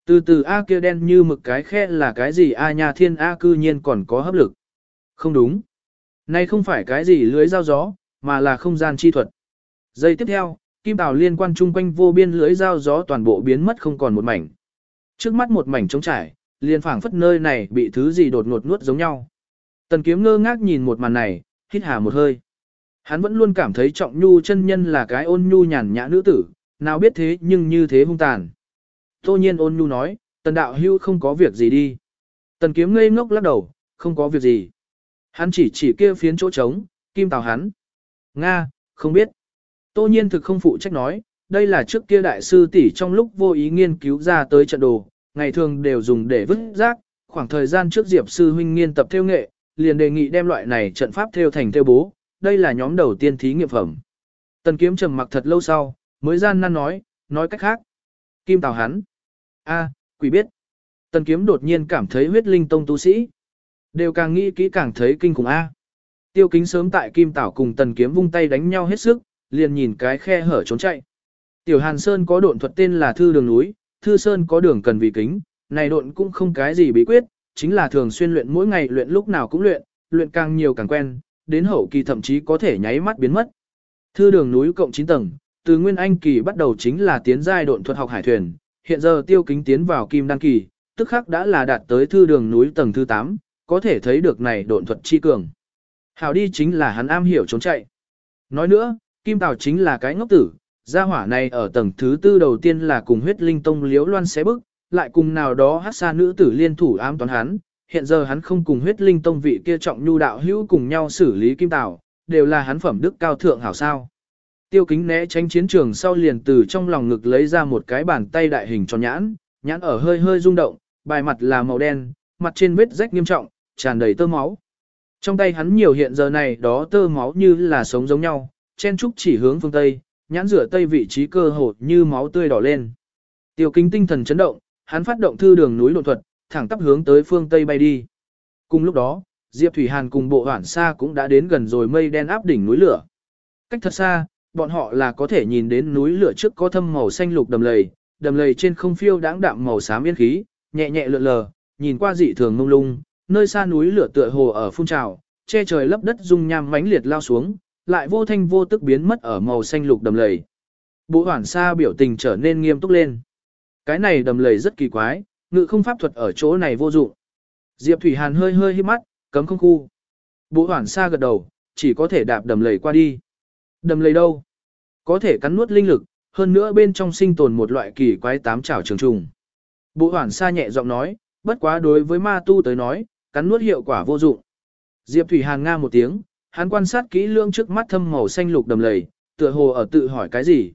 Từ từ A kia đen như mực cái khe là cái gì A nhà thiên A cư nhiên còn có hấp lực. Không đúng. Này không phải cái gì lưới dao gió, mà là không gian chi thuật. Giây tiếp theo, kim tàu liên quan chung quanh vô biên lưới dao gió toàn bộ biến mất không còn một mảnh. Trước mắt một mảnh trống trải, liền phảng phất nơi này bị thứ gì đột ngột nuốt giống nhau. Tần kiếm ngơ ngác nhìn một màn này, hít hà một hơi. Hắn vẫn luôn cảm thấy trọng nhu chân nhân là cái ôn nhu nhàn nhã nữ tử, nào biết thế nhưng như thế hung tàn. Tô nhiên ôn nhu nói, tần đạo hưu không có việc gì đi. Tần kiếm ngây ngốc lắc đầu, không có việc gì. Hắn chỉ chỉ kia phiến chỗ trống, kim tào hắn. Nga, không biết. Tô nhiên thực không phụ trách nói, đây là trước kia đại sư tỷ trong lúc vô ý nghiên cứu ra tới trận đồ, ngày thường đều dùng để vứt rác, khoảng thời gian trước Diệp sư huynh nghiên tập theo nghệ, liền đề nghị đem loại này trận pháp theo thành theo bố, đây là nhóm đầu tiên thí nghiệm phẩm. Tần kiếm trầm mặc thật lâu sau, mới gian nan nói, nói cách khác. Kim Tào hắn. a quỷ biết. Tần kiếm đột nhiên cảm thấy huyết linh tông tu sĩ. Đều càng nghĩ kỹ càng thấy kinh khủng A. Tiêu kính sớm tại Kim Tảo cùng tần kiếm vung tay đánh nhau hết sức, liền nhìn cái khe hở trốn chạy. Tiểu Hàn Sơn có độn thuật tên là Thư Đường Núi, Thư Sơn có đường cần vì kính, này độn cũng không cái gì bí quyết, chính là thường xuyên luyện mỗi ngày luyện lúc nào cũng luyện, luyện càng nhiều càng quen, đến hậu kỳ thậm chí có thể nháy mắt biến mất. Thư Đường Núi cộng 9 tầng, từ Nguyên Anh kỳ bắt đầu chính là tiến giai độn thuật học hải thuyền, hiện giờ Tiêu Kính tiến vào Kim Đan kỳ, tức khắc đã là đạt tới Thư Đường Núi tầng thứ 8, có thể thấy được này độn thuật chi cường. Hảo đi chính là hắn am hiểu trốn chạy. Nói nữa, Kim Tào chính là cái ngốc tử, gia hỏa này ở tầng thứ tư đầu tiên là cùng huyết linh tông liếu loan xé bức, lại cùng nào đó hát xa nữ tử liên thủ ám toán hắn, hiện giờ hắn không cùng huyết linh tông vị kia trọng nhu đạo hữu cùng nhau xử lý Kim tảo, đều là hắn phẩm đức cao thượng hảo sao. Tiêu kính né tránh chiến trường sau liền từ trong lòng ngực lấy ra một cái bàn tay đại hình tròn nhãn, nhãn ở hơi hơi rung động, bài mặt là màu đen, mặt trên vết rách nghiêm trọng, tràn đầy tơ máu. Trong tay hắn nhiều hiện giờ này đó tơ máu như là sống giống nhau, chen trúc chỉ hướng phương Tây, nhãn rửa Tây vị trí cơ hồ như máu tươi đỏ lên. Tiêu kính tinh thần chấn động, hắn phát động thư đường núi lộ thuật, thẳng tắp hướng tới phương Tây bay đi. Cùng lúc đó, Diệp Thủy Hàn cùng bộ hoảng xa cũng đã đến gần rồi mây đen áp đỉnh núi lửa. Cách thật xa, bọn họ là có thể nhìn đến núi lửa trước có thâm màu xanh lục đầm lầy, đầm lầy trên không phiêu đãng đạm màu xám yên khí, nhẹ nhẹ lượn lờ, nhìn qua dị thường mông lung, nơi xa núi lửa tựa hồ ở phun trào, che trời lấp đất dung nham mãnh liệt lao xuống, lại vô thanh vô tức biến mất ở màu xanh lục đầm lầy. Bộ hoảng xa biểu tình trở nên nghiêm túc lên. Cái này đầm lầy rất kỳ quái, ngự không pháp thuật ở chỗ này vô dụng. Diệp Thủy Hàn hơi hơi hít mắt, cấm không khu. Bộ hoảng xa gật đầu, chỉ có thể đạp đầm lầy qua đi. Đầm lầy đâu? Có thể cắn nuốt linh lực, hơn nữa bên trong sinh tồn một loại kỳ quái tám chảo trường trùng. Bộ hoảng xa nhẹ giọng nói, bất quá đối với ma tu tới nói, cắn nuốt hiệu quả vô dụng. Diệp Thủy Hàn nga một tiếng, hắn quan sát kỹ lưỡng trước mắt thâm màu xanh lục đầm lầy, tựa hồ ở tự hỏi cái gì.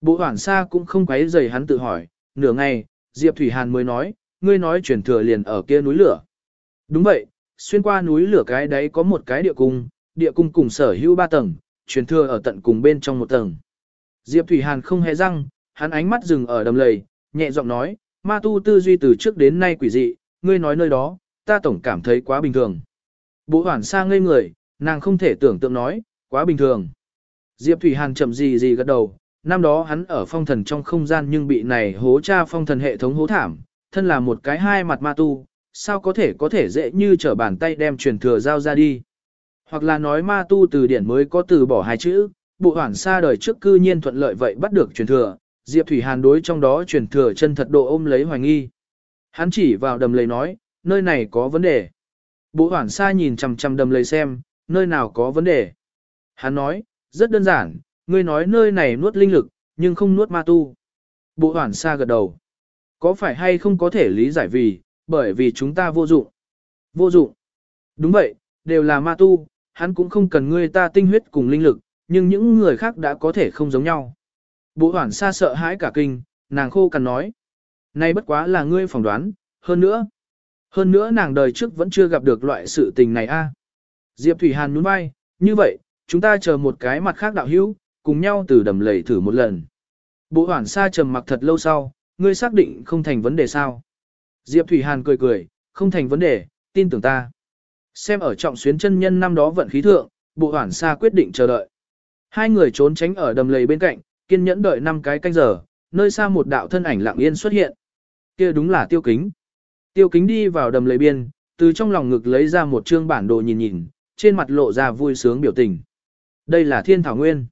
Bộ hoảng xa cũng không quấy rầy hắn tự hỏi, nửa ngày, Diệp Thủy Hàn mới nói, ngươi nói chuyển thừa liền ở kia núi lửa. Đúng vậy, xuyên qua núi lửa cái đấy có một cái địa cung, địa cung cùng sở hữu ba tầng, truyền thừa ở tận cùng bên trong một tầng. Diệp Thủy Hàn không hề răng, hắn ánh mắt dừng ở đầm lầy, nhẹ giọng nói, ma tu tư duy từ trước đến nay quỷ dị, ngươi nói nơi đó, ta tổng cảm thấy quá bình thường. Bộ hoảng xa ngây người, nàng không thể tưởng tượng nói, quá bình thường. Diệp Thủy Hàn chậm gì gì gật đầu, năm đó hắn ở phong thần trong không gian nhưng bị này hố cha phong thần hệ thống hố thảm, thân là một cái hai mặt ma tu, sao có thể có thể dễ như trở bàn tay đem truyền thừa giao ra đi. Hoặc là nói ma tu từ điển mới có từ bỏ hai chữ, bộ hoảng xa đời trước cư nhiên thuận lợi vậy bắt được truyền thừa, Diệp Thủy Hàn đối trong đó truyền thừa chân thật độ ôm lấy hoài nghi. Hắn chỉ vào đầm lầy nói, nơi này có vấn đề. Bộ hoảng xa nhìn chằm chằm đầm lầy xem, nơi nào có vấn đề. Hắn nói, rất đơn giản, ngươi nói nơi này nuốt linh lực, nhưng không nuốt ma tu. Bộ hoảng xa gật đầu. Có phải hay không có thể lý giải vì, bởi vì chúng ta vô dụng. Vô dụng. Đúng vậy, đều là ma tu, hắn cũng không cần ngươi ta tinh huyết cùng linh lực, nhưng những người khác đã có thể không giống nhau. Bộ hoảng xa sợ hãi cả kinh, nàng khô cằn nói. Này bất quá là ngươi phỏng đoán, hơn nữa. Hơn nữa nàng đời trước vẫn chưa gặp được loại sự tình này a. Diệp Thủy Hàn nhún vai, như vậy, chúng ta chờ một cái mặt khác đạo hữu, cùng nhau từ đầm lầy thử một lần. Bộ hoảng xa trầm mặc thật lâu sau, ngươi xác định không thành vấn đề sao. Diệp Thủy Hàn cười cười, không thành vấn đề, tin tưởng ta. Xem ở trọng xuyến chân nhân năm đó vận khí thượng, bộ hoảng xa quyết định chờ đợi. Hai người trốn tránh ở đầm lầy bên cạnh, kiên nhẫn đợi năm cái canh giờ, nơi xa một đạo thân ảnh lặng yên xuất hiện. Kia đúng là tiêu kính. Tiêu kính đi vào đầm lầy biên, từ trong lòng ngực lấy ra một trương bản đồ nhìn nhìn, trên mặt lộ ra vui sướng biểu tình. Đây là thiên thảo nguyên.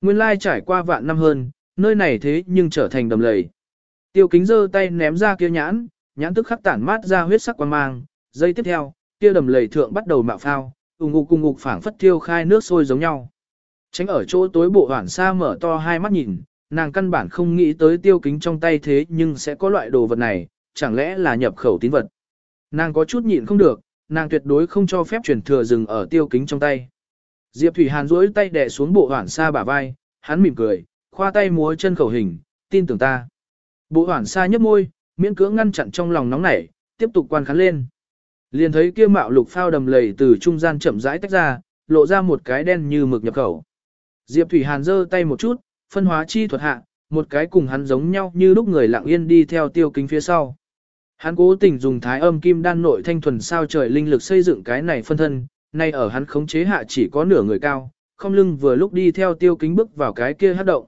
Nguyên lai trải qua vạn năm hơn, nơi này thế nhưng trở thành đầm lầy. Tiêu kính giơ tay ném ra kia nhãn, nhãn tức khắc tản mát ra huyết sắc quan mang, giây tiếp theo, kia đầm lầy thượng bắt đầu mạo phao, ung ngục cùng ngục phảng phất tiêu khai nước sôi giống nhau. Tránh ở chỗ tối bộ hoảng xa mở to hai mắt nhìn, nàng căn bản không nghĩ tới tiêu kính trong tay thế nhưng sẽ có loại đồ vật này, chẳng lẽ là nhập khẩu tín vật. Nàng có chút nhịn không được, nàng tuyệt đối không cho phép truyền thừa dừng ở tiêu kính trong tay. Diệp Thủy Hàn duỗi tay đè xuống bộ hoảng xa bả vai, hắn mỉm cười, khoa tay múa chân khẩu hình, tin tưởng ta. Bộ hoảng xa nhấp môi, miễn cưỡng ngăn chặn trong lòng nóng nảy, tiếp tục quan khán lên. Liền thấy kia mạo lục phao đầm lầy từ trung gian chậm rãi tách ra, lộ ra một cái đen như mực nhập khẩu. Diệp Thủy Hàn giơ tay một chút, phân hóa chi thuật hạ, một cái cùng hắn giống nhau như lúc người lặng yên đi theo tiêu kính phía sau. Hắn cố tình dùng thái âm kim đan nội thanh thuần sao trời linh lực xây dựng cái này phân thân, nay ở hắn khống chế hạ chỉ có nửa người cao, không lưng vừa lúc đi theo tiêu kính bước vào cái kia hát động.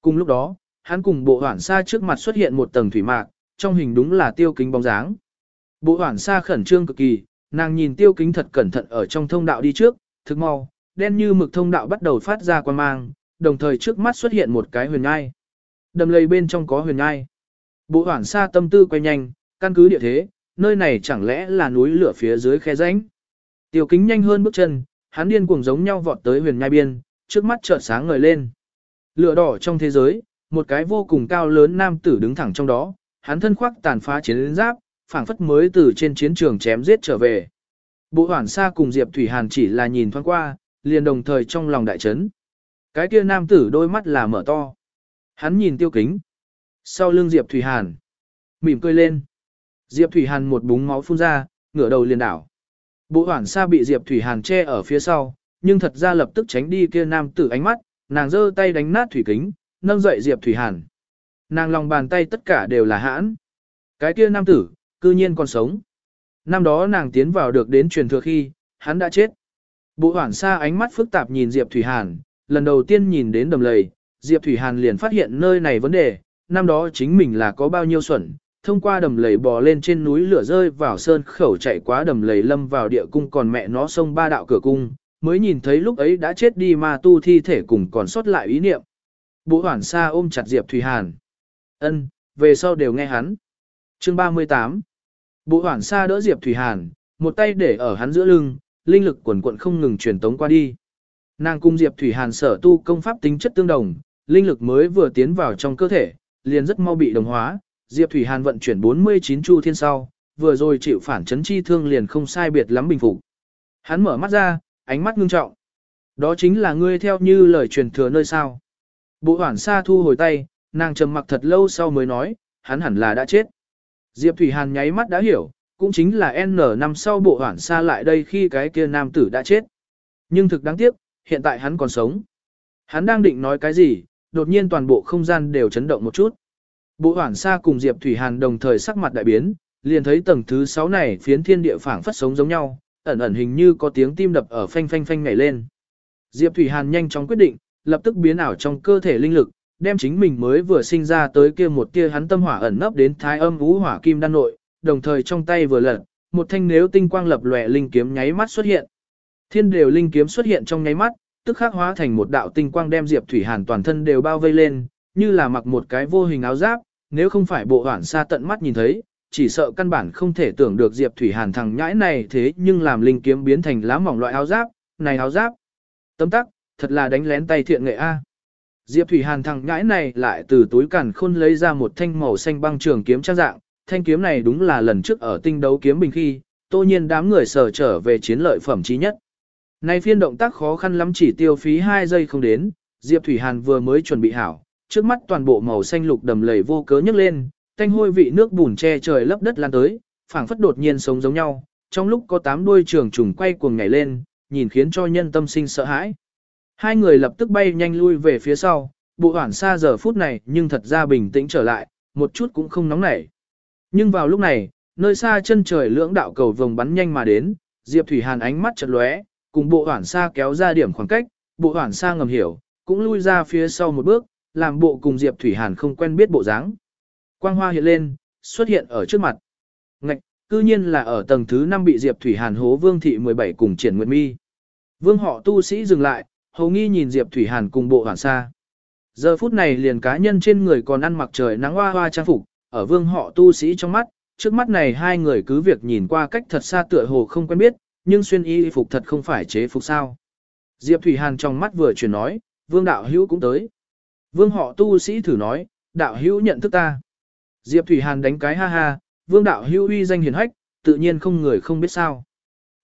Cùng lúc đó, hắn cùng bộ hoảng xa trước mặt xuất hiện một tầng thủy mạc, trong hình đúng là tiêu kính bóng dáng. Bộ hoảng xa khẩn trương cực kỳ, nàng nhìn tiêu kính thật cẩn thận ở trong thông đạo đi trước, thực mau, đen như mực thông đạo bắt đầu phát ra quan mang, đồng thời trước mắt xuất hiện một cái huyền ngai. Đầm lầy bên trong có huyền ngai, Bộ hoảng xa tâm tư quay nhanh, căn cứ địa thế, nơi này chẳng lẽ là núi lửa phía dưới khe rãnh. Tiêu kính nhanh hơn bước chân, hắn điên cuồng giống nhau vọt tới huyền nhai biên, trước mắt chợt sáng ngời lên. Lửa đỏ trong thế giới, một cái vô cùng cao lớn nam tử đứng thẳng trong đó, hắn thân khoác tàn phá chiến giáp, phảng phất mới từ trên chiến trường chém giết trở về. Bộ Hoản xa cùng Diệp Thủy Hàn chỉ là nhìn thoáng qua, liền đồng thời trong lòng đại chấn. Cái kia nam tử đôi mắt là mở to. Hắn nhìn tiêu kính. Sau lưng Diệp Thủy Hàn. Mỉm cười lên. Diệp Thủy Hàn một búng máu phun ra, ngửa đầu liền đảo. Bộ hoảng xa bị Diệp Thủy Hàn che ở phía sau, nhưng thật ra lập tức tránh đi kia nam tử ánh mắt, nàng giơ tay đánh nát thủy kính, nâng dậy Diệp Thủy Hàn. Nàng lòng bàn tay tất cả đều là hãn. Cái kia nam tử, cư nhiên còn sống. Năm đó nàng tiến vào được đến truyền thừa khi, hắn đã chết. Bộ hoảng xa ánh mắt phức tạp nhìn Diệp Thủy Hàn, lần đầu tiên nhìn đến đầm lầy, Diệp Thủy Hàn liền phát hiện nơi này vấn đề, năm đó chính mình là có bao nhiêu xuẩn, thông qua đầm lầy bò lên trên núi lửa rơi vào sơn khẩu chạy quá đầm lầy lâm vào địa cung còn mẹ nó xông ba đạo cửa cung, mới nhìn thấy lúc ấy đã chết đi ma tu thi thể cùng còn sót lại ý niệm. Bộ hoảng xa ôm chặt Diệp Thủy Hàn. ân về sau đều nghe hắn. Chương 38 Bộ hoảng xa đỡ Diệp Thủy Hàn, một tay để ở hắn giữa lưng, linh lực quần quận không ngừng truyền tống qua đi. Nàng cung Diệp Thủy Hàn sở tu công pháp tính chất tương đồng, linh lực mới vừa tiến vào trong cơ thể, liền rất mau bị đồng hóa. Diệp Thủy Hàn vận chuyển 49 chu thiên sau, vừa rồi chịu phản chấn chi thương liền không sai biệt lắm bình phục. Hắn mở mắt ra, ánh mắt ngưng trọng. Đó chính là ngươi theo như lời truyền thừa nơi sao. Bộ hoảng xa thu hồi tay, nàng trầm mặc thật lâu sau mới nói, hắn hẳn là đã chết. Diệp Thủy Hàn nháy mắt đã hiểu, cũng chính là N năm sau bộ hoảng xa lại đây khi cái kia nam tử đã chết. Nhưng thực đáng tiếc, hiện tại hắn còn sống. Hắn đang định nói cái gì, đột nhiên toàn bộ không gian đều chấn động một chút. Bộ hoảng xa cùng Diệp Thủy Hàn đồng thời sắc mặt đại biến, liền thấy tầng thứ 6 này phiến thiên địa phảng phất sống giống nhau, ẩn ẩn hình như có tiếng tim đập ở phanh phanh phanh nhảy lên. Diệp Thủy Hàn nhanh chóng quyết định, lập tức biến ảo trong cơ thể linh lực, đem chính mình mới vừa sinh ra tới kia một tia hắn tâm hỏa ẩn nấp đến thái âm vũ hỏa kim đan nội, đồng thời trong tay vừa lật, một thanh nếu tinh quang lập lòe linh kiếm nháy mắt xuất hiện. Thiên đều linh kiếm xuất hiện trong nháy mắt, tức khắc hóa thành một đạo tinh quang đem Diệp Thủy Hàn toàn thân đều bao vây lên, như là mặc một cái vô hình áo giáp, nếu không phải bộ hoảng xa tận mắt nhìn thấy, chỉ sợ căn bản không thể tưởng được Diệp Thủy Hàn thằng nhãi này thế nhưng làm linh kiếm biến thành lá mỏng loại áo giáp, này áo giáp. Tấm tắc, thật là đánh lén tay thiện nghệ A. Diệp Thủy Hàn thằng nhãi này lại từ túi cản khôn lấy ra một thanh màu xanh băng trường kiếm trang dạng, thanh kiếm này đúng là lần trước ở tinh đấu kiếm bình khi, tô nhiên đám người sở trở về chiến lợi phẩm chí nhất. Nay phiên động tác khó khăn lắm chỉ tiêu phí 2 giây không đến, Diệp Thủy Hàn vừa mới chuẩn bị hảo, trước mắt toàn bộ màu xanh lục đầm lầy vô cớ nhấc lên, thanh hôi vị nước bùn che trời lấp đất lan tới, phảng phất đột nhiên sống giống nhau, trong lúc có tám đuôi trường trùng quay cuồng nhảy lên, nhìn khiến cho nhân tâm sinh sợ hãi. Hai người lập tức bay nhanh lui về phía sau, bộ hoảng xa giờ phút này nhưng thật ra bình tĩnh trở lại, một chút cũng không nóng nảy. Nhưng vào lúc này, nơi xa chân trời lưỡng đạo cầu vồng bắn nhanh mà đến, Diệp Thủy Hàn ánh mắt chợt lóe, cùng bộ hoảng xa kéo ra điểm khoảng cách, bộ hoảng xa ngầm hiểu, cũng lui ra phía sau một bước, làm bộ cùng Diệp Thủy Hàn không quen biết bộ dáng. Quang hoa hiện lên, xuất hiện ở trước mặt. Ngạch, cư nhiên là ở tầng thứ 5 bị Diệp Thủy Hàn hố Vương thị 17 cùng triển nguyện mi. Vương họ tu sĩ dừng lại, hầu nghi nhìn Diệp Thủy Hàn cùng bộ hoàn xa. Giờ phút này liền cá nhân trên người còn ăn mặc trời nắng hoa hoa trang phục, ở vương họ tu sĩ trong mắt, trước mắt này hai người cứ việc nhìn qua cách thật xa tựa hồ không quen biết, nhưng xuyên y phục thật không phải chế phục sao. Diệp Thủy Hàn trong mắt vừa chuyển nói, vương đạo hữu cũng tới. Vương họ tu sĩ thử nói, đạo hữu nhận thức ta. Diệp Thủy Hàn đánh cái ha ha, vương đạo hữu uy danh hiền hách, tự nhiên không người không biết sao.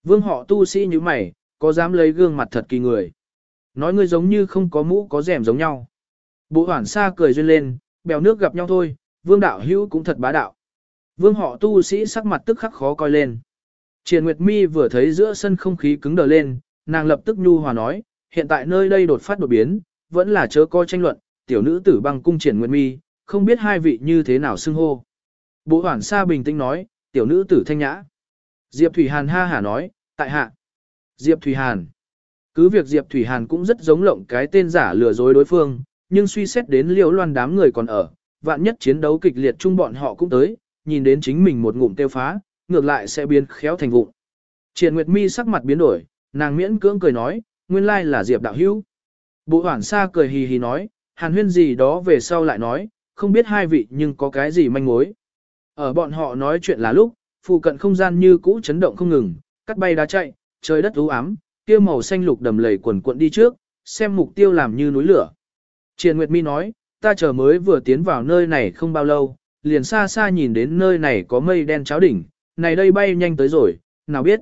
Vương họ tu sĩ như mày, có dám lấy gương mặt thật kỳ người. Nói ngươi giống như không có mũ có rèm giống nhau. Bộ hoảng xa cười duyên lên, bèo nước gặp nhau thôi, vương đạo hữu cũng thật bá đạo. Vương họ tu sĩ sắc mặt tức khắc khó coi lên. Triền Nguyệt Mi vừa thấy giữa sân không khí cứng đờ lên, nàng lập tức nhu hòa nói, hiện tại nơi đây đột phát đột biến, vẫn là chớ coi tranh luận, tiểu nữ tử băng cung Triển Nguyệt Mi, không biết hai vị như thế nào xưng hô. Bộ hoảng xa bình tĩnh nói, tiểu nữ tử thanh nhã. Diệp Thủy Hàn ha hả nói, tại hạ. Diệp Thủy Hàn. Cứ việc Diệp Thủy Hàn cũng rất giống lộng cái tên giả lừa dối đối phương, nhưng suy xét đến liễu loan đám người còn ở, vạn nhất chiến đấu kịch liệt chung bọn họ cũng tới, nhìn đến chính mình một ngụm tiêu phá, ngược lại sẽ biến khéo thành vụng. Triển Nguyệt Mi sắc mặt biến đổi, nàng miễn cưỡng cười nói, nguyên lai là Diệp đạo hữu. Bộ Hoản Sa cười hì hì nói, hàn huyên gì đó về sau lại nói, không biết hai vị nhưng có cái gì manh mối. Ở bọn họ nói chuyện là lúc, phụ cận không gian như cũ chấn động không ngừng, cắt bay đá chạy, trời đất u ám, kia màu xanh lục đầm lầy quần cuộn đi trước, xem mục tiêu làm như núi lửa. Triền Nguyệt Mi nói, ta chờ mới vừa tiến vào nơi này không bao lâu, liền xa xa nhìn đến nơi này có mây đen cháo đỉnh, này đây bay nhanh tới rồi, nào biết.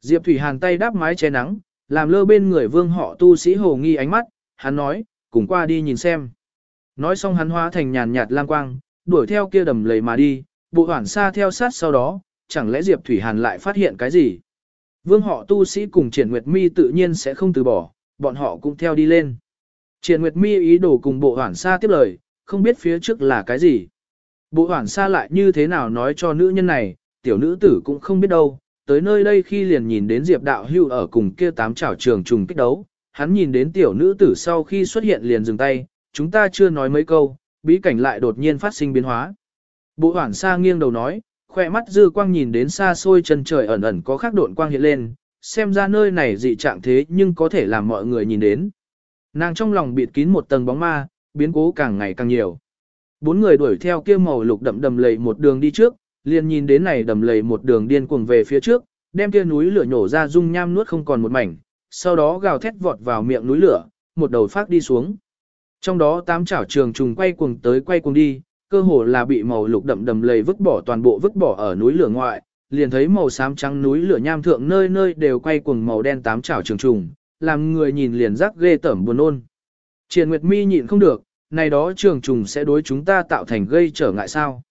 Diệp Thủy Hàn tay đáp mái che nắng, làm lơ bên người vương họ tu sĩ hồ nghi ánh mắt, hắn nói, cùng qua đi nhìn xem. Nói xong hắn hóa thành nhàn nhạt lang quang, đuổi theo kia đầm lầy mà đi, bộ hoảng xa theo sát sau đó, chẳng lẽ Diệp Thủy Hàn lại phát hiện cái gì. Vương họ tu sĩ cùng triển nguyệt mi tự nhiên sẽ không từ bỏ, bọn họ cũng theo đi lên. Triển Nguyệt Mi ý đồ cùng bộ hoảng xa tiếp lời, không biết phía trước là cái gì. Bộ hoảng xa lại như thế nào nói cho nữ nhân này, tiểu nữ tử cũng không biết đâu. Tới nơi đây khi liền nhìn đến Diệp Đạo Hưu ở cùng kia tám chảo trường trùng kích đấu, hắn nhìn đến tiểu nữ tử sau khi xuất hiện liền dừng tay, chúng ta chưa nói mấy câu, bí cảnh lại đột nhiên phát sinh biến hóa. Bộ hoảng xa nghiêng đầu nói, khoe mắt dư quang nhìn đến xa xôi chân trời ẩn ẩn có khắc độn quang hiện lên, xem ra nơi này dị trạng thế nhưng có thể làm mọi người nhìn đến. Nàng trong lòng bịt kín một tầng bóng ma, biến cố càng ngày càng nhiều. Bốn người đuổi theo kia màu lục đậm đầm lầy một đường đi trước, liền nhìn đến này đầm lầy một đường điên cuồng về phía trước, đem kia núi lửa nhổ ra dung nham nuốt không còn một mảnh, sau đó gào thét vọt vào miệng núi lửa, một đầu phát đi xuống. Trong đó tám chảo trường trùng quay cuồng tới quay cuồng đi, cơ hồ là bị màu lục đậm đầm lầy vứt bỏ toàn bộ vứt bỏ ở núi lửa ngoại, liền thấy màu xám trắng núi lửa nham thượng nơi nơi đều quay cuồng màu đen tám chảo trường trùng, làm người nhìn liền rắc ghê tởm buồn ôn. Triền Nguyệt Mi nhịn không được, này đó trường trùng sẽ đối chúng ta tạo thành gây trở ngại sao.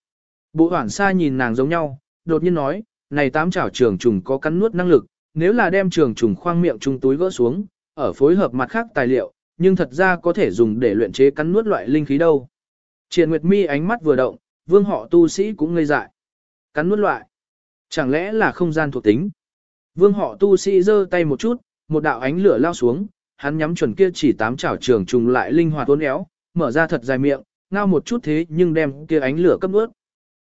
Bộ hoảng xa nhìn nàng giống nhau, đột nhiên nói, này tám chảo trường trùng có cắn nuốt năng lực, nếu là đem trường trùng khoang miệng trung túi gỡ xuống, ở phối hợp mặt khác tài liệu, nhưng thật ra có thể dùng để luyện chế cắn nuốt loại linh khí đâu. Triển Nguyệt Mi ánh mắt vừa động, vương họ tu sĩ cũng ngây dại. Cắn nuốt loại. Chẳng lẽ là không gian thuộc tính? Vương họ tu sĩ giơ tay một chút, một đạo ánh lửa lao xuống, hắn nhắm chuẩn kia chỉ tám chảo trường trùng lại linh hoạt uốn éo, mở ra thật dài miệng, ngao một chút thế nhưng đem kia ánh lửa cấp nuốt.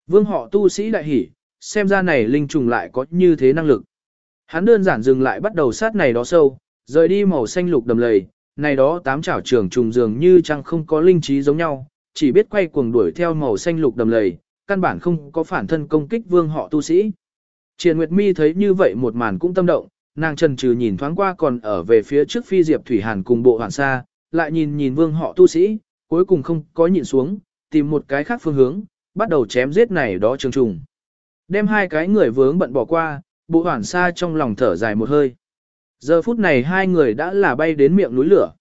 Vương họ tu sĩ đại hỉ, xem ra này linh trùng lại có như thế năng lực. Hắn đơn giản dừng lại bắt đầu sát này đó sâu, rời đi màu xanh lục đầm lầy, này đó tám chảo trường trùng dường như chẳng không có linh trí giống nhau, chỉ biết quay cuồng đuổi theo màu xanh lục đầm lầy, căn bản không có phản thân công kích vương họ tu sĩ. Triền Nguyệt Mi thấy như vậy một màn cũng tâm động, nàng trần trừ nhìn thoáng qua còn ở về phía trước phi diệp thủy hàn cùng bộ hoàn sa, lại nhìn nhìn vương họ tu sĩ, cuối cùng không có nhìn xuống, tìm một cái khác phương hướng, bắt đầu chém giết này đó trường trùng. Đem hai cái người vướng bận bỏ qua, bộ hoảng xa trong lòng thở dài một hơi. Giờ phút này hai người đã là bay đến miệng núi lửa.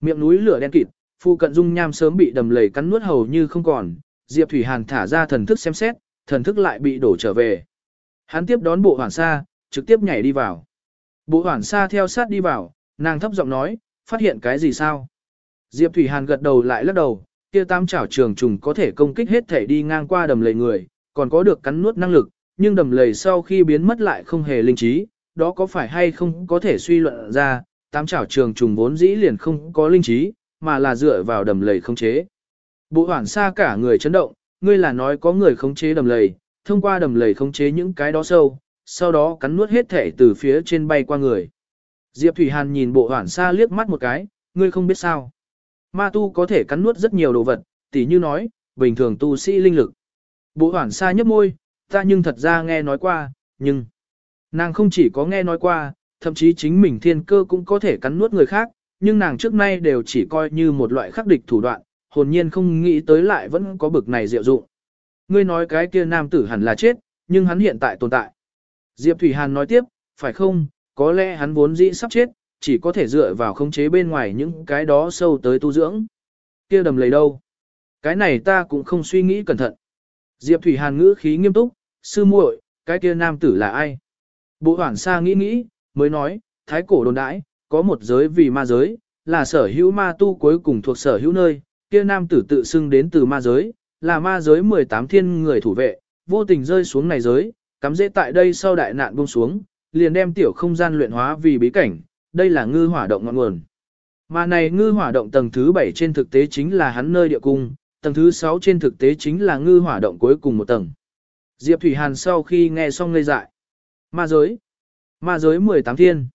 Miệng núi lửa đen kịt, phu cận dung nham sớm bị đầm lầy cắn nuốt hầu như không còn, Diệp Thủy Hàn thả ra thần thức xem xét, thần thức lại bị đổ trở về. Hắn tiếp đón bộ hoảng xa, trực tiếp nhảy đi vào. Bộ hoảng xa theo sát đi vào, nàng thấp giọng nói, phát hiện cái gì sao? Diệp Thủy Hàn gật đầu lại lắc đầu, kia tam chảo trường trùng có thể công kích hết thể đi ngang qua đầm lầy người, còn có được cắn nuốt năng lực, nhưng đầm lầy sau khi biến mất lại không hề linh trí, đó có phải hay không có thể suy luận ra, tám chảo trường trùng vốn dĩ liền không có linh trí, mà là dựa vào đầm lầy khống chế. Bộ hoảng xa cả người chấn động, ngươi là nói có người khống chế đầm lầy, thông qua đầm lầy khống chế những cái đó sâu, sau đó cắn nuốt hết thể từ phía trên bay qua người. Diệp Thủy Hàn nhìn bộ hoảng xa liếc mắt một cái, ngươi không biết sao. Ma tu có thể cắn nuốt rất nhiều đồ vật, tỉ như nói, bình thường tu sĩ linh lực. Bộ hoảng xa nhấp môi, ta nhưng thật ra nghe nói qua, nhưng... Nàng không chỉ có nghe nói qua, thậm chí chính mình thiên cơ cũng có thể cắn nuốt người khác, nhưng nàng trước nay đều chỉ coi như một loại khắc địch thủ đoạn, hồn nhiên không nghĩ tới lại vẫn có bực này diệu dụng. Ngươi nói cái kia nam tử hẳn là chết, nhưng hắn hiện tại tồn tại. Diệp Thủy Hàn nói tiếp, phải không, có lẽ hắn vốn dĩ sắp chết, chỉ có thể dựa vào khống chế bên ngoài những cái đó sâu tới tu dưỡng. Kia đầm lầy đâu? Cái này ta cũng không suy nghĩ cẩn thận. Diệp Thủy Hàn ngữ khí nghiêm túc, sư muội, cái kia nam tử là ai? Bộ hoảng xa nghĩ nghĩ, mới nói, thái cổ đồn đãi, có một giới vì ma giới, là sở hữu ma tu cuối cùng thuộc sở hữu nơi, kia nam tử tự xưng đến từ ma giới, là ma giới 18 thiên người thủ vệ, vô tình rơi xuống này giới, cắm dễ tại đây sau đại nạn buông xuống, liền đem tiểu không gian luyện hóa vì bí cảnh, đây là ngư hỏa động ngọn nguồn. Mà này ngư hỏa động tầng thứ 7 trên thực tế chính là hắn nơi địa cung, tầng thứ 6 trên thực tế chính là ngư hỏa động cuối cùng một tầng. Diệp Thủy Hàn sau khi nghe xong ngây dại. Ma giới. Ma giới 18 thiên.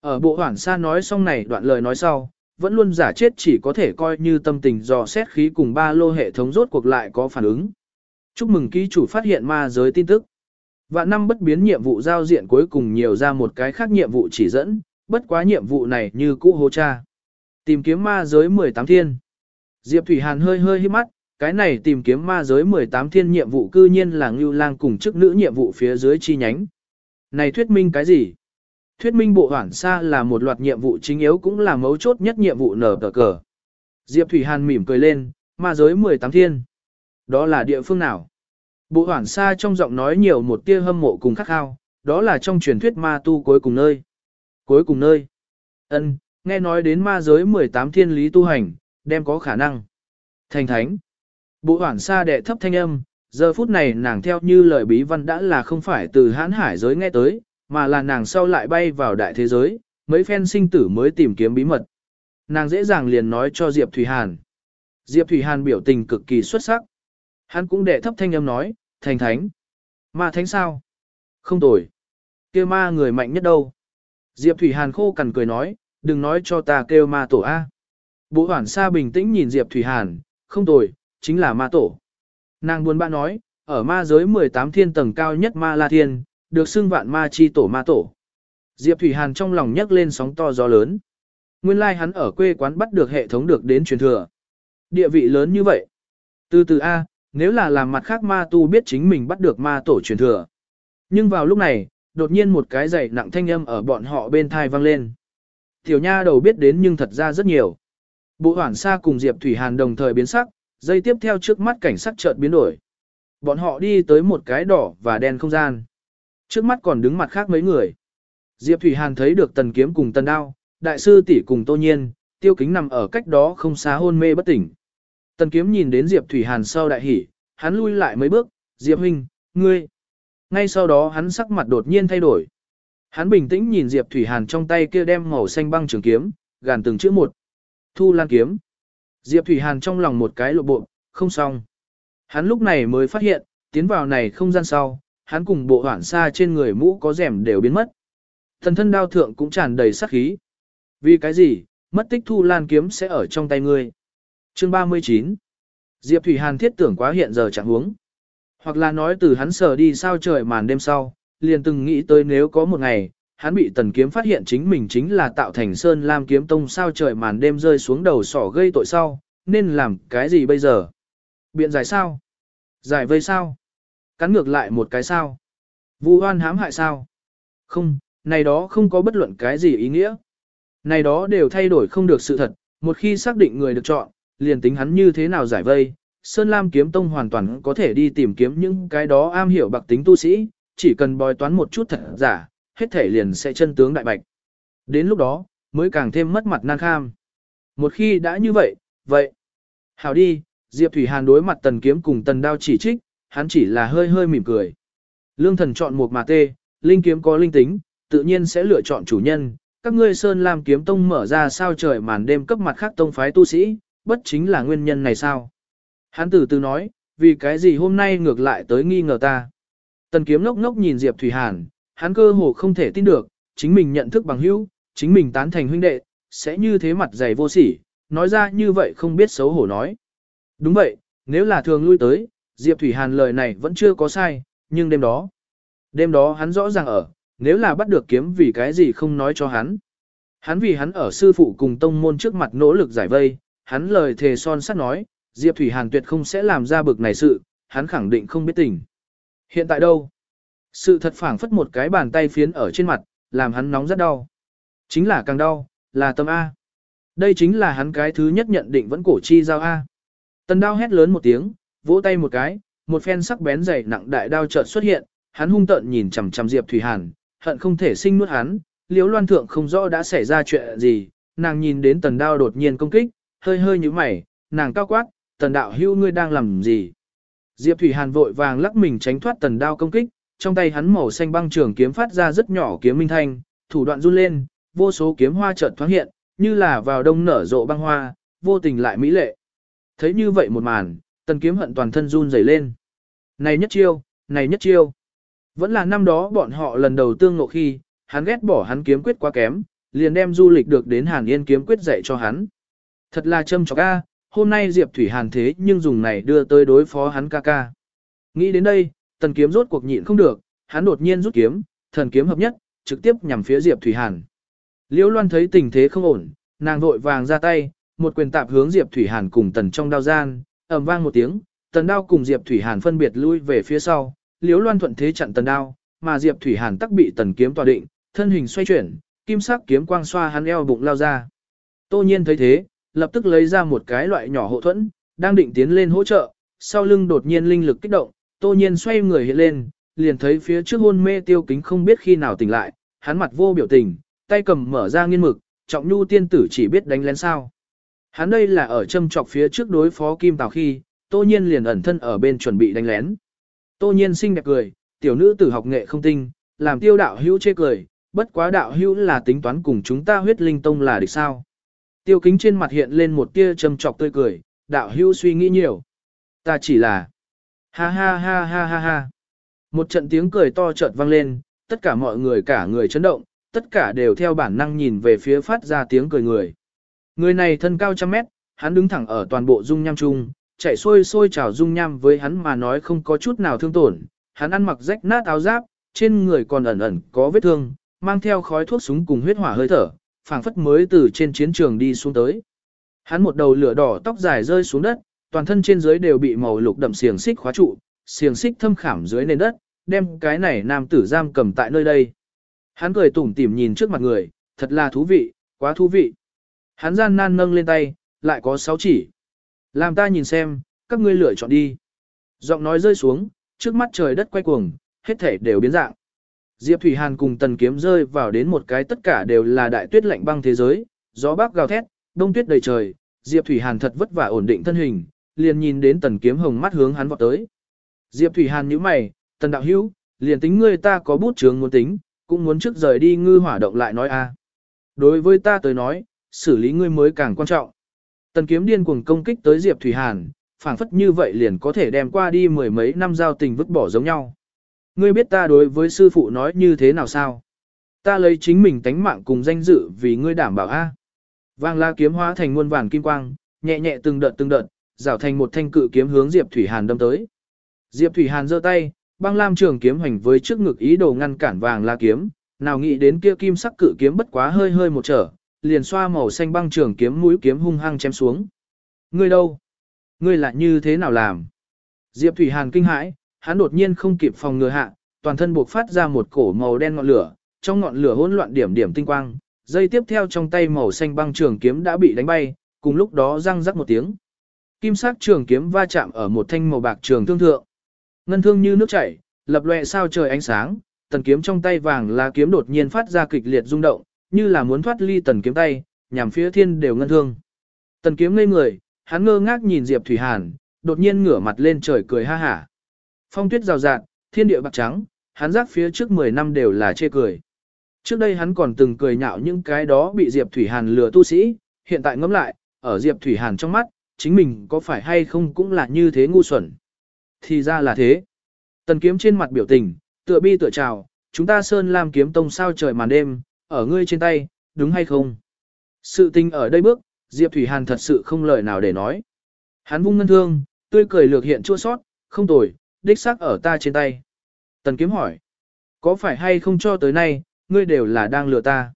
Ở bộ hoảng xa nói xong này đoạn lời nói sau, vẫn luôn giả chết chỉ có thể coi như tâm tình dò xét khí cùng ba lô hệ thống rốt cuộc lại có phản ứng. Chúc mừng ký chủ phát hiện ma giới tin tức. Và năm bất biến nhiệm vụ giao diện cuối cùng nhiều ra một cái khác nhiệm vụ chỉ dẫn, bất quá nhiệm vụ này như cũ hô cha. Tìm kiếm ma giới 18 thiên. Diệp Thủy Hàn hơi hơi hít mắt, cái này tìm kiếm ma giới 18 thiên nhiệm vụ cư nhiên là Ngưu Lang cùng chức nữ nhiệm vụ phía dưới chi nhánh. Này thuyết minh cái gì? Thuyết minh bộ hoảng xa là một loạt nhiệm vụ chính yếu cũng là mấu chốt nhất nhiệm vụ nở cờ cờ. Diệp Thủy Hàn mỉm cười lên, ma giới 18 thiên. Đó là địa phương nào? Bộ hoảng xa trong giọng nói nhiều một tia hâm mộ cùng khắc khao, đó là trong truyền thuyết ma tu cuối cùng nơi. Cuối cùng nơi. ân nghe nói đến ma giới 18 thiên lý tu hành, đem có khả năng. Thành thánh. Bộ hoảng xa đệ thấp thanh âm, giờ phút này nàng theo như lời bí văn đã là không phải từ hãn hải giới nghe tới, mà là nàng sau lại bay vào đại thế giới, mấy phen sinh tử mới tìm kiếm bí mật. Nàng dễ dàng liền nói cho Diệp Thủy Hàn. Diệp Thủy Hàn biểu tình cực kỳ xuất sắc. Hắn cũng đệ thấp thanh âm nói, thành thánh. Ma thánh sao? Không tồi. Kêu ma người mạnh nhất đâu? Diệp Thủy Hàn khô cằn cười nói, đừng nói cho ta kêu ma tổ A. Bộ hoảng xa bình tĩnh nhìn Diệp Thủy Hàn, không tồi, chính là ma tổ. Nàng buồn bã nói, ở ma giới 18 thiên tầng cao nhất ma la thiên, được xưng vạn ma chi tổ ma tổ. Diệp Thủy Hàn trong lòng nhấc lên sóng to gió lớn. Nguyên lai like hắn ở quê quán bắt được hệ thống được đến truyền thừa. Địa vị lớn như vậy. Từ từ A, nếu là làm mặt khác ma tu biết chính mình bắt được ma tổ truyền thừa. Nhưng vào lúc này, đột nhiên một cái giày nặng thanh âm ở bọn họ bên thai vang lên. Tiểu nha đầu biết đến nhưng thật ra rất nhiều. Bộ hoảng xa cùng Diệp Thủy Hàn đồng thời biến sắc, dây tiếp theo trước mắt cảnh sắc chợt biến đổi. Bọn họ đi tới một cái đỏ và đen không gian. Trước mắt còn đứng mặt khác mấy người. Diệp Thủy Hàn thấy được tần kiếm cùng tần đao, đại sư tỷ cùng tô nhiên, tiêu kính nằm ở cách đó không xa hôn mê bất tỉnh. Tần kiếm nhìn đến Diệp Thủy Hàn sau đại hỉ, hắn lui lại mấy bước, Diệp huynh, ngươi. Ngay sau đó hắn sắc mặt đột nhiên thay đổi. Hắn bình tĩnh nhìn Diệp Thủy Hàn trong tay kia đem màu xanh băng trường kiếm, gàn từng chữ một. Thu lan kiếm. Diệp Thủy Hàn trong lòng một cái lộ bộ, không xong. Hắn lúc này mới phát hiện, tiến vào này không gian sau, hắn cùng bộ hoảng xa trên người mũ có rèm đều biến mất. Thần thân đao thượng cũng tràn đầy sát khí. Vì cái gì, mất tích thu lan kiếm sẽ ở trong tay ngươi. Chương 39 Diệp Thủy Hàn thiết tưởng quá hiện giờ chẳng huống. Hoặc là nói từ hắn sờ đi sao trời màn đêm sau, liền từng nghĩ tới nếu có một ngày, hắn bị tần kiếm phát hiện chính mình chính là tạo thành sơn lam kiếm tông sao trời màn đêm rơi xuống đầu sỏ gây tội sau, nên làm cái gì bây giờ? Biện giải sao? Giải vây sao? Cắn ngược lại một cái sao? Vu hoan hãm hại sao? Không, này đó không có bất luận cái gì ý nghĩa. Này đó đều thay đổi không được sự thật, một khi xác định người được chọn, liền tính hắn như thế nào giải vây, Sơn Lam kiếm tông hoàn toàn có thể đi tìm kiếm những cái đó am hiểu bạc tính tu sĩ, chỉ cần bói toán một chút thật giả, hết thể liền sẽ chân tướng đại bạch. Đến lúc đó, mới càng thêm mất mặt nan kham. Một khi đã như vậy, vậy. Hảo đi, Diệp Thủy Hàn đối mặt tần kiếm cùng tần đao chỉ trích, hắn chỉ là hơi hơi mỉm cười. Lương thần chọn một mà tê, linh kiếm có linh tính, tự nhiên sẽ lựa chọn chủ nhân. Các ngươi Sơn Lam kiếm tông mở ra sao trời màn đêm cấp mặt khác tông phái tu sĩ, bất chính là nguyên nhân này sao? Hắn từ từ nói, vì cái gì hôm nay ngược lại tới nghi ngờ ta. Tần kiếm ngốc ngốc nhìn Diệp Thủy Hàn, hắn cơ hồ không thể tin được, chính mình nhận thức bằng hữu, chính mình tán thành huynh đệ, sẽ như thế mặt dày vô sỉ, nói ra như vậy không biết xấu hổ nói. Đúng vậy, nếu là thường lui tới, Diệp Thủy Hàn lời này vẫn chưa có sai, nhưng đêm đó, đêm đó hắn rõ ràng ở, nếu là bắt được kiếm vì cái gì không nói cho hắn. Hắn vì hắn ở sư phụ cùng tông môn trước mặt nỗ lực giải vây, hắn lời thề son sắt nói, Diệp Thủy Hàn tuyệt không sẽ làm ra bực này sự, hắn khẳng định không biết tình. Hiện tại đâu? Sự thật phảng phất một cái bàn tay phiến ở trên mặt, làm hắn nóng rất đau. Chính là càng đau, là tâm A. Đây chính là hắn cái thứ nhất nhận định vẫn cổ chi giao A. Tần đao hét lớn một tiếng, vỗ tay một cái, một phen sắc bén dày nặng đại đao chợt xuất hiện, hắn hung tợn nhìn chằm chằm Diệp Thủy Hàn, hận không thể sinh nuốt hắn, Liễu Loan thượng không rõ đã xảy ra chuyện gì, nàng nhìn đến tần đao đột nhiên công kích, hơi hơi như mày, nàng cao quát, tần đạo hưu ngươi đang làm gì? Diệp Thủy Hàn vội vàng lắc mình tránh thoát tần đao công kích, trong tay hắn màu xanh băng trường kiếm phát ra rất nhỏ kiếm minh thanh, thủ đoạn run lên, vô số kiếm hoa chợt thoáng hiện, như là vào đông nở rộ băng hoa, vô tình lại mỹ lệ. Thấy như vậy một màn, tần kiếm hận toàn thân run rẩy lên. Này nhất chiêu, này nhất chiêu. Vẫn là năm đó bọn họ lần đầu tương ngộ khi, hắn ghét bỏ hắn kiếm quyết quá kém, liền đem du lịch được đến Hàn Yên kiếm quyết dạy cho hắn. Thật là châm chọc a, hôm nay Diệp Thủy Hàn thế nhưng dùng này đưa tới đối phó hắn ca ca. Nghĩ đến đây, tần kiếm rốt cuộc nhịn không được, hắn đột nhiên rút kiếm, thần kiếm hợp nhất, trực tiếp nhằm phía Diệp Thủy Hàn. Liễu Loan thấy tình thế không ổn, nàng vội vàng ra tay, một quyền tạp hướng Diệp Thủy Hàn cùng tần trong đao gian, ầm vang một tiếng, tần đao cùng Diệp Thủy Hàn phân biệt lui về phía sau, Liễu Loan thuận thế chặn tần đao, mà Diệp Thủy Hàn tắc bị tần kiếm tỏa định, thân hình xoay chuyển, kim sắc kiếm quang xoa hắn eo bụng lao ra. Tô Nhiên thấy thế, lập tức lấy ra một cái loại nhỏ hộ thuẫn, đang định tiến lên hỗ trợ, sau lưng đột nhiên linh lực kích động, Tô Nhiên xoay người hiện lên, liền thấy phía trước hôn mê tiêu kính không biết khi nào tỉnh lại, hắn mặt vô biểu tình, tay cầm mở ra nghiên mực, trọng nhu tiên tử chỉ biết đánh lén sao. Hắn đây là ở châm trọc phía trước đối phó Kim Tào khi, Tô Nhiên liền ẩn thân ở bên chuẩn bị đánh lén. Tô Nhiên xinh đẹp cười, tiểu nữ tử học nghệ không tinh, làm tiêu đạo hữu chê cười, bất quá đạo hữu là tính toán cùng chúng ta huyết linh tông là địch sao. Tiêu kính trên mặt hiện lên một tia châm trọc tươi cười, đạo hữu suy nghĩ nhiều. Ta chỉ là... Ha ha ha ha ha ha. Một trận tiếng cười to chợt vang lên, tất cả mọi người cả người chấn động, tất cả đều theo bản năng nhìn về phía phát ra tiếng cười người. Người này thân cao trăm mét, hắn đứng thẳng ở toàn bộ dung nham trung, chạy xuôi xuôi trào dung nham với hắn mà nói không có chút nào thương tổn. Hắn ăn mặc rách nát áo giáp, trên người còn ẩn ẩn có vết thương, mang theo khói thuốc súng cùng huyết hỏa hơi thở, phảng phất mới từ trên chiến trường đi xuống tới. Hắn một đầu lửa đỏ tóc dài rơi xuống đất, toàn thân trên dưới đều bị màu lục đậm xiềng xích khóa trụ, xiềng xích thâm khảm dưới nền đất, đem cái này nam tử giam cầm tại nơi đây. Hắn cười tủm tỉm nhìn trước mặt người, thật là thú vị, quá thú vị. Hắn gian nan nâng lên tay, lại có sáu chỉ. Làm ta nhìn xem, các ngươi lựa chọn đi. Giọng nói rơi xuống, trước mắt trời đất quay cuồng, hết thể đều biến dạng. Diệp Thủy Hàn cùng tần kiếm rơi vào đến một cái tất cả đều là đại tuyết lạnh băng thế giới, gió bắc gào thét, đông tuyết đầy trời, Diệp Thủy Hàn thật vất vả ổn định thân hình, liền nhìn đến tần kiếm hồng mắt hướng hắn vọt tới. Diệp Thủy Hàn nhíu mày, tần đạo hữu, liền tính ngươi ta có bút trường muốn tính, cũng muốn trước rời đi ngư hỏa động lại nói a. Đối với ta tới nói, xử lý ngươi mới càng quan trọng. Tần kiếm điên cuồng công kích tới Diệp Thủy Hàn, phảng phất như vậy liền có thể đem qua đi mười mấy năm giao tình vứt bỏ giống nhau. Ngươi biết ta đối với sư phụ nói như thế nào sao? Ta lấy chính mình tánh mạng cùng danh dự vì ngươi đảm bảo a. Vang la kiếm hóa thành muôn vàng kim quang, nhẹ nhẹ từng đợt từng đợt, rảo thành một thanh cự kiếm hướng Diệp Thủy Hàn đâm tới. Diệp Thủy Hàn giơ tay, băng lam trường kiếm hành với trước ngực ý đồ ngăn cản vàng la kiếm, nào nghĩ đến kia kim sắc cự kiếm bất quá hơi hơi một trở, liền xoa màu xanh băng trường kiếm mũi kiếm hung hăng chém xuống. Ngươi đâu? Ngươi lại như thế nào làm? Diệp Thủy Hàn kinh hãi, hắn đột nhiên không kịp phòng ngừa hạ, toàn thân buộc phát ra một cổ màu đen ngọn lửa, trong ngọn lửa hỗn loạn điểm điểm tinh quang, dây tiếp theo trong tay màu xanh băng trường kiếm đã bị đánh bay, cùng lúc đó răng rắc một tiếng. Kim sắc trường kiếm va chạm ở một thanh màu bạc trường thương thượng. Ngân thương như nước chảy, lập lòe sao trời ánh sáng, tần kiếm trong tay vàng là kiếm đột nhiên phát ra kịch liệt rung động, như là muốn thoát ly tần kiếm tay, nhằm phía thiên đều ngân thương. Tần kiếm ngây người, hắn ngơ ngác nhìn Diệp Thủy Hàn, đột nhiên ngửa mặt lên trời cười ha hả. Phong tuyết rào rạt, thiên địa bạc trắng, hắn giác phía trước 10 năm đều là chê cười. Trước đây hắn còn từng cười nhạo những cái đó bị Diệp Thủy Hàn lừa tu sĩ, hiện tại ngẫm lại, ở Diệp Thủy Hàn trong mắt, chính mình có phải hay không cũng là như thế ngu xuẩn. Thì ra là thế. Tần kiếm trên mặt biểu tình, tựa bi tựa trào chúng ta sơn làm kiếm tông sao trời màn đêm, ở ngươi trên tay, đúng hay không? Sự tình ở đây bước, Diệp Thủy Hàn thật sự không lời nào để nói. Hắn vung ngân thương, tươi cười lược hiện chua sót, không tồi, đích xác ở ta trên tay. Tần kiếm hỏi, có phải hay không cho tới nay, ngươi đều là đang lừa ta?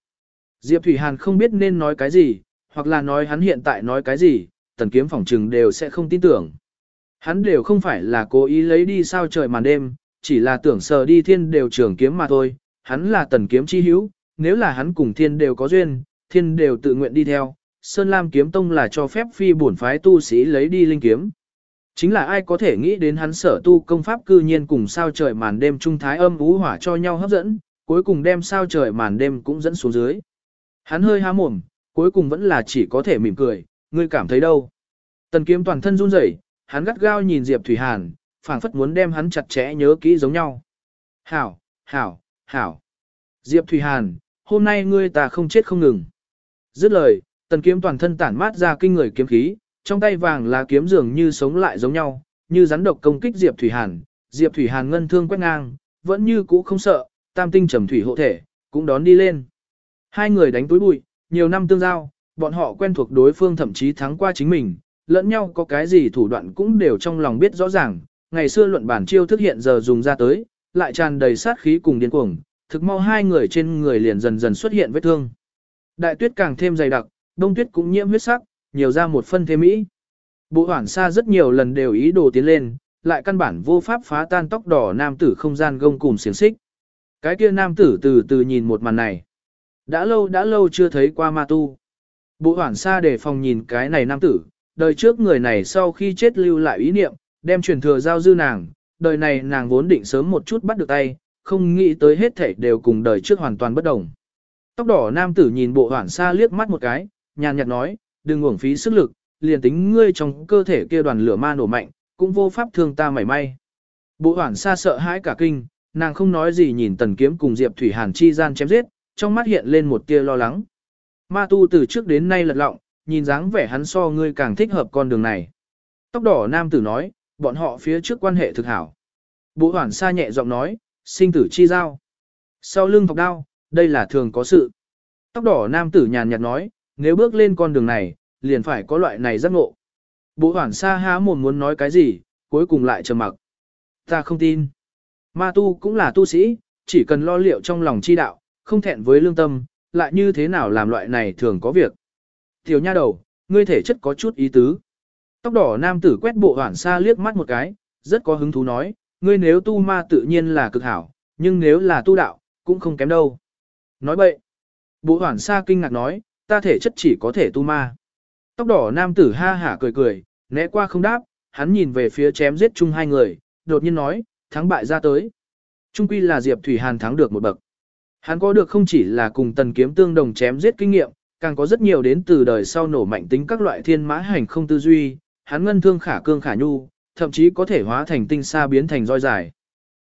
Diệp Thủy Hàn không biết nên nói cái gì, hoặc là nói hắn hiện tại nói cái gì, tần kiếm phỏng trừng đều sẽ không tin tưởng. Hắn đều không phải là cố ý lấy đi sao trời màn đêm, chỉ là tưởng sờ đi thiên đều trường kiếm mà thôi, hắn là tần kiếm chi hữu, nếu là hắn cùng thiên đều có duyên, thiên đều tự nguyện đi theo, Sơn Lam kiếm tông là cho phép phi bổn phái tu sĩ lấy đi linh kiếm. Chính là ai có thể nghĩ đến hắn sở tu công pháp cư nhiên cùng sao trời màn đêm trung thái âm ú hỏa cho nhau hấp dẫn, cuối cùng đem sao trời màn đêm cũng dẫn xuống dưới. Hắn hơi há mồm, cuối cùng vẫn là chỉ có thể mỉm cười, ngươi cảm thấy đâu. Tần kiếm toàn thân run rẩy, hắn gắt gao nhìn Diệp Thủy Hàn, phảng phất muốn đem hắn chặt chẽ nhớ kỹ giống nhau. Hảo, hảo, hảo. Diệp Thủy Hàn, hôm nay ngươi ta không chết không ngừng. Dứt lời, tần kiếm toàn thân tản mát ra kinh người kiếm khí, trong tay vàng là kiếm dường như sống lại giống nhau, như rắn độc công kích Diệp Thủy Hàn. Diệp Thủy Hàn ngân thương quét ngang, vẫn như cũ không sợ, tam tinh trầm thủy hộ thể, cũng đón đi lên. Hai người đánh túi bụi, nhiều năm tương giao, bọn họ quen thuộc đối phương thậm chí thắng qua chính mình, lẫn nhau có cái gì thủ đoạn cũng đều trong lòng biết rõ ràng, ngày xưa luận bản chiêu thức hiện giờ dùng ra tới, lại tràn đầy sát khí cùng điên cuồng, thực mau hai người trên người liền dần dần xuất hiện vết thương. Đại tuyết càng thêm dày đặc, đông tuyết cũng nhiễm huyết sắc, nhiều ra một phân thêm mỹ. Bộ hoảng xa rất nhiều lần đều ý đồ tiến lên, lại căn bản vô pháp phá tan tóc đỏ nam tử không gian gông cùng xiềng xích. Cái kia nam tử từ từ nhìn một màn này. Đã lâu đã lâu chưa thấy qua ma tu. Bộ hoảng xa để phòng nhìn cái này nam tử, đời trước người này sau khi chết lưu lại ý niệm, đem truyền thừa giao dư nàng, đời này nàng vốn định sớm một chút bắt được tay, không nghĩ tới hết thảy đều cùng đời trước hoàn toàn bất đồng. Tóc đỏ nam tử nhìn bộ hoảng xa liếc mắt một cái, nhàn nhạt nói, đừng uổng phí sức lực, liền tính ngươi trong cơ thể kia đoàn lửa ma nổ mạnh, cũng vô pháp thương ta mảy may. Bộ hoảng xa sợ hãi cả kinh, nàng không nói gì nhìn tần kiếm cùng Diệp Thủy Hàn chi gian chém giết, trong mắt hiện lên một tia lo lắng. Ma tu từ trước đến nay lật lọng, nhìn dáng vẻ hắn so ngươi càng thích hợp con đường này. Tóc đỏ nam tử nói, bọn họ phía trước quan hệ thực hảo. Bộ hoảng xa nhẹ giọng nói, sinh tử chi giao. Sau lưng thọc đao, đây là thường có sự. Tóc đỏ nam tử nhàn nhạt nói, nếu bước lên con đường này, liền phải có loại này giác ngộ. Bộ hoảng xa há mồm muốn nói cái gì, cuối cùng lại trầm mặc. Ta không tin. Ma tu cũng là tu sĩ, chỉ cần lo liệu trong lòng chi đạo, không thẹn với lương tâm, lại như thế nào làm loại này thường có việc. Tiểu nha đầu, ngươi thể chất có chút ý tứ. Tóc đỏ nam tử quét bộ hoảng xa liếc mắt một cái, rất có hứng thú nói, ngươi nếu tu ma tự nhiên là cực hảo, nhưng nếu là tu đạo, cũng không kém đâu. Nói bậy. Bộ hoảng xa kinh ngạc nói, ta thể chất chỉ có thể tu ma. Tóc đỏ nam tử ha hả cười cười, né qua không đáp, hắn nhìn về phía chém giết chung hai người, đột nhiên nói, thắng bại ra tới. Trung quy là Diệp Thủy Hàn thắng được một bậc. Hắn có được không chỉ là cùng tần kiếm tương đồng chém giết kinh nghiệm, càng có rất nhiều đến từ đời sau nổ mạnh tính các loại thiên mã hành không tư duy, hắn ngân thương khả cương khả nhu, thậm chí có thể hóa thành tinh xa biến thành roi dài.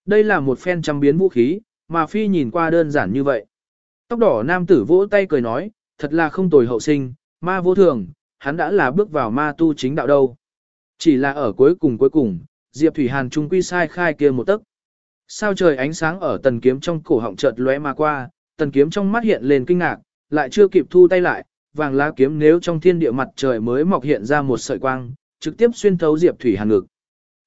Đây là một phen trăm biến vũ khí, mà phi nhìn qua đơn giản như vậy. Tóc đỏ nam tử vỗ tay cười nói, thật là không tồi hậu sinh, ma vô thường, hắn đã là bước vào ma tu chính đạo đâu. Chỉ là ở cuối cùng cuối cùng, Diệp Thủy Hàn trung quy sai khai kia một tấc. Sao trời ánh sáng ở tần kiếm trong cổ họng chợt lóe mà qua, tần kiếm trong mắt hiện lên kinh ngạc, lại chưa kịp thu tay lại, vàng lá kiếm nếu trong thiên địa mặt trời mới mọc hiện ra một sợi quang, trực tiếp xuyên thấu Diệp Thủy Hàn ngực.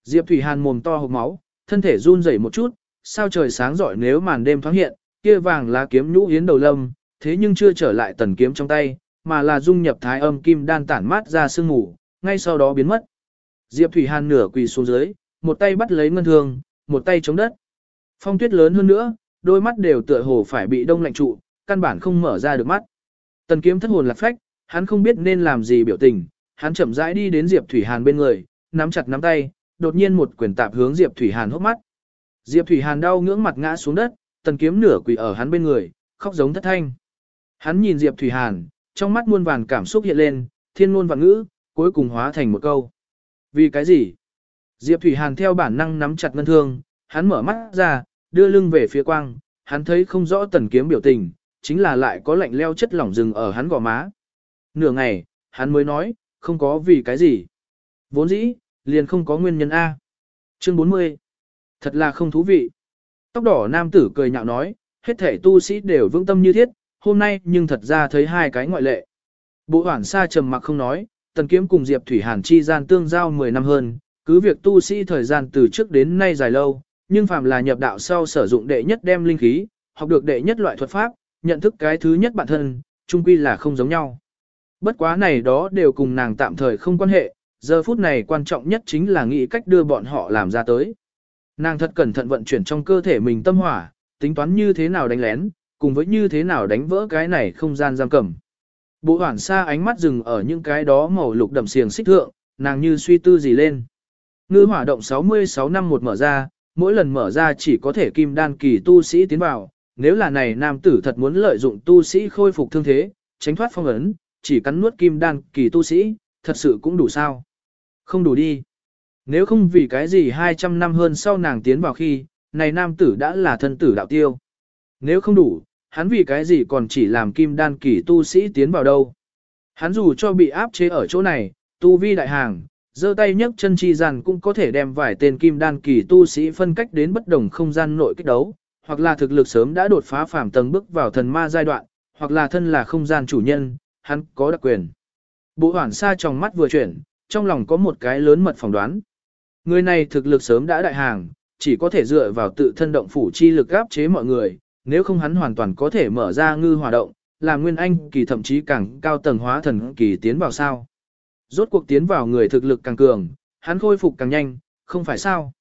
Diệp Thủy Hàn mồm to hộc máu, thân thể run rẩy một chút, sao trời sáng rọi nếu màn đêm thoáng hiện, kia vàng lá kiếm nhũ yến đầu lâm, thế nhưng chưa trở lại tần kiếm trong tay, mà là dung nhập thái âm kim đan tản mát ra sương mù, ngay sau đó biến mất. Diệp Thủy Hàn nửa quỳ xuống dưới, một tay bắt lấy ngân thương, một tay chống đất. Phong tuyết lớn hơn nữa, đôi mắt đều tựa hồ phải bị đông lạnh trụ, căn bản không mở ra được mắt. Tần kiếm thất hồn lạc phách, hắn không biết nên làm gì biểu tình, hắn chậm rãi đi đến Diệp Thủy Hàn bên người, nắm chặt nắm tay, đột nhiên một quyền tạp hướng Diệp Thủy Hàn hốc mắt. Diệp Thủy Hàn đau ngưỡng mặt ngã xuống đất, tần kiếm nửa quỳ ở hắn bên người, khóc giống thất thanh. Hắn nhìn Diệp Thủy Hàn, trong mắt muôn vàn cảm xúc hiện lên, thiên ngôn vạn ngữ, cuối cùng hóa thành một câu. Vì cái gì? Diệp Thủy Hàn theo bản năng nắm chặt ngân thương, hắn mở mắt ra, đưa lưng về phía quang, hắn thấy không rõ tần kiếm biểu tình, chính là lại có lạnh leo chất lỏng rừng ở hắn gò má. Nửa ngày, hắn mới nói, không có vì cái gì. Vốn dĩ, liền không có nguyên nhân A. Chương 40. Thật là không thú vị. Tóc đỏ nam tử cười nhạo nói, hết thể tu sĩ đều vững tâm như thiết, hôm nay nhưng thật ra thấy hai cái ngoại lệ. Bộ hoảng xa trầm mặc không nói, tần kiếm cùng Diệp Thủy Hàn chi gian tương giao 10 năm hơn, cứ việc tu sĩ thời gian từ trước đến nay dài lâu, nhưng phàm là nhập đạo sau sử dụng đệ nhất đem linh khí, học được đệ nhất loại thuật pháp, nhận thức cái thứ nhất bản thân, chung quy là không giống nhau. Bất quá này đó đều cùng nàng tạm thời không quan hệ, giờ phút này quan trọng nhất chính là nghĩ cách đưa bọn họ làm ra tới. Nàng thật cẩn thận vận chuyển trong cơ thể mình tâm hỏa, tính toán như thế nào đánh lén, cùng với như thế nào đánh vỡ cái này không gian giam cầm. Bộ hoảng xa ánh mắt dừng ở những cái đó màu lục đậm xiềng xích thượng, nàng như suy tư gì lên. Ngư hỏa động 66 năm một mở ra, mỗi lần mở ra chỉ có thể kim đan kỳ tu sĩ tiến vào, nếu là này nam tử thật muốn lợi dụng tu sĩ khôi phục thương thế, tránh thoát phong ấn, chỉ cắn nuốt kim đan kỳ tu sĩ, thật sự cũng đủ sao. Không đủ đi. Nếu không vì cái gì 200 năm hơn sau nàng tiến vào khi, này nam tử đã là thân tử đạo tiêu. Nếu không đủ, hắn vì cái gì còn chỉ làm kim đan kỳ tu sĩ tiến vào đâu. Hắn dù cho bị áp chế ở chỗ này, tu vi đại hàng, giơ tay nhấc chân chi rằng cũng có thể đem vài tên kim đan kỳ tu sĩ phân cách đến bất đồng không gian nội kích đấu, hoặc là thực lực sớm đã đột phá phàm tầng bước vào thần ma giai đoạn, hoặc là thân là không gian chủ nhân, hắn có đặc quyền. Bộ hoảng xa trong mắt vừa chuyển, trong lòng có một cái lớn mật phỏng đoán. Người này thực lực sớm đã đại hàng, chỉ có thể dựa vào tự thân động phủ chi lực áp chế mọi người, nếu không hắn hoàn toàn có thể mở ra ngư hòa động, là nguyên anh kỳ thậm chí càng cao tầng hóa thần kỳ tiến vào sao. Rốt cuộc tiến vào người thực lực càng cường, hắn khôi phục càng nhanh, không phải sao.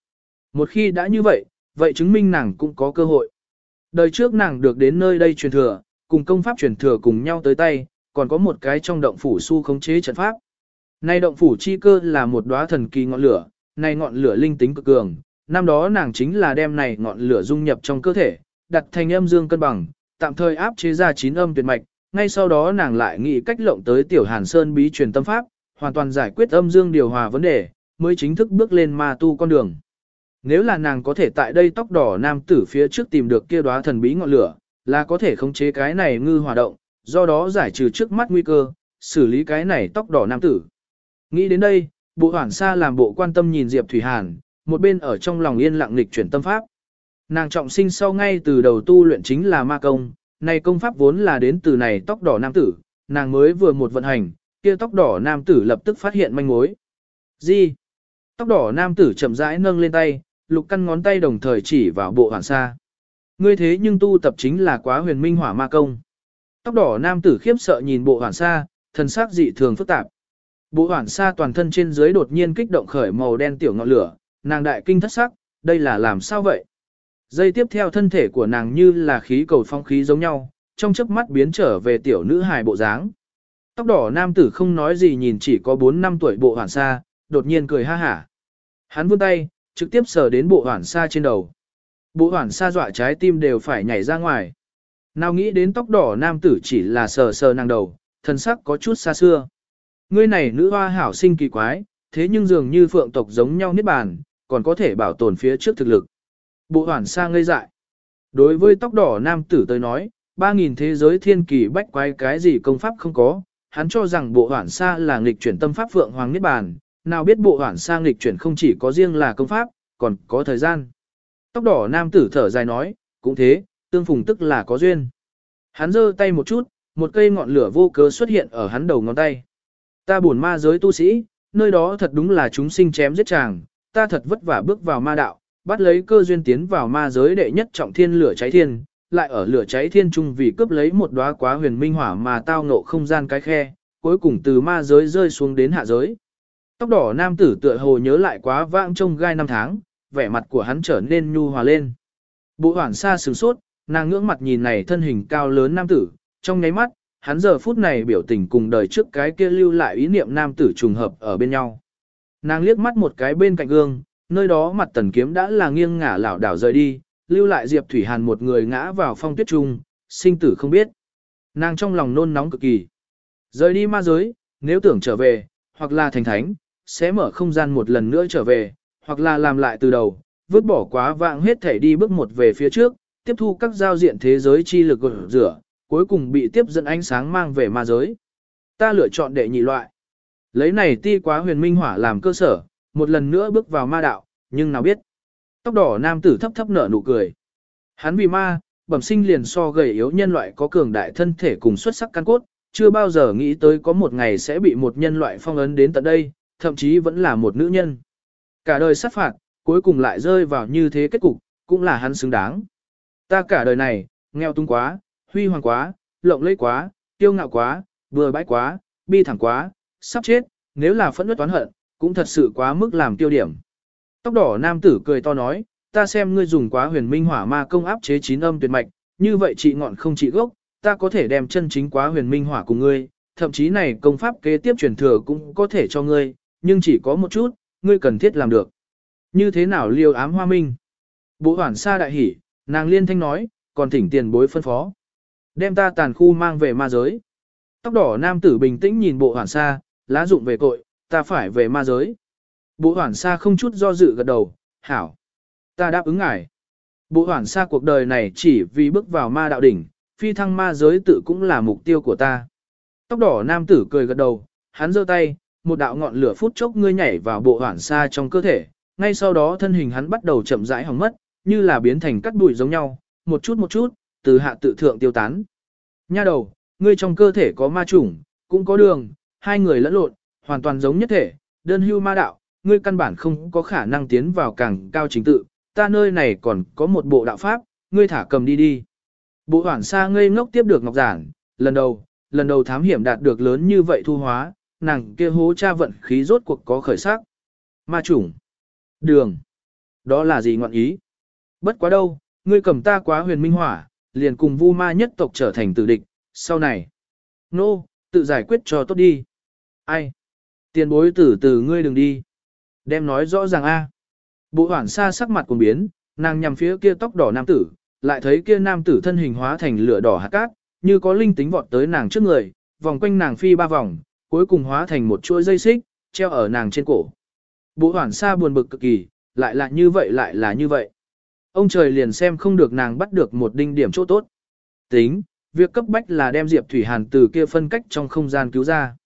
Một khi đã như vậy, vậy chứng minh nàng cũng có cơ hội. Đời trước nàng được đến nơi đây truyền thừa, cùng công pháp truyền thừa cùng nhau tới tay, còn có một cái trong động phủ su khống chế trận pháp. Nay động phủ chi cơ là một đóa thần kỳ ngọn lửa, nay ngọn lửa linh tính cực cường, năm đó nàng chính là đem này ngọn lửa dung nhập trong cơ thể, đặt thành âm dương cân bằng, tạm thời áp chế ra chín âm tuyệt mạch, ngay sau đó nàng lại nghĩ cách lộng tới tiểu Hàn Sơn bí truyền tâm pháp, hoàn toàn giải quyết âm dương điều hòa vấn đề, mới chính thức bước lên ma tu con đường. Nếu là nàng có thể tại đây tóc đỏ nam tử phía trước tìm được kia đóa thần bí ngọn lửa, là có thể khống chế cái này ngư hòa động, do đó giải trừ trước mắt nguy cơ, xử lý cái này tóc đỏ nam tử. Nghĩ đến đây, bộ hoảng xa làm bộ quan tâm nhìn Diệp Thủy Hàn, một bên ở trong lòng yên lặng lịch chuyển tâm pháp. Nàng trọng sinh sau ngay từ đầu tu luyện chính là ma công, này công pháp vốn là đến từ này tóc đỏ nam tử, nàng mới vừa một vận hành, kia tóc đỏ nam tử lập tức phát hiện manh mối. Gì? Tóc đỏ nam tử chậm rãi nâng lên tay, lục căn ngón tay đồng thời chỉ vào bộ hoàn sa. Ngươi thế nhưng tu tập chính là quá huyền minh hỏa ma công. Tóc đỏ nam tử khiếp sợ nhìn bộ hoàn sa, thần sắc dị thường phức tạp. Bộ hoàn sa toàn thân trên dưới đột nhiên kích động khởi màu đen tiểu ngọn lửa, nàng đại kinh thất sắc, đây là làm sao vậy? Dây tiếp theo thân thể của nàng như là khí cầu phong khí giống nhau, trong chớp mắt biến trở về tiểu nữ hài bộ dáng. Tóc đỏ nam tử không nói gì nhìn chỉ có 4 năm tuổi bộ hoàn sa, đột nhiên cười ha hả. Hắn vươn tay, trực tiếp sờ đến bộ hoàn sa trên đầu. Bộ hoàn sa dọa trái tim đều phải nhảy ra ngoài. Nào nghĩ đến tóc đỏ nam tử chỉ là sờ sờ nàng đầu, thân sắc có chút xa xưa. Ngươi này nữ hoa hảo sinh kỳ quái, thế nhưng dường như phượng tộc giống nhau niết bàn, còn có thể bảo tồn phía trước thực lực. Bộ hoàn sa ngây dại. Đối với tóc đỏ nam tử tới nói, 3.000 thế giới thiên kỳ bách quái cái gì công pháp không có, hắn cho rằng bộ hoản sa là nghịch chuyển tâm pháp phượng hoàng niết bàn, nào biết bộ hoản sa nghịch chuyển không chỉ có riêng là công pháp, còn có thời gian. Tóc đỏ nam tử thở dài nói, cũng thế, tương phùng tức là có duyên. Hắn giơ tay một chút, một cây ngọn lửa vô cớ xuất hiện ở hắn đầu ngón tay. Ta buồn ma giới tu sĩ, nơi đó thật đúng là chúng sinh chém giết chàng, ta thật vất vả bước vào ma đạo, bắt lấy cơ duyên tiến vào ma giới đệ nhất trọng thiên lửa cháy thiên, lại ở lửa cháy thiên trung vì cướp lấy một đóa quá huyền minh hỏa mà tao ngộ không gian cái khe, cuối cùng từ ma giới rơi xuống đến hạ giới. Tóc đỏ nam tử tựa hồ nhớ lại quá vãng trông gai năm tháng, vẻ mặt của hắn trở nên nhu hòa lên. Bộ hoảng xa sửng sốt, nàng ngưỡng mặt nhìn này thân hình cao lớn nam tử, trong nháy mắt, hắn giờ phút này biểu tình cùng đời trước cái kia lưu lại ý niệm nam tử trùng hợp ở bên nhau. Nàng liếc mắt một cái bên cạnh gương, nơi đó mặt tần kiếm đã là nghiêng ngả lảo đảo rời đi, lưu lại Diệp Thủy Hàn một người ngã vào phong tuyết trung, sinh tử không biết. Nàng trong lòng nôn nóng cực kỳ. Rời đi ma giới, nếu tưởng trở về, hoặc là thành thánh, sẽ mở không gian một lần nữa trở về, hoặc là làm lại từ đầu, vứt bỏ quá vạng hết thể đi bước một về phía trước, tiếp thu các giao diện thế giới chi lực gột rửa, cuối cùng bị tiếp dẫn ánh sáng mang về ma giới. Ta lựa chọn đệ nhị loại. Lấy này ti quá huyền minh hỏa làm cơ sở, một lần nữa bước vào ma đạo, nhưng nào biết. Tóc đỏ nam tử thấp thấp nở nụ cười. Hắn vì ma, bẩm sinh liền so gầy yếu nhân loại có cường đại thân thể cùng xuất sắc căn cốt, chưa bao giờ nghĩ tới có một ngày sẽ bị một nhân loại phong ấn đến tận đây, thậm chí vẫn là một nữ nhân. Cả đời sát phạt, cuối cùng lại rơi vào như thế kết cục, cũng là hắn xứng đáng. Ta cả đời này, nghèo tung quá, huy hoàng quá, lộng lẫy quá, tiêu ngạo quá, bừa bãi quá, bi thẳng quá, sắp chết, nếu là phẫn nộ toán hận, cũng thật sự quá mức làm tiêu điểm. Tóc đỏ nam tử cười to nói, ta xem ngươi dùng quá huyền minh hỏa ma công áp chế chín âm tuyệt mạch, như vậy trị ngọn không trị gốc, ta có thể đem chân chính quá huyền minh hỏa cùng ngươi, thậm chí này công pháp kế tiếp truyền thừa cũng có thể cho ngươi, nhưng chỉ có một chút, ngươi cần thiết làm được. Như thế nào liêu ám hoa minh? Bộ hoản sa đại hỉ, nàng liên thanh nói, còn thỉnh tiền bối phân phó. Đem ta tàn khu mang về ma giới. Tóc đỏ nam tử bình tĩnh nhìn bộ hoản sa, lá dụng về cội, ta phải về ma giới. Bộ hoản sa không chút do dự gật đầu, hảo. Ta đáp ứng ngài. Bộ hoản sa cuộc đời này chỉ vì bước vào ma đạo đỉnh, phi thăng ma giới tự cũng là mục tiêu của ta. Tóc đỏ nam tử cười gật đầu, hắn giơ tay, một đạo ngọn lửa phút chốc ngươi nhảy vào bộ hoản sa trong cơ thể, ngay sau đó thân hình hắn bắt đầu chậm rãi hỏng mất, như là biến thành cắt bụi giống nhau, một chút một chút, từ hạ tự thượng tiêu tán. Nha đầu, ngươi trong cơ thể có ma chủng, cũng có đường, hai người lẫn lộn, hoàn toàn giống nhất thể, đơn hưu ma đạo, ngươi căn bản không có khả năng tiến vào càng cao chính tự, ta nơi này còn có một bộ đạo pháp, ngươi thả cầm đi đi. Bộ hoảng xa ngây ngốc tiếp được ngọc giản, lần đầu, lần đầu thám hiểm đạt được lớn như vậy thu hóa, nàng kia hố cha vận khí rốt cuộc có khởi sắc. Ma chủng. Đường. Đó là gì ngọn ý? Bất quá đâu, ngươi cầm ta quá huyền minh hỏa, liền cùng vu ma nhất tộc trở thành tử địch, sau này. Nô, no, tự giải quyết cho tốt đi. Ai? Tiền bối tử từ ngươi đừng đi. Đem nói rõ ràng a. Bộ hoảng xa sắc mặt cùng biến, nàng nhằm phía kia tóc đỏ nam tử, lại thấy kia nam tử thân hình hóa thành lửa đỏ hạt cát, như có linh tính vọt tới nàng trước người, vòng quanh nàng phi ba vòng, cuối cùng hóa thành một chuỗi dây xích, treo ở nàng trên cổ. Bộ hoảng xa buồn bực cực kỳ, lại là như vậy lại là như vậy. Ông trời liền xem không được nàng bắt được một đinh điểm chỗ tốt. Tính, việc cấp bách là đem Diệp Thủy Hàn từ kia phân cách trong không gian cứu ra.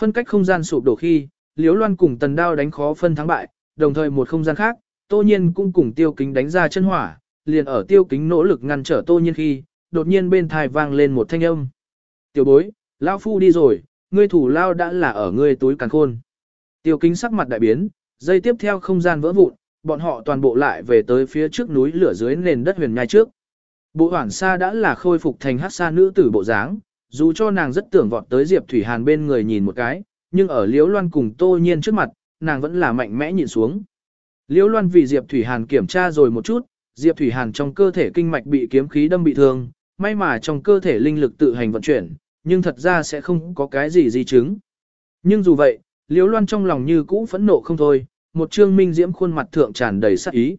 Phân cách không gian sụp đổ khi, Liễu Loan cùng Tần Đao đánh khó phân thắng bại, đồng thời một không gian khác, Tô Nhiên cũng cùng Tiêu Kính đánh ra chân hỏa, liền ở Tiêu Kính nỗ lực ngăn trở Tô Nhiên khi, đột nhiên bên thai vang lên một thanh âm. "Tiểu bối, lão phu đi rồi, ngươi thủ lao đã là ở ngươi túi càn khôn." Tiêu Kính sắc mặt đại biến, dây tiếp theo không gian vỡ vụn, bọn họ toàn bộ lại về tới phía trước núi lửa dưới nền đất huyền nhai trước. Bộ Hoản Sa đã là khôi phục thành hát xa nữ tử bộ dáng, dù cho nàng rất tưởng vọt tới Diệp Thủy Hàn bên người nhìn một cái, nhưng ở Liễu Loan cùng Tô Nhiên trước mặt, nàng vẫn là mạnh mẽ nhìn xuống. Liễu Loan vì Diệp Thủy Hàn kiểm tra rồi một chút, Diệp Thủy Hàn trong cơ thể kinh mạch bị kiếm khí đâm bị thương, may mà trong cơ thể linh lực tự hành vận chuyển, nhưng thật ra sẽ không có cái gì di chứng. Nhưng dù vậy, Liễu Loan trong lòng như cũ phẫn nộ không thôi, một trương minh diễm khuôn mặt thượng tràn đầy sát ý.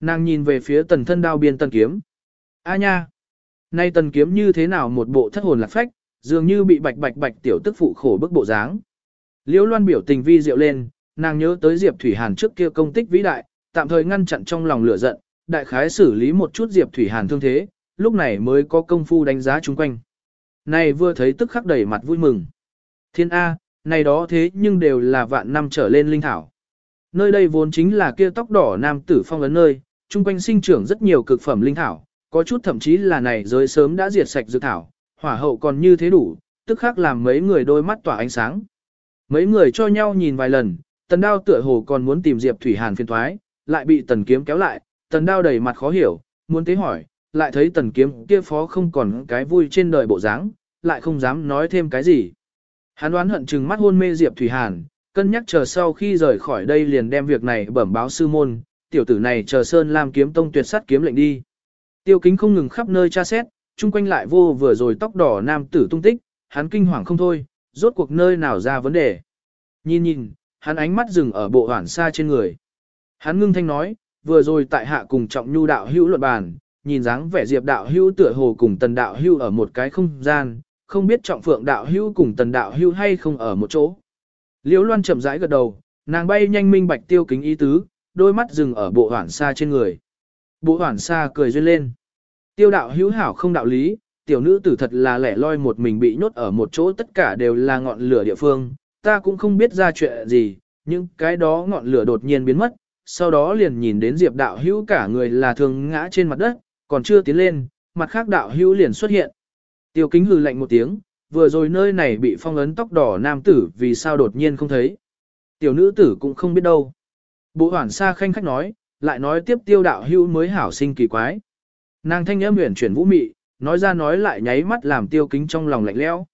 Nàng nhìn về phía tần thân đao biên tần kiếm. A nha! Nay tần kiếm như thế nào một bộ thất hồn lạc phách, dường như bị bạch bạch bạch tiểu tức phụ khổ bức bộ dáng. Liễu loan biểu tình vi diệu lên, nàng nhớ tới Diệp Thủy Hàn trước kia công tích vĩ đại, tạm thời ngăn chặn trong lòng lửa giận, đại khái xử lý một chút Diệp Thủy Hàn thương thế, lúc này mới có công phu đánh giá chung quanh. Này vừa thấy tức khắc đầy mặt vui mừng. Thiên A, này đó thế nhưng đều là vạn năm trở lên linh thảo. Nơi đây vốn chính là kia tóc đỏ nam tử phong ấn nơi, chung quanh sinh trưởng rất nhiều cực phẩm linh thảo, có chút thậm chí là này giới sớm đã diệt sạch dược thảo, hỏa hậu còn như thế đủ, tức khắc làm mấy người đôi mắt tỏa ánh sáng. Mấy người cho nhau nhìn vài lần, tần đao tựa hồ còn muốn tìm Diệp Thủy Hàn phiền thoái, lại bị tần kiếm kéo lại, tần đao đầy mặt khó hiểu, muốn tế hỏi, lại thấy tần kiếm kia phó không còn cái vui trên đời bộ dáng, lại không dám nói thêm cái gì. Hắn đoán hận chừng mắt hôn mê Diệp Thủy Hàn, cân nhắc chờ sau khi rời khỏi đây liền đem việc này bẩm báo sư môn, tiểu tử này chờ Sơn Lam kiếm tông tuyệt sát kiếm lệnh đi. Tiêu kính không ngừng khắp nơi tra xét, chung quanh lại vô vừa rồi tóc đỏ nam tử tung tích, hắn kinh hoàng không thôi, rốt cuộc nơi nào ra vấn đề. Nhìn nhìn, hắn ánh mắt dừng ở bộ hoảng xa trên người. Hắn ngưng thanh nói, vừa rồi tại hạ cùng trọng nhu đạo hữu luận bàn, nhìn dáng vẻ diệp đạo hữu tựa hồ cùng tần đạo hữu ở một cái không gian, không biết trọng phượng đạo hữu cùng tần đạo hữu hay không ở một chỗ. Liễu loan chậm rãi gật đầu, nàng bay nhanh minh bạch tiêu kính ý tứ, đôi mắt dừng ở bộ hoảng xa trên người. Bộ hoảng xa cười duyên lên. Tiêu đạo hữu hảo không đạo lý, tiểu nữ tử thật là lẻ loi một mình bị nhốt ở một chỗ tất cả đều là ngọn lửa địa phương, ta cũng không biết ra chuyện gì, nhưng cái đó ngọn lửa đột nhiên biến mất, sau đó liền nhìn đến Diệp đạo hữu cả người là thường ngã trên mặt đất, còn chưa tiến lên, mặt khác đạo hữu liền xuất hiện. Tiêu kính hừ lạnh một tiếng, vừa rồi nơi này bị phong ấn tóc đỏ nam tử vì sao đột nhiên không thấy. Tiểu nữ tử cũng không biết đâu. Bộ hoảng xa khanh khách nói, lại nói tiếp tiêu đạo hữu mới hảo sinh kỳ quái. Nàng thanh âm uyển chuyển vũ mị, nói ra nói lại nháy mắt làm tiêu kính trong lòng lạnh lẽo.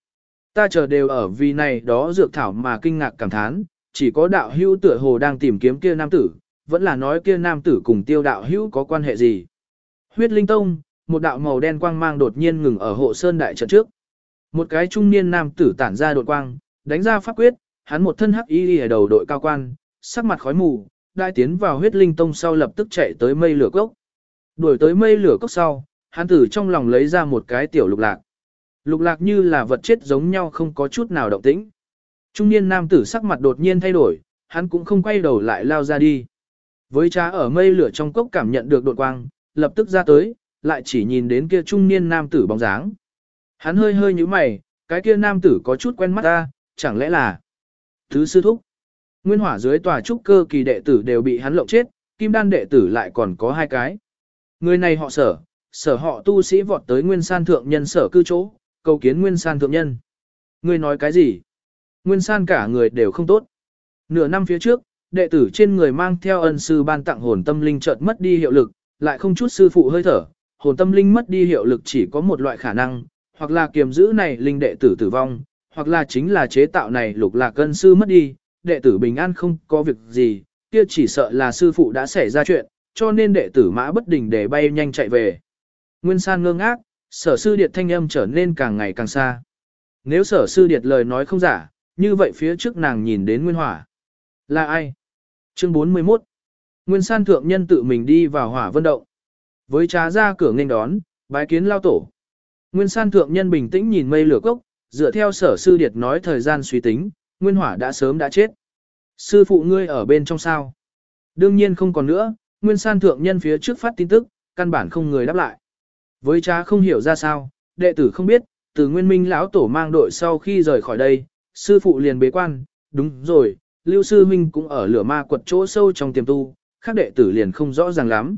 Ta chờ đều ở vì này đó dược thảo mà kinh ngạc cảm thán, chỉ có đạo hữu tựa hồ đang tìm kiếm kia nam tử, vẫn là nói kia nam tử cùng tiêu đạo hữu có quan hệ gì. Huyết linh tông, một đạo màu đen quang mang đột nhiên ngừng ở hộ sơn đại trận trước. Một cái trung niên nam tử tản ra đột quang, đánh ra pháp quyết, hắn một thân hắc y ở đầu đội cao quan, sắc mặt khói mù, đại tiến vào huyết linh tông sau lập tức chạy tới mây lửa cốc. Đuổi tới mây lửa cốc sau, hắn tử trong lòng lấy ra một cái tiểu lục lạc. Lục lạc như là vật chết giống nhau không có chút nào động tĩnh. Trung niên nam tử sắc mặt đột nhiên thay đổi, hắn cũng không quay đầu lại lao ra đi. Với cha ở mây lửa trong cốc cảm nhận được đột quang, lập tức ra tới, lại chỉ nhìn đến kia trung niên nam tử bóng dáng. Hắn hơi hơi như mày, cái kia nam tử có chút quen mắt ta, chẳng lẽ là Thứ sư thúc. Nguyên hỏa dưới tòa trúc cơ kỳ đệ tử đều bị hắn lộng chết, kim đan đệ tử lại còn có hai cái. Người này họ sở, sở họ tu sĩ vọt tới nguyên san thượng nhân sở cư chỗ, cầu kiến nguyên san thượng nhân. Người nói cái gì? Nguyên san cả người đều không tốt. Nửa năm phía trước, đệ tử trên người mang theo ân sư ban tặng hồn tâm linh chợt mất đi hiệu lực, lại không chút sư phụ hơi thở, hồn tâm linh mất đi hiệu lực chỉ có một loại khả năng, hoặc là kiềm giữ này linh đệ tử tử vong, hoặc là chính là chế tạo này lục lạc ân sư mất đi, đệ tử bình an không có việc gì, kia chỉ sợ là sư phụ đã xảy ra chuyện, cho nên đệ tử mã bất đình để bay nhanh chạy về. Nguyên san ngơ ngác, sở sư điệt thanh âm trở nên càng ngày càng xa. Nếu sở sư điệt lời nói không giả, như vậy phía trước nàng nhìn đến nguyên hỏa. Là ai? Chương 41 Nguyên san thượng nhân tự mình đi vào hỏa vân động. Với trá ra cửa nghênh đón, bái kiến lao tổ. Nguyên san thượng nhân bình tĩnh nhìn mây lửa cốc, dựa theo sở sư điệt nói thời gian suy tính, nguyên hỏa đã sớm đã chết. Sư phụ ngươi ở bên trong sao? Đương nhiên không còn nữa, nguyên san thượng nhân phía trước phát tin tức, căn bản không người đáp lại. Với cha không hiểu ra sao, đệ tử không biết, từ nguyên minh lão tổ mang đội sau khi rời khỏi đây, sư phụ liền bế quan, đúng rồi, lưu sư minh cũng ở lửa ma quật chỗ sâu trong tiềm tu, khác đệ tử liền không rõ ràng lắm.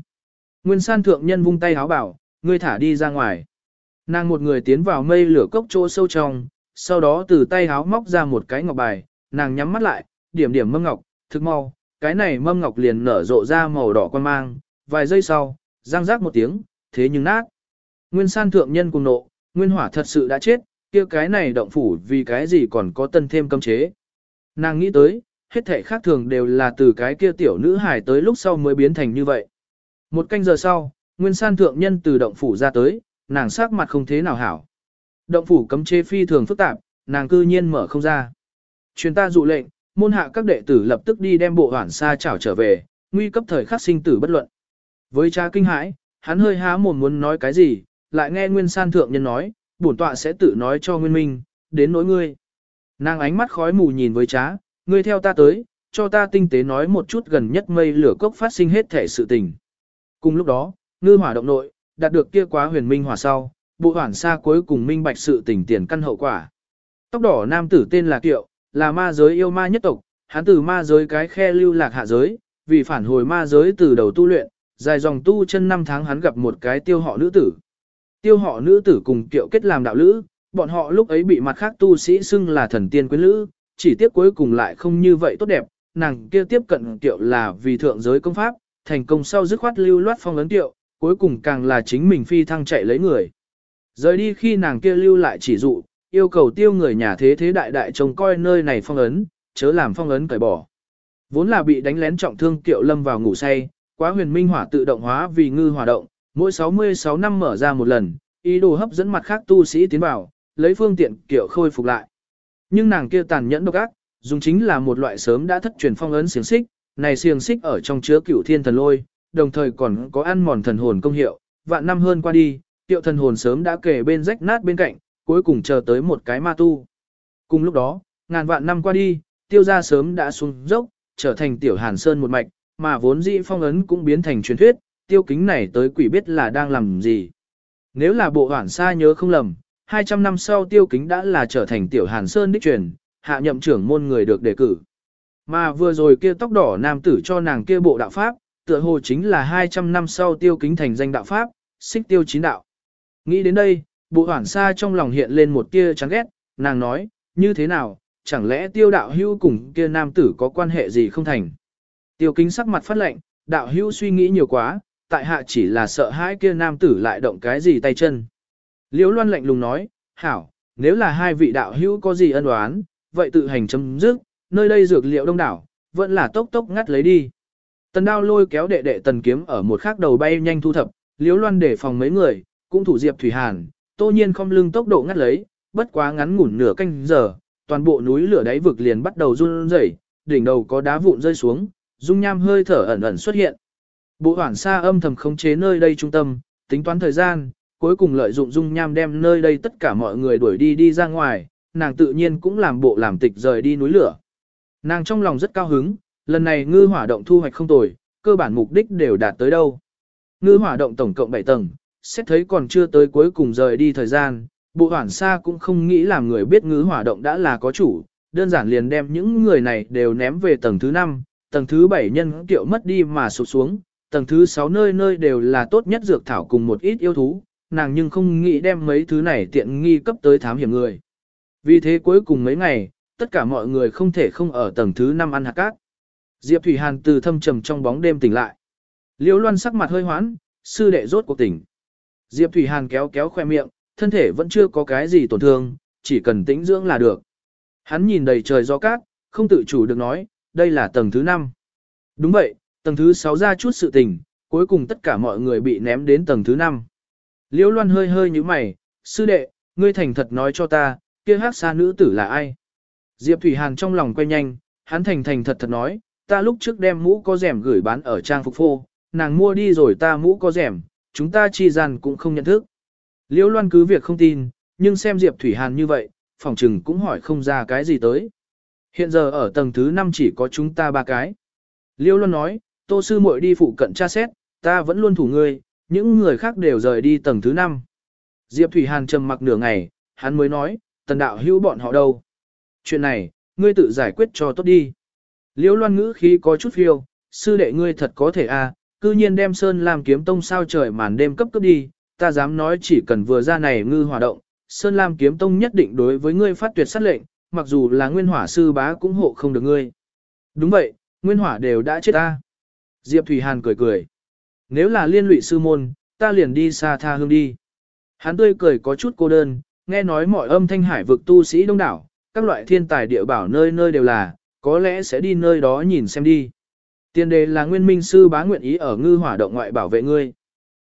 Nguyên san thượng nhân vung tay háo bảo, ngươi thả đi ra ngoài. Nàng một người tiến vào mây lửa cốc chỗ sâu trong, sau đó từ tay háo móc ra một cái ngọc bài, nàng nhắm mắt lại, điểm điểm mâm ngọc, thực mau, cái này mâm ngọc liền nở rộ ra màu đỏ quan mang, vài giây sau, răng rác một tiếng, thế nhưng nát. Nguyên san thượng nhân cùng nộ, nguyên hỏa thật sự đã chết, kia cái này động phủ vì cái gì còn có tân thêm cấm chế. Nàng nghĩ tới, hết thể khác thường đều là từ cái kia tiểu nữ hải tới lúc sau mới biến thành như vậy. Một canh giờ sau, nguyên san thượng nhân từ động phủ ra tới, nàng sắc mặt không thế nào hảo. Động phủ cấm chế phi thường phức tạp, nàng cư nhiên mở không ra. Truyền ta dụ lệnh, môn hạ các đệ tử lập tức đi đem bộ hoản xa chảo trở về, nguy cấp thời khắc sinh tử bất luận. Với cha kinh hãi, hắn hơi há mồm muốn nói cái gì, lại nghe Nguyên San thượng nhân nói, bổn tọa sẽ tự nói cho Nguyên Minh, đến nỗi ngươi. Nàng ánh mắt khói mù nhìn với trá, ngươi theo ta tới, cho ta tinh tế nói một chút gần nhất mây lửa cốc phát sinh hết thể sự tình. Cùng lúc đó, ngư hỏa động nội, đạt được kia quá huyền minh hỏa sau, bộ hoản xa cuối cùng minh bạch sự tình tiền căn hậu quả. Tóc đỏ nam tử tên là Kiệu, là ma giới yêu ma nhất tộc, hắn từ ma giới cái khe lưu lạc hạ giới, vì phản hồi ma giới từ đầu tu luyện, dài dòng tu chân năm tháng hắn gặp một cái tiêu họ nữ tử. Tiêu họ nữ tử cùng Kiệu kết làm đạo lữ, bọn họ lúc ấy bị mặt khác tu sĩ xưng là thần tiên quyến lữ, chỉ tiếc cuối cùng lại không như vậy tốt đẹp, nàng kia tiếp cận Kiệu là vì thượng giới công pháp, thành công sau dứt khoát lưu loát phong ấn Kiệu, cuối cùng càng là chính mình phi thăng chạy lấy người. Rời đi khi nàng kia lưu lại chỉ dụ, yêu cầu tiêu người nhà thế thế đại đại trông coi nơi này phong ấn, chớ làm phong ấn cởi bỏ. Vốn là bị đánh lén trọng thương Kiệu Lâm vào ngủ say, quá huyền minh hỏa tự động hóa vì ngư hỏa động, mỗi 66 năm mở ra một lần, ý đồ hấp dẫn mặt khác tu sĩ tiến vào, lấy phương tiện Kiệu khôi phục lại. Nhưng nàng kia tàn nhẫn độc ác, dùng chính là một loại sớm đã thất truyền phong ấn xiềng xích, này xiềng xích ở trong chứa cửu thiên thần lôi, đồng thời còn có ăn mòn thần hồn công hiệu, vạn năm hơn qua đi, tiệu thần hồn sớm đã kể bên rách nát bên cạnh, cuối cùng chờ tới một cái ma tu. Cùng lúc đó, ngàn vạn năm qua đi, tiêu gia sớm đã xuống dốc, trở thành tiểu hàn sơn một mạch, mà vốn dĩ phong ấn cũng biến thành truyền thuyết, tiêu kính này tới quỷ biết là đang làm gì. Nếu là bộ hoảng xa nhớ không lầm, 200 năm sau tiêu kính đã là trở thành tiểu hàn sơn đích truyền, hạ nhậm trưởng môn người được đề cử. Mà vừa rồi kia tóc đỏ nam tử cho nàng kia bộ đạo pháp, tựa hồ chính là 200 năm sau tiêu kính thành danh đạo pháp, xích tiêu chín đạo. Nghĩ đến đây, bộ hoảng xa trong lòng hiện lên một tia chán ghét, nàng nói, như thế nào, chẳng lẽ tiêu đạo hưu cùng kia nam tử có quan hệ gì không thành. Tiêu kính sắc mặt phát lệnh, đạo hưu suy nghĩ nhiều quá, tại hạ chỉ là sợ hãi kia nam tử lại động cái gì tay chân. Liễu loan lạnh lùng nói, hảo, nếu là hai vị đạo hữu có gì ân oán, vậy tự hành chấm dứt, nơi đây dược liệu đông đảo, vẫn là tốc tốc ngắt lấy đi. Tần đao lôi kéo đệ đệ tần kiếm ở một khắc đầu bay nhanh thu thập, liễu loan để phòng mấy người, cũng thủ diệp thủy hàn, tô nhiên không lưng tốc độ ngắt lấy, bất quá ngắn ngủn nửa canh giờ, toàn bộ núi lửa đáy vực liền bắt đầu run rẩy, đỉnh đầu có đá vụn rơi xuống, dung nham hơi thở ẩn ẩn xuất hiện. Bộ hoảng xa âm thầm khống chế nơi đây trung tâm, tính toán thời gian, cuối cùng lợi dụng dung nham đem nơi đây tất cả mọi người đuổi đi đi ra ngoài, nàng tự nhiên cũng làm bộ làm tịch rời đi núi lửa. Nàng trong lòng rất cao hứng, lần này ngư hỏa động thu hoạch không tồi, cơ bản mục đích đều đạt tới đâu. Ngư hỏa động tổng cộng 7 tầng, xét thấy còn chưa tới cuối cùng rời đi thời gian, bộ hoảng xa cũng không nghĩ làm người biết ngư hỏa động đã là có chủ, đơn giản liền đem những người này đều ném về tầng thứ 5, tầng thứ 7 nhân tiệu mất đi mà sụp xuống, tầng thứ 6 nơi nơi đều là tốt nhất dược thảo cùng một ít yêu thú, nàng nhưng không nghĩ đem mấy thứ này tiện nghi cấp tới thám hiểm người. Vì thế cuối cùng mấy ngày, tất cả mọi người không thể không ở tầng thứ 5 ăn hạt cát. Diệp Thủy Hàn từ thâm trầm trong bóng đêm tỉnh lại. Liễu Loan sắc mặt hơi hoán, sư đệ rốt cuộc tỉnh. Diệp Thủy Hàn kéo kéo khoe miệng, thân thể vẫn chưa có cái gì tổn thương, chỉ cần tĩnh dưỡng là được. Hắn nhìn đầy trời gió cát, không tự chủ được nói, đây là tầng thứ 5. Đúng vậy, tầng thứ 6 ra chút sự tình, cuối cùng tất cả mọi người bị ném đến tầng thứ 5. Liễu Loan hơi hơi như mày, sư đệ, ngươi thành thật nói cho ta, kia hát xa nữ tử là ai? Diệp Thủy Hàn trong lòng quay nhanh, hắn thành thành thật thật nói, ta lúc trước đem mũ có rẻm gửi bán ở trang phục phô, nàng mua đi rồi ta mũ có rẻm, chúng ta chi gian cũng không nhận thức. Liễu Loan cứ việc không tin, nhưng xem Diệp Thủy Hàn như vậy, phòng trừng cũng hỏi không ra cái gì tới. Hiện giờ ở tầng thứ 5 chỉ có chúng ta ba cái. Liễu Loan nói, tô sư muội đi phụ cận tra xét, ta vẫn luôn thủ ngươi, những người khác đều rời đi tầng thứ 5. Diệp Thủy Hàn trầm mặc nửa ngày, hắn mới nói, tần đạo hữu bọn họ đâu. Chuyện này, ngươi tự giải quyết cho tốt đi. Liễu loan ngữ khí có chút phiêu, sư đệ ngươi thật có thể a, à, cư nhiên đem sơn làm kiếm tông sao trời màn đêm cấp cấp đi, ta dám nói chỉ cần vừa ra này ngư hòa động, sơn lam kiếm tông nhất định đối với ngươi phát tuyệt sát lệnh, mặc dù là nguyên hỏa sư bá cũng hộ không được ngươi. Đúng vậy, nguyên hỏa đều đã chết ta. Diệp Thủy Hàn cười cười. Nếu là liên lụy sư môn, ta liền đi xa tha hương đi. Hắn tươi cười có chút cô đơn, nghe nói mọi âm thanh hải vực tu sĩ đông đảo, các loại thiên tài địa bảo nơi nơi đều là, có lẽ sẽ đi nơi đó nhìn xem đi. Tiền đề là nguyên minh sư bá nguyện ý ở ngư hỏa động ngoại bảo vệ ngươi.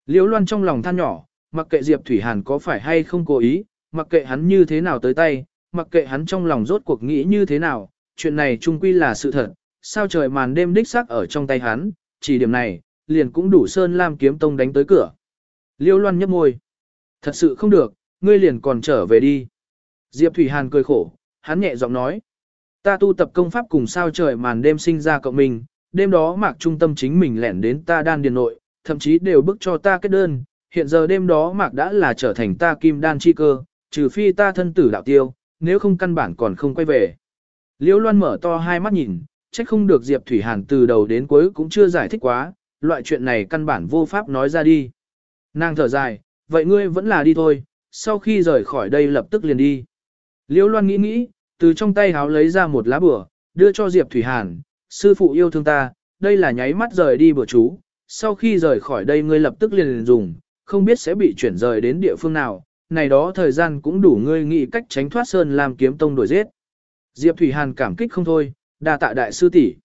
Liễu Loan trong lòng than nhỏ, mặc kệ Diệp Thủy Hàn có phải hay không cố ý, mặc kệ hắn như thế nào tới tay, mặc kệ hắn trong lòng rốt cuộc nghĩ như thế nào, chuyện này chung quy là sự thật, sao trời màn đêm đích xác ở trong tay hắn, chỉ điểm này, liền cũng đủ Sơn Lam kiếm tông đánh tới cửa. liêu Loan nhấp môi. Thật sự không được, ngươi liền còn trở về đi. Diệp Thủy Hàn cười khổ, hắn nhẹ giọng nói. Ta tu tập công pháp cùng sao trời màn đêm sinh ra cộng mình, đêm đó mạc trung tâm chính mình lẻn đến ta đan điền nội, thậm chí đều bức cho ta kết đơn, hiện giờ đêm đó mạc đã là trở thành ta kim đan chi cơ, trừ phi ta thân tử đạo tiêu, nếu không căn bản còn không quay về. Liễu Loan mở to hai mắt nhìn, trách không được Diệp Thủy Hàn từ đầu đến cuối cũng chưa giải thích quá, loại chuyện này căn bản vô pháp nói ra đi. Nàng thở dài, vậy ngươi vẫn là đi thôi, sau khi rời khỏi đây lập tức liền đi. Liễu Loan nghĩ nghĩ, từ trong tay háo lấy ra một lá bửa, đưa cho Diệp Thủy Hàn, sư phụ yêu thương ta, đây là nháy mắt rời đi bữa chú, sau khi rời khỏi đây ngươi lập tức liền, liền dùng, không biết sẽ bị chuyển rời đến địa phương nào, này đó thời gian cũng đủ ngươi nghĩ cách tránh thoát Sơn làm kiếm tông đổi giết. Diệp Thủy Hàn cảm kích không thôi, đa tạ đại sư tỷ.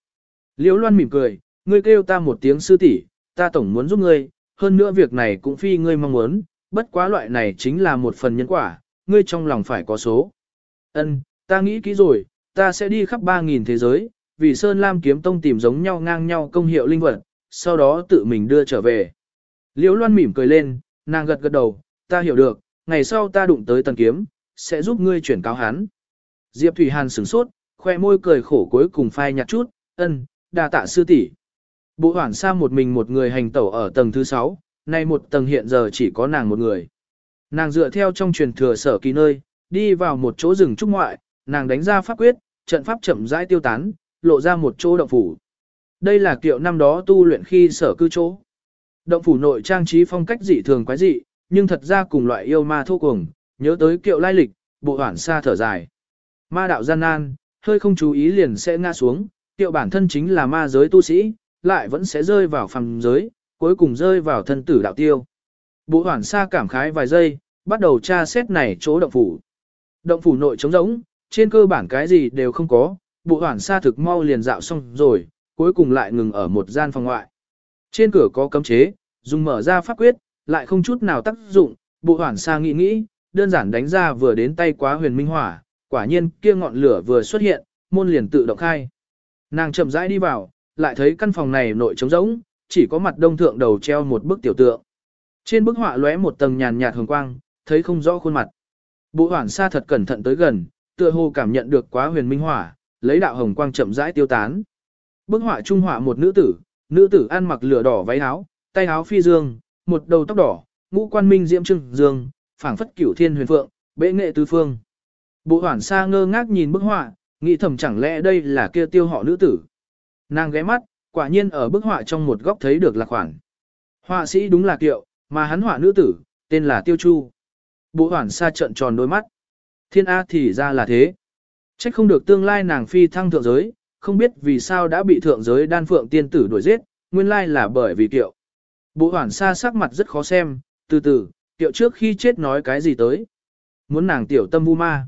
Liễu Loan mỉm cười, ngươi kêu ta một tiếng sư tỷ, ta tổng muốn giúp ngươi, hơn nữa việc này cũng phi ngươi mong muốn, bất quá loại này chính là một phần nhân quả, ngươi trong lòng phải có số. Ân, ta nghĩ kỹ rồi, ta sẽ đi khắp 3.000 thế giới, vì Sơn Lam kiếm tông tìm giống nhau ngang nhau công hiệu linh vật, sau đó tự mình đưa trở về. Liễu Loan mỉm cười lên, nàng gật gật đầu, ta hiểu được, ngày sau ta đụng tới tần kiếm, sẽ giúp ngươi chuyển cáo hắn. Diệp Thủy Hàn sửng sốt, khoe môi cười khổ cuối cùng phai nhạt chút, ân, đa tạ sư tỷ. Bộ hoảng xa một mình một người hành tẩu ở tầng thứ 6, nay một tầng hiện giờ chỉ có nàng một người. Nàng dựa theo trong truyền thừa sở kỳ nơi, đi vào một chỗ rừng trúc ngoại, nàng đánh ra pháp quyết, trận pháp chậm rãi tiêu tán, lộ ra một chỗ động phủ. Đây là kiệu năm đó tu luyện khi sở cư chỗ. Động phủ nội trang trí phong cách dị thường quái dị, nhưng thật ra cùng loại yêu ma thô cùng, nhớ tới kiệu lai lịch, bộ hoảng xa thở dài. Ma đạo gian nan, hơi không chú ý liền sẽ ngã xuống, tiệu bản thân chính là ma giới tu sĩ, lại vẫn sẽ rơi vào phàm giới, cuối cùng rơi vào thân tử đạo tiêu. Bộ hoảng xa cảm khái vài giây, bắt đầu tra xét này chỗ động phủ. Động phủ nội trống rỗng, trên cơ bản cái gì đều không có, bộ hoảng xa thực mau liền dạo xong rồi, cuối cùng lại ngừng ở một gian phòng ngoại. Trên cửa có cấm chế, dùng mở ra pháp quyết, lại không chút nào tác dụng, bộ hoảng xa nghĩ nghĩ, đơn giản đánh ra vừa đến tay quá huyền minh hỏa, quả nhiên kia ngọn lửa vừa xuất hiện, môn liền tự động khai. Nàng chậm rãi đi vào, lại thấy căn phòng này nội trống rỗng, chỉ có mặt đông thượng đầu treo một bức tiểu tượng. Trên bức họa lóe một tầng nhàn nhạt hồng quang, thấy không rõ khuôn mặt. Bộ hoảng xa thật cẩn thận tới gần, tựa hồ cảm nhận được quá huyền minh hỏa, lấy đạo hồng quang chậm rãi tiêu tán. Bức họa trung họa một nữ tử, nữ tử ăn mặc lửa đỏ váy áo, tay áo phi dương, một đầu tóc đỏ, ngũ quan minh diễm trưng dương, phảng phất cửu thiên huyền phượng, bệ nghệ tứ phương. Bộ hoảng xa ngơ ngác nhìn bức họa, nghĩ thầm chẳng lẽ đây là kia tiêu họ nữ tử. Nàng ghé mắt, quả nhiên ở bức họa trong một góc thấy được là khoản. Họa sĩ đúng là kiệu, mà hắn họa nữ tử, tên là Tiêu Chu. Bộ hoảng xa trận tròn đôi mắt. Thiên A thì ra là thế. Trách không được tương lai nàng phi thăng thượng giới, không biết vì sao đã bị thượng giới đan phượng tiên tử đuổi giết, nguyên lai là bởi vì kiệu. Bộ hoảng xa sắc mặt rất khó xem, từ từ, kiệu trước khi chết nói cái gì tới. Muốn nàng tiểu tâm vu ma.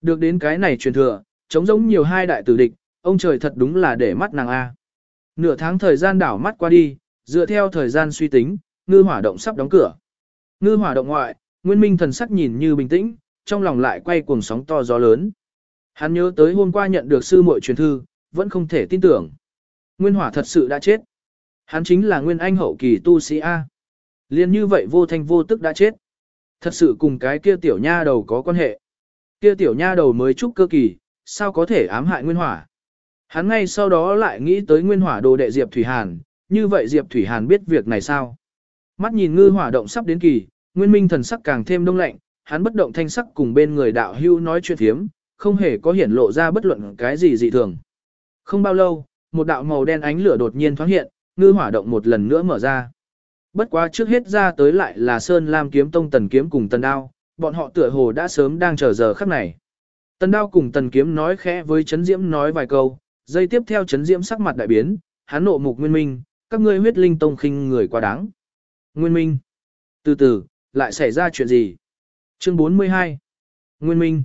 Được đến cái này truyền thừa, chống giống nhiều hai đại tử địch, ông trời thật đúng là để mắt nàng A. Nửa tháng thời gian đảo mắt qua đi, dựa theo thời gian suy tính, ngư hỏa động sắp đóng cửa. Ngư hỏa động ngoại, Nguyên Minh thần sắc nhìn như bình tĩnh, trong lòng lại quay cuồng sóng to gió lớn. Hắn nhớ tới hôm qua nhận được sư muội truyền thư, vẫn không thể tin tưởng. Nguyên hỏa thật sự đã chết. Hắn chính là nguyên anh hậu kỳ tu sĩ A. Liên như vậy vô thanh vô tức đã chết. Thật sự cùng cái kia tiểu nha đầu có quan hệ. Kia tiểu nha đầu mới trúc cơ kỳ, sao có thể ám hại nguyên hỏa. Hắn ngay sau đó lại nghĩ tới nguyên hỏa đồ đệ Diệp Thủy Hàn, như vậy Diệp Thủy Hàn biết việc này sao? Mắt nhìn ngư hỏa động sắp đến kỳ, nguyên minh thần sắc càng thêm đông lạnh, hắn bất động thanh sắc cùng bên người đạo hưu nói chuyện thiếm, không hề có hiển lộ ra bất luận cái gì dị thường. Không bao lâu, một đạo màu đen ánh lửa đột nhiên thoáng hiện, ngư hỏa động một lần nữa mở ra. Bất quá trước hết ra tới lại là Sơn Lam kiếm tông tần kiếm cùng tần đao, bọn họ tựa hồ đã sớm đang chờ giờ khắc này. Tần đao cùng tần kiếm nói khẽ với Trấn diễm nói vài câu, dây tiếp theo Trấn diễm sắc mặt đại biến, hắn nộ mục nguyên minh, các ngươi huyết linh tông khinh người quá đáng. Nguyên minh. Từ từ, lại xảy ra chuyện gì? Chương 42. Nguyên minh.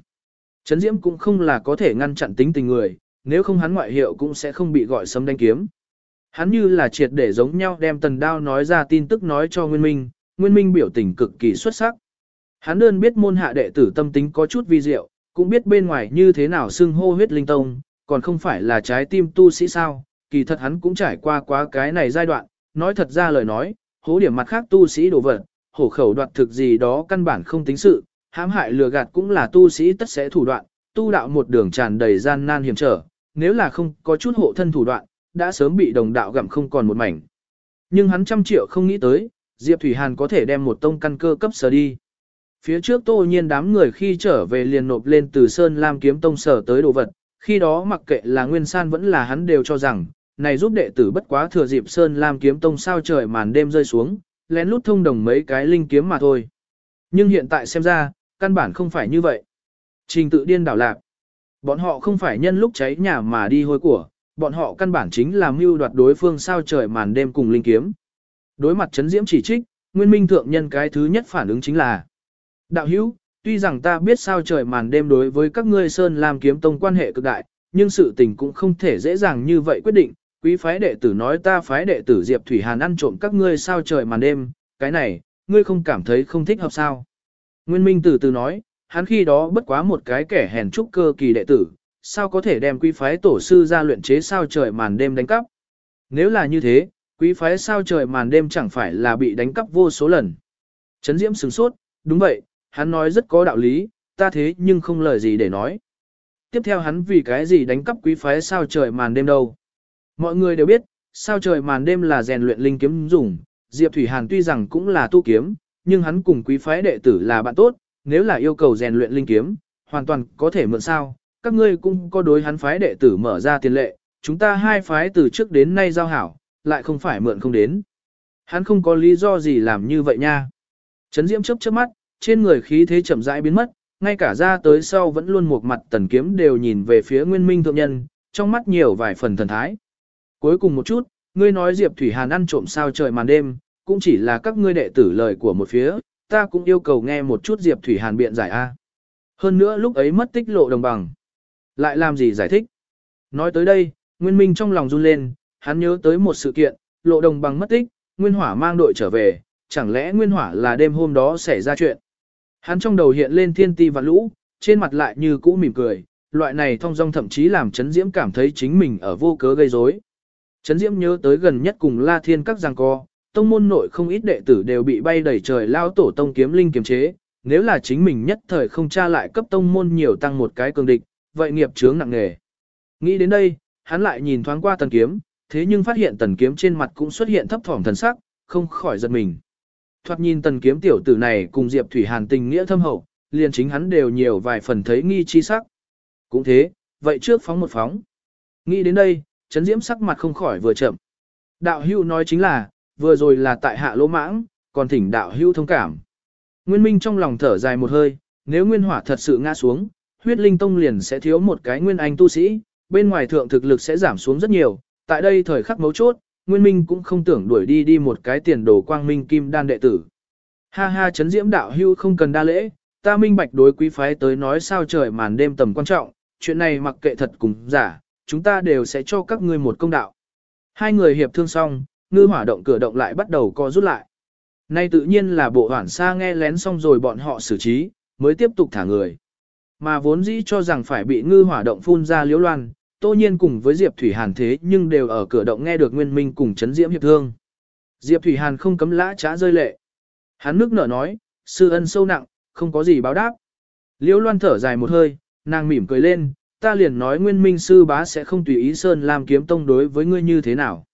Trấn diễm cũng không là có thể ngăn chặn tính tình người, nếu không hắn ngoại hiệu cũng sẽ không bị gọi sấm đánh kiếm. Hắn như là triệt để giống nhau đem tần đao nói ra tin tức nói cho Nguyên Minh, Nguyên Minh biểu tình cực kỳ xuất sắc. Hắn đơn biết môn hạ đệ tử tâm tính có chút vi diệu, cũng biết bên ngoài như thế nào xưng hô huyết linh tông, còn không phải là trái tim tu sĩ sao, kỳ thật hắn cũng trải qua quá cái này giai đoạn, nói thật ra lời nói, hố điểm mặt khác tu sĩ đổ vật, hổ khẩu đoạt thực gì đó căn bản không tính sự, hãm hại lừa gạt cũng là tu sĩ tất sẽ thủ đoạn, tu đạo một đường tràn đầy gian nan hiểm trở, nếu là không có chút hộ thân thủ đoạn, đã sớm bị đồng đạo gặm không còn một mảnh. Nhưng hắn trăm triệu không nghĩ tới, Diệp Thủy Hàn có thể đem một tông căn cơ cấp sở đi. Phía trước tô nhiên đám người khi trở về liền nộp lên từ Sơn Lam kiếm tông sở tới đồ vật, khi đó mặc kệ là Nguyên San vẫn là hắn đều cho rằng, này giúp đệ tử bất quá thừa dịp Sơn Lam kiếm tông sao trời màn đêm rơi xuống, lén lút thông đồng mấy cái linh kiếm mà thôi. Nhưng hiện tại xem ra, căn bản không phải như vậy. Trình tự điên đảo lạc. Bọn họ không phải nhân lúc cháy nhà mà đi hôi của, bọn họ căn bản chính là mưu đoạt đối phương sao trời màn đêm cùng linh kiếm. Đối mặt chấn diễm chỉ trích, nguyên minh thượng nhân cái thứ nhất phản ứng chính là Đạo hữu, tuy rằng ta biết sao trời màn đêm đối với các ngươi Sơn Lam kiếm tông quan hệ cực đại, nhưng sự tình cũng không thể dễ dàng như vậy quyết định, quý phái đệ tử nói ta phái đệ tử Diệp Thủy Hàn ăn trộm các ngươi sao trời màn đêm, cái này, ngươi không cảm thấy không thích hợp sao. Nguyên Minh từ từ nói, hắn khi đó bất quá một cái kẻ hèn trúc cơ kỳ đệ tử, sao có thể đem quý phái tổ sư ra luyện chế sao trời màn đêm đánh cắp. Nếu là như thế, quý phái sao trời màn đêm chẳng phải là bị đánh cắp vô số lần. Trấn Diễm sửng sốt, đúng vậy, hắn nói rất có đạo lý, ta thế nhưng không lời gì để nói. Tiếp theo hắn vì cái gì đánh cắp quý phái sao trời màn đêm đâu. Mọi người đều biết, sao trời màn đêm là rèn luyện linh kiếm dùng, Diệp Thủy Hàn tuy rằng cũng là tu kiếm, nhưng hắn cùng quý phái đệ tử là bạn tốt, nếu là yêu cầu rèn luyện linh kiếm, hoàn toàn có thể mượn sao, các ngươi cũng có đối hắn phái đệ tử mở ra tiền lệ, chúng ta hai phái từ trước đến nay giao hảo, lại không phải mượn không đến. Hắn không có lý do gì làm như vậy nha. Trấn Diễm chớp chớp mắt, trên người khí thế chậm rãi biến mất, ngay cả ra tới sau vẫn luôn một mặt tần kiếm đều nhìn về phía Nguyên Minh thượng nhân, trong mắt nhiều vài phần thần thái. Cuối cùng một chút, ngươi nói Diệp Thủy Hàn ăn trộm sao trời màn đêm, cũng chỉ là các ngươi đệ tử lời của một phía, ta cũng yêu cầu nghe một chút Diệp Thủy Hàn biện giải A. Hơn nữa lúc ấy mất tích lộ đồng bằng. Lại làm gì giải thích? Nói tới đây, Nguyên Minh trong lòng run lên, hắn nhớ tới một sự kiện, lộ đồng bằng mất tích, Nguyên Hỏa mang đội trở về, chẳng lẽ Nguyên Hỏa là đêm hôm đó xảy ra chuyện. Hắn trong đầu hiện lên thiên ti và lũ, trên mặt lại như cũ mỉm cười, loại này thông dong thậm chí làm Trấn Diễm cảm thấy chính mình ở vô cớ gây rối. Trấn Diễm nhớ tới gần nhất cùng La Thiên các giang co, tông môn nội không ít đệ tử đều bị bay đẩy trời lao tổ tông kiếm linh kiềm chế, nếu là chính mình nhất thời không tra lại cấp tông môn nhiều tăng một cái cường địch, vậy nghiệp chướng nặng nề. Nghĩ đến đây, hắn lại nhìn thoáng qua tần kiếm, thế nhưng phát hiện tần kiếm trên mặt cũng xuất hiện thấp thỏm thần sắc, không khỏi giật mình. Thoạt nhìn tần kiếm tiểu tử này cùng Diệp Thủy Hàn tình nghĩa thâm hậu, liền chính hắn đều nhiều vài phần thấy nghi chi sắc. Cũng thế, vậy trước phóng một phóng. Nghĩ đến đây, chấn diễm sắc mặt không khỏi vừa chậm. Đạo hưu nói chính là, vừa rồi là tại hạ lỗ mãng, còn thỉnh đạo hưu thông cảm. Nguyên Minh trong lòng thở dài một hơi, nếu nguyên hỏa thật sự ngã xuống, huyết linh tông liền sẽ thiếu một cái nguyên anh tu sĩ, bên ngoài thượng thực lực sẽ giảm xuống rất nhiều, tại đây thời khắc mấu chốt, Nguyên Minh cũng không tưởng đuổi đi đi một cái tiền đồ quang minh kim đan đệ tử. Ha ha chấn diễm đạo hưu không cần đa lễ, ta minh bạch đối quý phái tới nói sao trời màn đêm tầm quan trọng, chuyện này mặc kệ thật cùng giả, chúng ta đều sẽ cho các ngươi một công đạo. Hai người hiệp thương xong, ngư hỏa động cửa động lại bắt đầu co rút lại. Nay tự nhiên là bộ hoảng xa nghe lén xong rồi bọn họ xử trí, mới tiếp tục thả người. Mà vốn dĩ cho rằng phải bị ngư hỏa động phun ra liễu loan, tô nhiên cùng với Diệp Thủy Hàn thế nhưng đều ở cửa động nghe được Nguyên Minh cùng Trấn diễm hiệp thương. Diệp Thủy Hàn không cấm lã trá rơi lệ. Hắn nước nở nói, sư ân sâu nặng, không có gì báo đáp. Liễu loan thở dài một hơi, nàng mỉm cười lên, ta liền nói Nguyên Minh sư bá sẽ không tùy ý Sơn làm kiếm tông đối với ngươi như thế nào.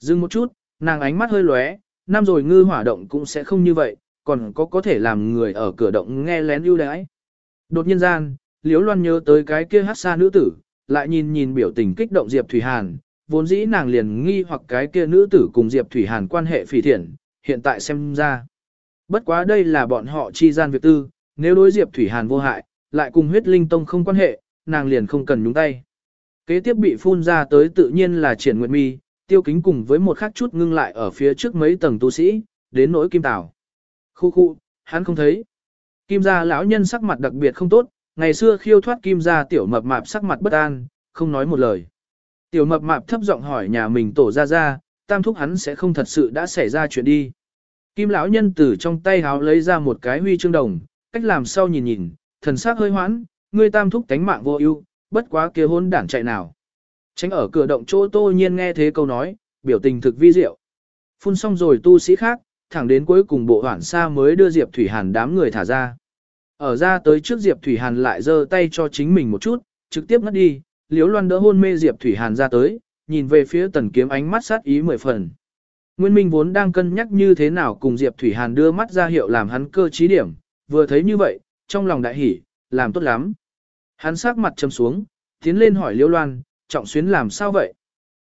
Dừng một chút, nàng ánh mắt hơi lóe, năm rồi ngư hỏa động cũng sẽ không như vậy, còn có có thể làm người ở cửa động nghe lén ưu đãi. Đột nhiên gian, Liễu Loan nhớ tới cái kia hát xa nữ tử, lại nhìn nhìn biểu tình kích động Diệp Thủy Hàn, vốn dĩ nàng liền nghi hoặc cái kia nữ tử cùng Diệp Thủy Hàn quan hệ phỉ thiện, hiện tại xem ra. Bất quá đây là bọn họ chi gian việc tư, nếu đối Diệp Thủy Hàn vô hại, lại cùng huyết linh tông không quan hệ, nàng liền không cần nhúng tay. Kế tiếp bị phun ra tới tự nhiên là triển nguyệt mi, tiêu kính cùng với một khắc chút ngưng lại ở phía trước mấy tầng tu sĩ, đến nỗi kim tảo. Khu khu, hắn không thấy. Kim gia lão nhân sắc mặt đặc biệt không tốt, ngày xưa khiêu thoát kim gia tiểu mập mạp sắc mặt bất an, không nói một lời. Tiểu mập mạp thấp giọng hỏi nhà mình tổ ra ra, tam thúc hắn sẽ không thật sự đã xảy ra chuyện đi. Kim lão nhân từ trong tay háo lấy ra một cái huy chương đồng, cách làm sau nhìn nhìn, thần sắc hơi hoãn, ngươi tam thúc tánh mạng vô ưu, bất quá kia hôn đản chạy nào. Tránh ở cửa động chỗ tô nhiên nghe thế câu nói, biểu tình thực vi diệu. Phun xong rồi tu sĩ khác, thẳng đến cuối cùng bộ hoảng xa mới đưa Diệp Thủy Hàn đám người thả ra. Ở ra tới trước Diệp Thủy Hàn lại giơ tay cho chính mình một chút, trực tiếp ngất đi, Liễu loan đỡ hôn mê Diệp Thủy Hàn ra tới, nhìn về phía tần kiếm ánh mắt sát ý mười phần. Nguyên Minh vốn đang cân nhắc như thế nào cùng Diệp Thủy Hàn đưa mắt ra hiệu làm hắn cơ trí điểm, vừa thấy như vậy, trong lòng đại hỉ, làm tốt lắm. Hắn sắc mặt trầm xuống, tiến lên hỏi Liễu Loan, trọng xuyến làm sao vậy?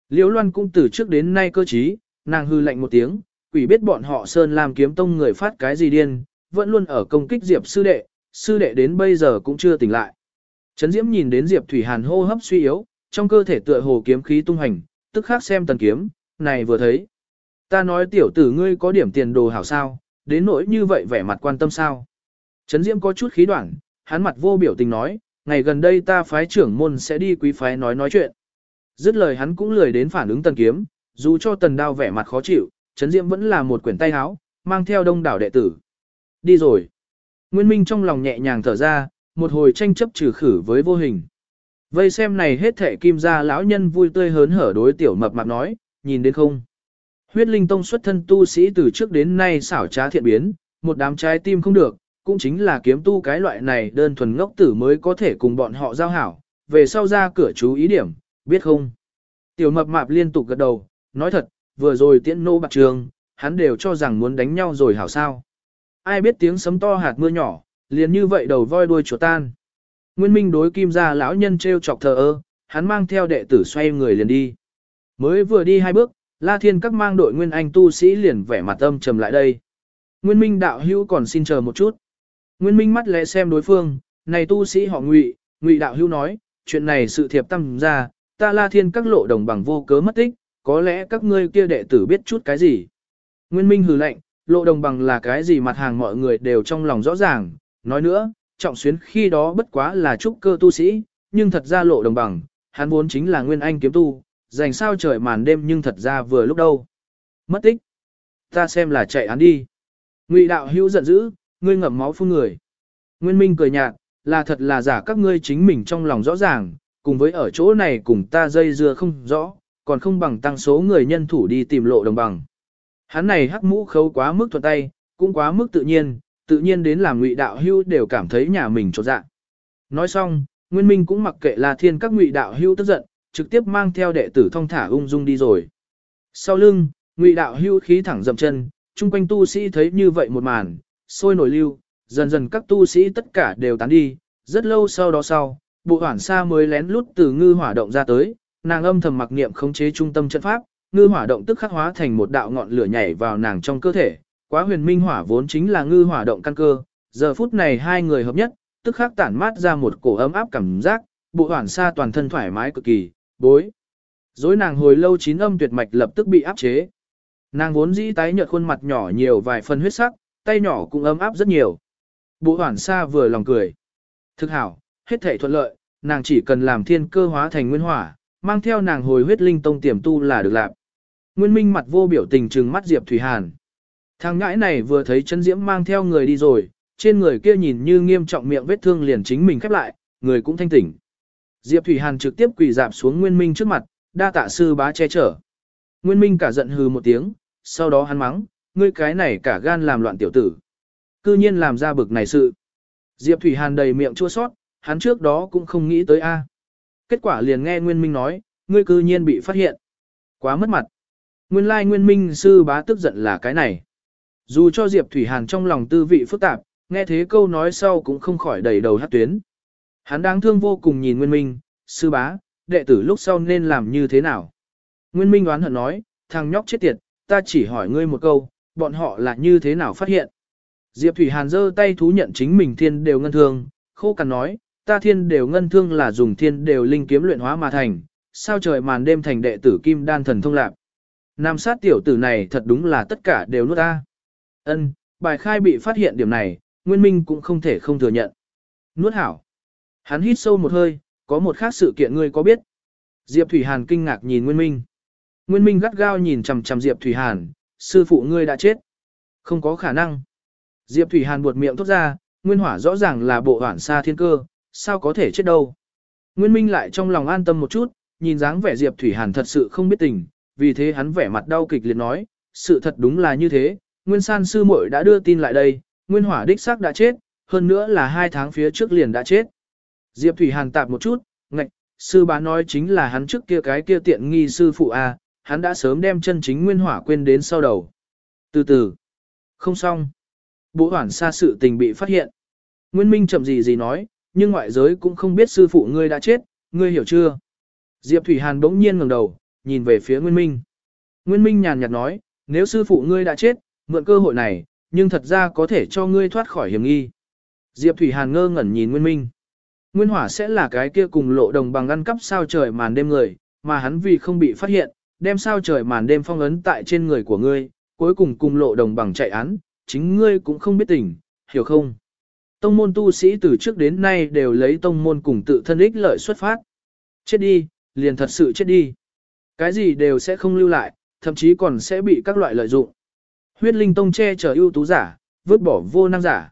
Liễu Loan cũng từ trước đến nay cơ trí, nàng hư lạnh một tiếng, quỷ biết bọn họ Sơn làm kiếm tông người phát cái gì điên, vẫn luôn ở công kích Diệp sư đệ, sư đệ đến bây giờ cũng chưa tỉnh lại. Trấn Diễm nhìn đến Diệp Thủy Hàn hô hấp suy yếu, trong cơ thể tựa hồ kiếm khí tung hành, tức khắc xem tần kiếm, này vừa thấy. Ta nói tiểu tử ngươi có điểm tiền đồ hảo sao, đến nỗi như vậy vẻ mặt quan tâm sao. Trấn Diễm có chút khí đoạn, hắn mặt vô biểu tình nói, ngày gần đây ta phái trưởng môn sẽ đi quý phái nói nói chuyện. Dứt lời hắn cũng lười đến phản ứng tần kiếm, dù cho tần đao vẻ mặt khó chịu, Trấn Diễm vẫn là một quyển tay háo, mang theo đông đảo đệ tử. Đi rồi. Nguyên Minh trong lòng nhẹ nhàng thở ra, một hồi tranh chấp trừ khử với vô hình. Vây xem này hết thệ kim gia lão nhân vui tươi hớn hở đối tiểu mập mạp nói, nhìn đến không. Huyết linh tông xuất thân tu sĩ từ trước đến nay xảo trá thiện biến, một đám trái tim không được, cũng chính là kiếm tu cái loại này đơn thuần ngốc tử mới có thể cùng bọn họ giao hảo, về sau ra cửa chú ý điểm, biết không? Tiểu mập mạp liên tục gật đầu, nói thật, vừa rồi tiễn nô bạc trường, hắn đều cho rằng muốn đánh nhau rồi hảo sao. Ai biết tiếng sấm to hạt mưa nhỏ, liền như vậy đầu voi đuôi chuột tan. Nguyên Minh đối kim gia lão nhân treo chọc thờ ơ, hắn mang theo đệ tử xoay người liền đi. Mới vừa đi hai bước, La Thiên các mang đội Nguyên Anh tu sĩ liền vẻ mặt âm trầm lại đây. Nguyên Minh đạo hữu còn xin chờ một chút. Nguyên Minh mắt lẽ xem đối phương, này tu sĩ họ Ngụy, Ngụy đạo hữu nói, chuyện này sự thiệp tâm ra, ta La Thiên các lộ đồng bằng vô cớ mất tích, có lẽ các ngươi kia đệ tử biết chút cái gì. Nguyên Minh hừ lạnh, lộ đồng bằng là cái gì mặt hàng mọi người đều trong lòng rõ ràng, nói nữa, trọng xuyến khi đó bất quá là trúc cơ tu sĩ, nhưng thật ra lộ đồng bằng, hắn vốn chính là nguyên anh kiếm tu, dành sao trời màn đêm nhưng thật ra vừa lúc đâu. Mất tích. Ta xem là chạy án đi. Ngụy đạo hữu giận dữ, ngươi ngậm máu phun người. Nguyên Minh cười nhạt, là thật là giả các ngươi chính mình trong lòng rõ ràng, cùng với ở chỗ này cùng ta dây dưa không rõ, còn không bằng tăng số người nhân thủ đi tìm lộ đồng bằng. Hắn này hắc mũ khấu quá mức thuận tay, cũng quá mức tự nhiên, tự nhiên đến làm ngụy đạo hưu đều cảm thấy nhà mình trột dạ. Nói xong, Nguyên Minh cũng mặc kệ là thiên các ngụy đạo hưu tức giận, trực tiếp mang theo đệ tử thông thả ung dung đi rồi. Sau lưng, ngụy đạo hưu khí thẳng dậm chân, chung quanh tu sĩ thấy như vậy một màn, sôi nổi lưu, dần dần các tu sĩ tất cả đều tán đi, rất lâu sau đó sau, bộ hoảng xa mới lén lút từ ngư hỏa động ra tới, nàng âm thầm mặc niệm khống chế trung tâm trận pháp, ngư hỏa động tức khắc hóa thành một đạo ngọn lửa nhảy vào nàng trong cơ thể, quá huyền minh hỏa vốn chính là ngư hỏa động căn cơ, giờ phút này hai người hợp nhất, tức khắc tản mát ra một cổ ấm áp cảm giác, bộ hoàn sa toàn thân thoải mái cực kỳ, bối. Dối nàng hồi lâu chín âm tuyệt mạch lập tức bị áp chế. Nàng vốn dĩ tái nhợt khuôn mặt nhỏ nhiều vài phần huyết sắc, tay nhỏ cũng ấm áp rất nhiều. Bộ hoàn sa vừa lòng cười. Thực hảo, hết thể thuận lợi, nàng chỉ cần làm thiên cơ hóa thành nguyên hỏa, mang theo nàng hồi huyết linh tông tiềm tu là được làm. Nguyên Minh mặt vô biểu tình trừng mắt Diệp Thủy Hàn. Thằng ngãi này vừa thấy chân diễm mang theo người đi rồi, trên người kia nhìn như nghiêm trọng miệng vết thương liền chính mình khép lại, người cũng thanh tỉnh. Diệp Thủy Hàn trực tiếp quỳ dạp xuống Nguyên Minh trước mặt, đa tạ sư bá che chở. Nguyên Minh cả giận hừ một tiếng, sau đó hắn mắng, ngươi cái này cả gan làm loạn tiểu tử. Cư nhiên làm ra bực này sự. Diệp Thủy Hàn đầy miệng chua sót, hắn trước đó cũng không nghĩ tới a. Kết quả liền nghe Nguyên Minh nói, ngươi cư nhiên bị phát hiện. Quá mất mặt. Nguyên lai Nguyên Minh sư bá tức giận là cái này. Dù cho Diệp Thủy Hàn trong lòng tư vị phức tạp, nghe thế câu nói sau cũng không khỏi đầy đầu hát tuyến. Hắn đáng thương vô cùng nhìn Nguyên Minh, sư bá, đệ tử lúc sau nên làm như thế nào. Nguyên Minh đoán hận nói, thằng nhóc chết tiệt, ta chỉ hỏi ngươi một câu, bọn họ là như thế nào phát hiện. Diệp Thủy Hàn giơ tay thú nhận chính mình thiên đều ngân thương, khô cằn nói, ta thiên đều ngân thương là dùng thiên đều linh kiếm luyện hóa mà thành, sao trời màn đêm thành đệ tử kim đan thần thông lạc. Nam sát tiểu tử này thật đúng là tất cả đều nuốt ta. Ân, bài khai bị phát hiện điểm này, Nguyên Minh cũng không thể không thừa nhận. Nuốt hảo. Hắn hít sâu một hơi, có một khác sự kiện ngươi có biết. Diệp Thủy Hàn kinh ngạc nhìn Nguyên Minh. Nguyên Minh gắt gao nhìn chằm chằm Diệp Thủy Hàn, sư phụ ngươi đã chết. Không có khả năng. Diệp Thủy Hàn buột miệng thốt ra, Nguyên Hỏa rõ ràng là bộ hoản xa thiên cơ, sao có thể chết đâu. Nguyên Minh lại trong lòng an tâm một chút, nhìn dáng vẻ Diệp Thủy Hàn thật sự không biết tình, vì thế hắn vẻ mặt đau kịch liệt nói, sự thật đúng là như thế, Nguyên San sư muội đã đưa tin lại đây, Nguyên Hỏa đích xác đã chết, hơn nữa là hai tháng phía trước liền đã chết. Diệp Thủy Hàn tạp một chút, ngạch, sư bá nói chính là hắn trước kia cái kia tiện nghi sư phụ A, hắn đã sớm đem chân chính Nguyên Hỏa quên đến sau đầu. Từ từ, không xong. Bộ hoảng xa sự tình bị phát hiện. Nguyên Minh chậm gì gì nói, nhưng ngoại giới cũng không biết sư phụ ngươi đã chết, ngươi hiểu chưa? Diệp Thủy Hàn bỗng nhiên ngẩng đầu, nhìn về phía Nguyên Minh. Nguyên Minh nhàn nhạt nói, nếu sư phụ ngươi đã chết, mượn cơ hội này, nhưng thật ra có thể cho ngươi thoát khỏi hiểm nghi. Diệp Thủy Hàn ngơ ngẩn nhìn Nguyên Minh. Nguyên Hỏa sẽ là cái kia cùng lộ đồng bằng ăn cắp sao trời màn đêm người, mà hắn vì không bị phát hiện, đem sao trời màn đêm phong ấn tại trên người của ngươi, cuối cùng cùng lộ đồng bằng chạy án, chính ngươi cũng không biết tỉnh, hiểu không? Tông môn tu sĩ từ trước đến nay đều lấy tông môn cùng tự thân ích lợi xuất phát. Chết đi, liền thật sự chết đi. Cái gì đều sẽ không lưu lại, thậm chí còn sẽ bị các loại lợi dụng. Huyết linh tông che chở ưu tú giả, vứt bỏ vô năng giả.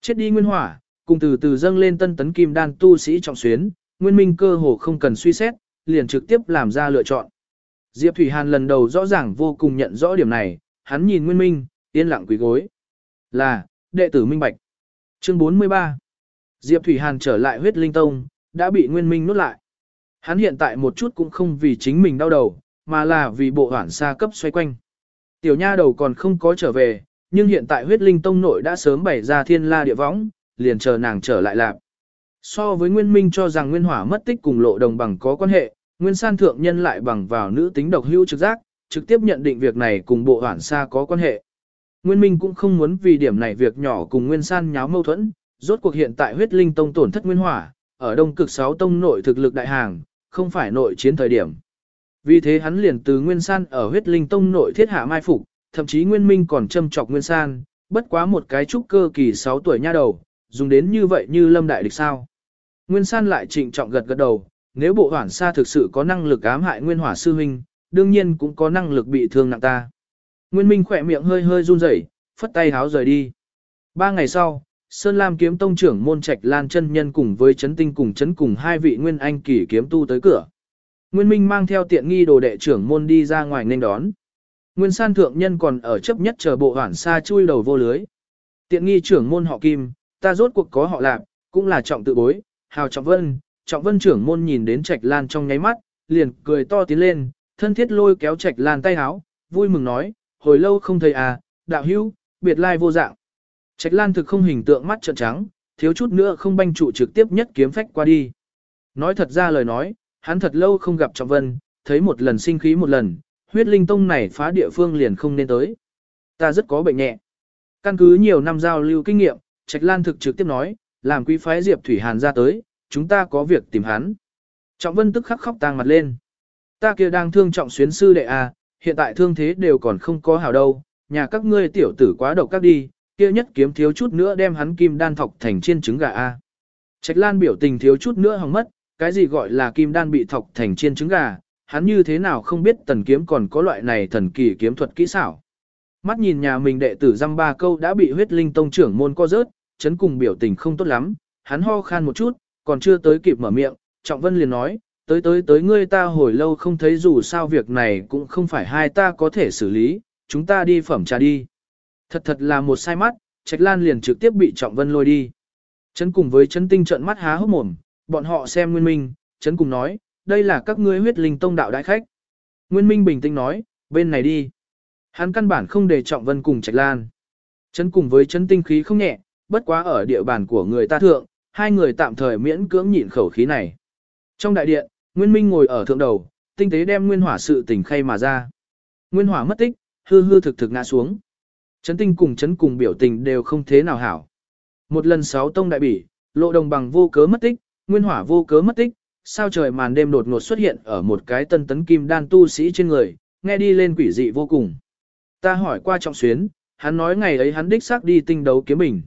Chết đi nguyên hỏa, cùng từ từ dâng lên tân tấn kim đan tu sĩ trọng xuyến, nguyên minh cơ hồ không cần suy xét, liền trực tiếp làm ra lựa chọn. Diệp Thủy Hàn lần đầu rõ ràng vô cùng nhận rõ điểm này, hắn nhìn nguyên minh, yên lặng quỳ gối. Là, đệ tử minh bạch. Chương 43 Diệp Thủy Hàn trở lại huyết linh tông, đã bị nguyên minh nuốt lại. Hắn hiện tại một chút cũng không vì chính mình đau đầu, mà là vì bộ hoảng xa cấp xoay quanh. Tiểu nha đầu còn không có trở về, nhưng hiện tại huyết linh tông nội đã sớm bày ra thiên la địa võng, liền chờ nàng trở lại lạp. So với Nguyên Minh cho rằng Nguyên Hỏa mất tích cùng lộ đồng bằng có quan hệ, Nguyên San thượng nhân lại bằng vào nữ tính độc hữu trực giác, trực tiếp nhận định việc này cùng bộ hoảng xa có quan hệ. Nguyên Minh cũng không muốn vì điểm này việc nhỏ cùng Nguyên San nháo mâu thuẫn, rốt cuộc hiện tại huyết linh tông tổn thất Nguyên Hỏa, ở đông cực 6 tông nội thực lực đại hàng, không phải nội chiến thời điểm. Vì thế hắn liền từ Nguyên San ở huyết linh tông nội thiết hạ mai phục, thậm chí Nguyên Minh còn châm chọc Nguyên San, bất quá một cái trúc cơ kỳ 6 tuổi nha đầu, dùng đến như vậy như lâm đại địch sao. Nguyên San lại trịnh trọng gật gật đầu, nếu bộ hoảng sa thực sự có năng lực ám hại Nguyên Hỏa sư huynh, đương nhiên cũng có năng lực bị thương nặng ta. Nguyên Minh khỏe miệng hơi hơi run rẩy, phất tay háo rời đi. Ba ngày sau, Sơn Lam kiếm tông trưởng môn trạch lan chân nhân cùng với chấn tinh cùng chấn cùng hai vị nguyên anh kỳ kiếm tu tới cửa. Nguyên Minh mang theo tiện nghi đồ đệ trưởng môn đi ra ngoài nên đón. Nguyên san thượng nhân còn ở chấp nhất chờ bộ hoảng xa chui đầu vô lưới. Tiện nghi trưởng môn họ kim, ta rốt cuộc có họ lạc, cũng là trọng tự bối, hào trọng vân. Trọng vân trưởng môn nhìn đến trạch lan trong nháy mắt, liền cười to tiến lên, thân thiết lôi kéo trạch lan tay háo, vui mừng nói, hồi lâu không thấy à, đạo hữu, biệt lai vô dạng. Trạch lan thực không hình tượng mắt trợn trắng, thiếu chút nữa không banh trụ trực tiếp nhất kiếm phách qua đi. Nói thật ra lời nói, hắn thật lâu không gặp Trọng Vân, thấy một lần sinh khí một lần, huyết linh tông này phá địa phương liền không nên tới. Ta rất có bệnh nhẹ. Căn cứ nhiều năm giao lưu kinh nghiệm, Trạch Lan thực trực tiếp nói, làm quý phái Diệp Thủy Hàn ra tới, chúng ta có việc tìm hắn. Trọng Vân tức khắc khóc tang mặt lên. Ta kia đang thương trọng xuyến sư đệ à, hiện tại thương thế đều còn không có hảo đâu, nhà các ngươi tiểu tử quá độc các đi, kia nhất kiếm thiếu chút nữa đem hắn kim đan thọc thành chiên trứng gà a. Trạch Lan biểu tình thiếu chút nữa hỏng mất, cái gì gọi là kim đan bị thọc thành chiên trứng gà, hắn như thế nào không biết tần kiếm còn có loại này thần kỳ kiếm thuật kỹ xảo. Mắt nhìn nhà mình đệ tử dăm ba câu đã bị huyết linh tông trưởng môn co rớt, chấn cùng biểu tình không tốt lắm, hắn ho khan một chút, còn chưa tới kịp mở miệng, Trọng Vân liền nói, tới tới tới ngươi ta hồi lâu không thấy dù sao việc này cũng không phải hai ta có thể xử lý, chúng ta đi phẩm trà đi. Thật thật là một sai mắt, Trạch Lan liền trực tiếp bị Trọng Vân lôi đi. Trấn cùng với Trấn tinh trợn mắt há hốc mồm, bọn họ xem Nguyên Minh, Trấn cùng nói, đây là các ngươi huyết linh tông đạo đại khách. Nguyên Minh bình tĩnh nói, bên này đi. Hắn căn bản không để Trọng Vân cùng Trạch Lan. Trấn cùng với Trấn tinh khí không nhẹ, bất quá ở địa bàn của người ta thượng, hai người tạm thời miễn cưỡng nhịn khẩu khí này. Trong đại điện, Nguyên Minh ngồi ở thượng đầu, tinh tế đem nguyên hỏa sự tình khay mà ra. Nguyên hỏa mất tích, hư hư thực thực ngã xuống. Chấn tinh cùng chấn cùng biểu tình đều không thế nào hảo. Một lần sáu tông đại bỉ, lộ đồng bằng vô cớ mất tích, nguyên hỏa vô cớ mất tích, sao trời màn đêm đột ngột xuất hiện ở một cái tân tấn kim đan tu sĩ trên người, nghe đi lên quỷ dị vô cùng. Ta hỏi qua trọng xuyến, hắn nói ngày ấy hắn đích xác đi tinh đấu kiếm mình.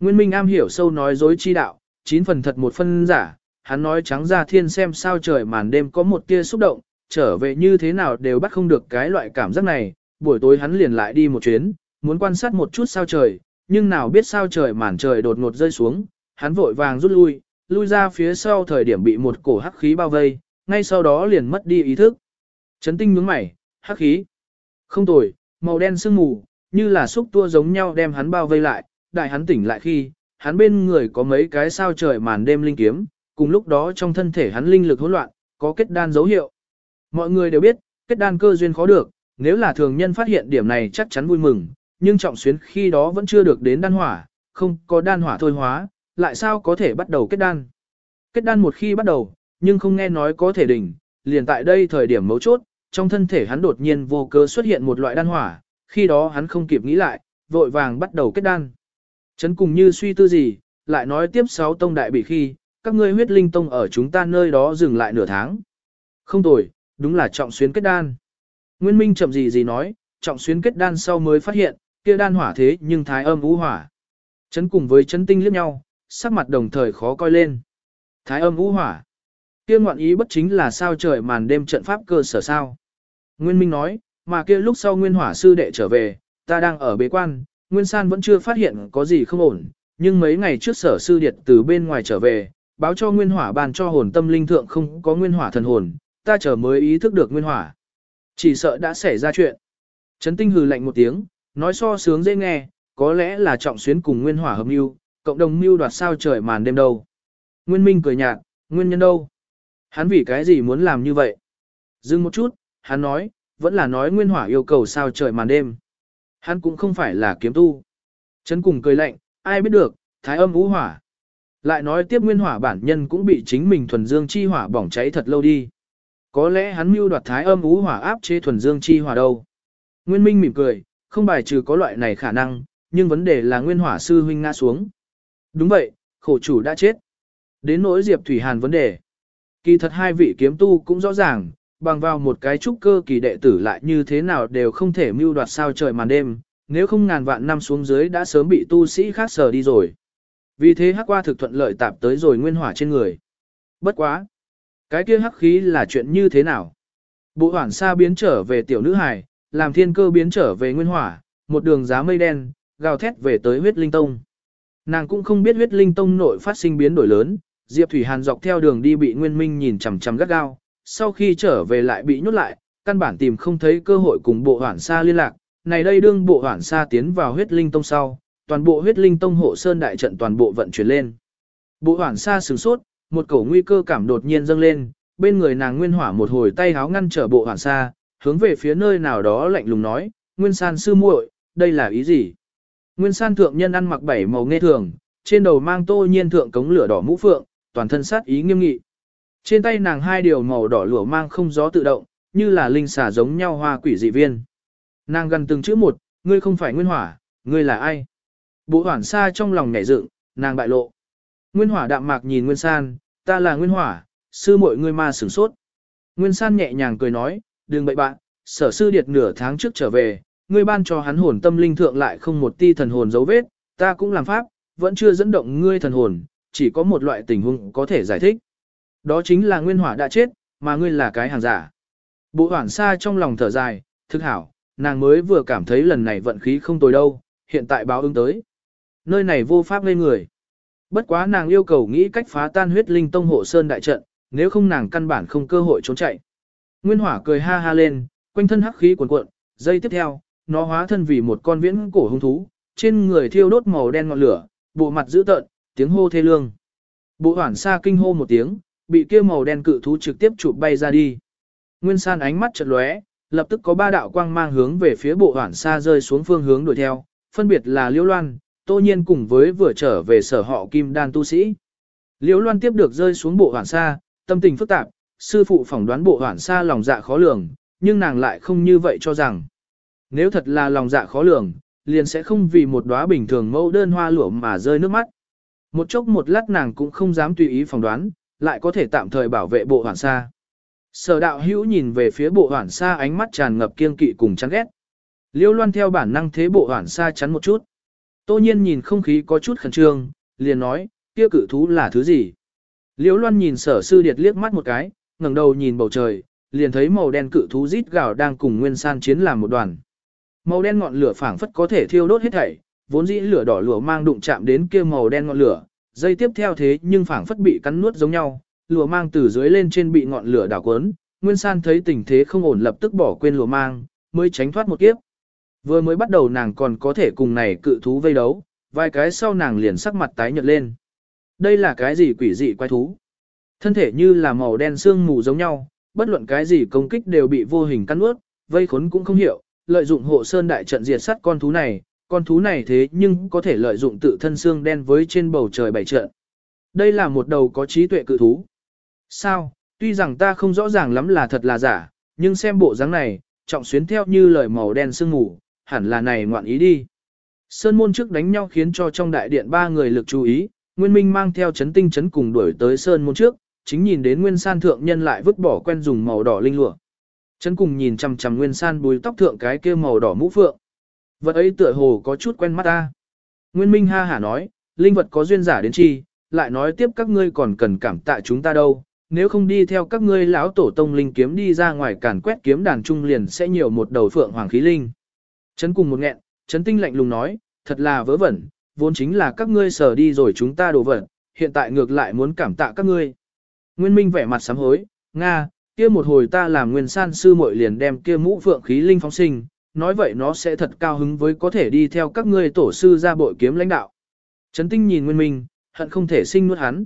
Nguyên Minh am hiểu sâu nói dối chi đạo, chín phần thật một phân giả, hắn nói trắng ra thiên xem sao trời màn đêm có một tia xúc động, trở về như thế nào đều bắt không được cái loại cảm giác này, buổi tối hắn liền lại đi một chuyến, muốn quan sát một chút sao trời, nhưng nào biết sao trời màn trời đột ngột rơi xuống, hắn vội vàng rút lui, lui ra phía sau thời điểm bị một cổ hắc khí bao vây, ngay sau đó liền mất đi ý thức. Chấn tinh nhướng mày, hắc khí. Không tồi, màu đen sương mù, như là xúc tua giống nhau đem hắn bao vây lại, đại hắn tỉnh lại khi, hắn bên người có mấy cái sao trời màn đêm linh kiếm, cùng lúc đó trong thân thể hắn linh lực hỗn loạn, có kết đan dấu hiệu. Mọi người đều biết, kết đan cơ duyên khó được, nếu là thường nhân phát hiện điểm này chắc chắn vui mừng, nhưng trọng xuyến khi đó vẫn chưa được đến đan hỏa, không có đan hỏa thôi hóa, lại sao có thể bắt đầu kết đan. Kết đan một khi bắt đầu, nhưng không nghe nói có thể đỉnh, liền tại đây thời điểm mấu chốt, trong thân thể hắn đột nhiên vô cớ xuất hiện một loại đan hỏa, khi đó hắn không kịp nghĩ lại, vội vàng bắt đầu kết đan. Chấn cùng như suy tư gì, lại nói tiếp sáu tông đại bị khi, các ngươi huyết linh tông ở chúng ta nơi đó dừng lại nửa tháng. Không tồi, đúng là trọng xuyến kết đan. Nguyên Minh chậm gì gì nói, trọng xuyến kết đan sau mới phát hiện, kia đan hỏa thế nhưng thái âm vũ hỏa. Chấn cùng với chấn tinh liếc nhau, sắc mặt đồng thời khó coi lên. Thái âm vũ hỏa. Kia ngoạn ý bất chính là sao trời màn đêm trận pháp cơ sở sao. Nguyên Minh nói, mà kia lúc sau Nguyên Hỏa sư đệ trở về, ta đang ở bế quan, Nguyên San vẫn chưa phát hiện có gì không ổn, nhưng mấy ngày trước sở sư điệt từ bên ngoài trở về, báo cho Nguyên Hỏa bàn cho hồn tâm linh thượng không có Nguyên Hỏa thần hồn, ta chờ mới ý thức được Nguyên Hỏa. Chỉ sợ đã xảy ra chuyện. Trấn Tinh hừ lạnh một tiếng, nói so sướng dễ nghe, có lẽ là trọng xuyến cùng Nguyên Hỏa hợp mưu, cộng đồng mưu đoạt sao trời màn đêm đâu. Nguyên Minh cười nhạt, nguyên nhân đâu? Hắn vì cái gì muốn làm như vậy? Dừng một chút, hắn nói, vẫn là nói Nguyên Hỏa yêu cầu sao trời màn đêm. Hắn cũng không phải là kiếm tu. Trấn cùng cười lạnh, ai biết được, thái âm vũ hỏa. Lại nói tiếp Nguyên Hỏa bản nhân cũng bị chính mình thuần dương chi hỏa bỏng cháy thật lâu đi. Có lẽ hắn mưu đoạt thái âm vũ hỏa áp chế thuần dương chi hỏa đâu. Nguyên Minh mỉm cười, không bài trừ có loại này khả năng, nhưng vấn đề là Nguyên Hỏa sư huynh ngã xuống. Đúng vậy, khổ chủ đã chết. Đến nỗi Diệp Thủy Hàn vấn đề. Kỳ thật hai vị kiếm tu cũng rõ ràng, bằng vào một cái trúc cơ kỳ đệ tử lại như thế nào đều không thể mưu đoạt sao trời màn đêm, nếu không ngàn vạn năm xuống dưới đã sớm bị tu sĩ khác sờ đi rồi. Vì thế hắc qua thực thuận lợi tạp tới rồi nguyên hỏa trên người. Bất quá. Cái kia hắc khí là chuyện như thế nào? Bộ hoảng xa biến trở về tiểu nữ hài, làm thiên cơ biến trở về nguyên hỏa, một đường giá mây đen, gào thét về tới huyết linh tông. Nàng cũng không biết huyết linh tông nội phát sinh biến đổi lớn, Diệp Thủy Hàn dọc theo đường đi bị Nguyên Minh nhìn chằm chằm gắt gao, sau khi trở về lại bị nhốt lại, căn bản tìm không thấy cơ hội cùng bộ hoản xa liên lạc. Này đây đương bộ hoản xa tiến vào huyết linh tông sau, toàn bộ huyết linh tông hộ sơn đại trận toàn bộ vận chuyển lên. Bộ hoản xa sửng sốt, một cổ nguy cơ cảm đột nhiên dâng lên, bên người nàng nguyên hỏa một hồi tay háo ngăn trở bộ hoản xa, hướng về phía nơi nào đó lạnh lùng nói, nguyên san sư muội, đây là ý gì? Nguyên san thượng nhân ăn mặc bảy màu nghe thường, trên đầu mang tô nhiên thượng cống lửa đỏ mũ phượng, toàn thân sát ý nghiêm nghị. Trên tay nàng hai điều màu đỏ lửa mang không gió tự động, như là linh xà giống nhau hoa quỷ dị viên. Nàng gần từng chữ một, ngươi không phải nguyên hỏa, ngươi là ai? Bộ hoảng xa trong lòng nhảy dựng, nàng bại lộ. Nguyên hỏa đạm mạc nhìn Nguyên San, ta là Nguyên hỏa, sư muội ngươi ma sửng sốt. Nguyên San nhẹ nhàng cười nói, đừng bậy bạn, sở sư điệt nửa tháng trước trở về, ngươi ban cho hắn hồn tâm linh thượng lại không một ti thần hồn dấu vết, ta cũng làm pháp, vẫn chưa dẫn động ngươi thần hồn, chỉ có một loại tình huống có thể giải thích. Đó chính là nguyên hỏa đã chết, mà ngươi là cái hàng giả. Bộ hoảng xa trong lòng thở dài, thức hảo, nàng mới vừa cảm thấy lần này vận khí không tồi đâu, hiện tại báo ứng tới. Nơi này vô pháp lên người. Bất quá nàng yêu cầu nghĩ cách phá tan huyết linh tông hộ sơn đại trận, nếu không nàng căn bản không cơ hội trốn chạy. Nguyên hỏa cười ha ha lên, quanh thân hắc khí cuồn cuộn, giây tiếp theo, nó hóa thân vì một con viễn cổ hung thú, trên người thiêu đốt màu đen ngọn lửa, bộ mặt dữ tợn, tiếng hô thê lương. Bộ hoản xa kinh hô một tiếng, bị kia màu đen cự thú trực tiếp chụp bay ra đi. Nguyên san ánh mắt chợt lóe, lập tức có ba đạo quang mang hướng về phía bộ hoản xa rơi xuống phương hướng đuổi theo, phân biệt là Liễu Loan, Tô Nhiên cùng với vừa trở về sở họ Kim Đan tu sĩ. Liễu Loan tiếp được rơi xuống bộ hoản xa, tâm tình phức tạp, sư phụ phỏng đoán bộ hoản xa lòng dạ khó lường, nhưng nàng lại không như vậy cho rằng. Nếu thật là lòng dạ khó lường, liền sẽ không vì một đóa bình thường mẫu đơn hoa lụa mà rơi nước mắt. Một chốc một lát nàng cũng không dám tùy ý phỏng đoán, lại có thể tạm thời bảo vệ bộ hoản xa. Sở đạo hữu nhìn về phía bộ hoản xa ánh mắt tràn ngập kiên kỵ cùng chán ghét. Liêu loan theo bản năng thế bộ hoản xa chắn một chút. Tô nhiên nhìn không khí có chút khẩn trương, liền nói, kia cử thú là thứ gì? Liêu loan nhìn sở sư điệt liếc mắt một cái, ngẩng đầu nhìn bầu trời, liền thấy màu đen cự thú rít gào đang cùng nguyên san chiến làm một đoàn. Màu đen ngọn lửa phảng phất có thể thiêu đốt hết thảy, vốn dĩ lửa đỏ lửa mang đụng chạm đến kia màu đen ngọn lửa, dây tiếp theo thế nhưng phảng phất bị cắn nuốt giống nhau, lửa mang từ dưới lên trên bị ngọn lửa đảo cuốn, Nguyên San thấy tình thế không ổn lập tức bỏ quên lửa mang, mới tránh thoát một kiếp. Vừa mới bắt đầu nàng còn có thể cùng này cự thú vây đấu, vài cái sau nàng liền sắc mặt tái nhợt lên. Đây là cái gì quỷ dị quái thú? Thân thể như là màu đen xương mù giống nhau, bất luận cái gì công kích đều bị vô hình cắn nuốt, vây khốn cũng không hiểu, lợi dụng hộ sơn đại trận diệt sát con thú này, con thú này thế nhưng có thể lợi dụng tự thân xương đen với trên bầu trời bảy trận. Đây là một đầu có trí tuệ cự thú. Sao, tuy rằng ta không rõ ràng lắm là thật là giả, nhưng xem bộ dáng này, trọng xuyến theo như lời màu đen sương ngủ, hẳn là này ngoạn ý đi. Sơn môn trước đánh nhau khiến cho trong đại điện ba người lực chú ý, Nguyên Minh mang theo chấn tinh chấn cùng đuổi tới Sơn môn trước, chính nhìn đến Nguyên San thượng nhân lại vứt bỏ quen dùng màu đỏ linh lụa. Chấn cùng nhìn chằm chằm Nguyên San bùi tóc thượng cái kia màu đỏ mũ phượng. Vật ấy tựa hồ có chút quen mắt ta. Nguyên Minh ha hả nói, linh vật có duyên giả đến chi, lại nói tiếp các ngươi còn cần cảm tạ chúng ta đâu, nếu không đi theo các ngươi lão tổ tông linh kiếm đi ra ngoài càn quét kiếm đàn trung liền sẽ nhiều một đầu phượng hoàng khí linh. chân cùng một nghẹn, chấn tinh lạnh lùng nói, thật là vớ vẩn, vốn chính là các ngươi sở đi rồi chúng ta đổ vật, hiện tại ngược lại muốn cảm tạ các ngươi. Nguyên Minh vẻ mặt sám hối, Nga, kia một hồi ta làm nguyên san sư muội liền đem kia mũ phượng khí linh phóng sinh, nói vậy nó sẽ thật cao hứng với có thể đi theo các ngươi tổ sư ra bội kiếm lãnh đạo. Trấn tinh nhìn Nguyên Minh, hận không thể sinh nuốt hắn.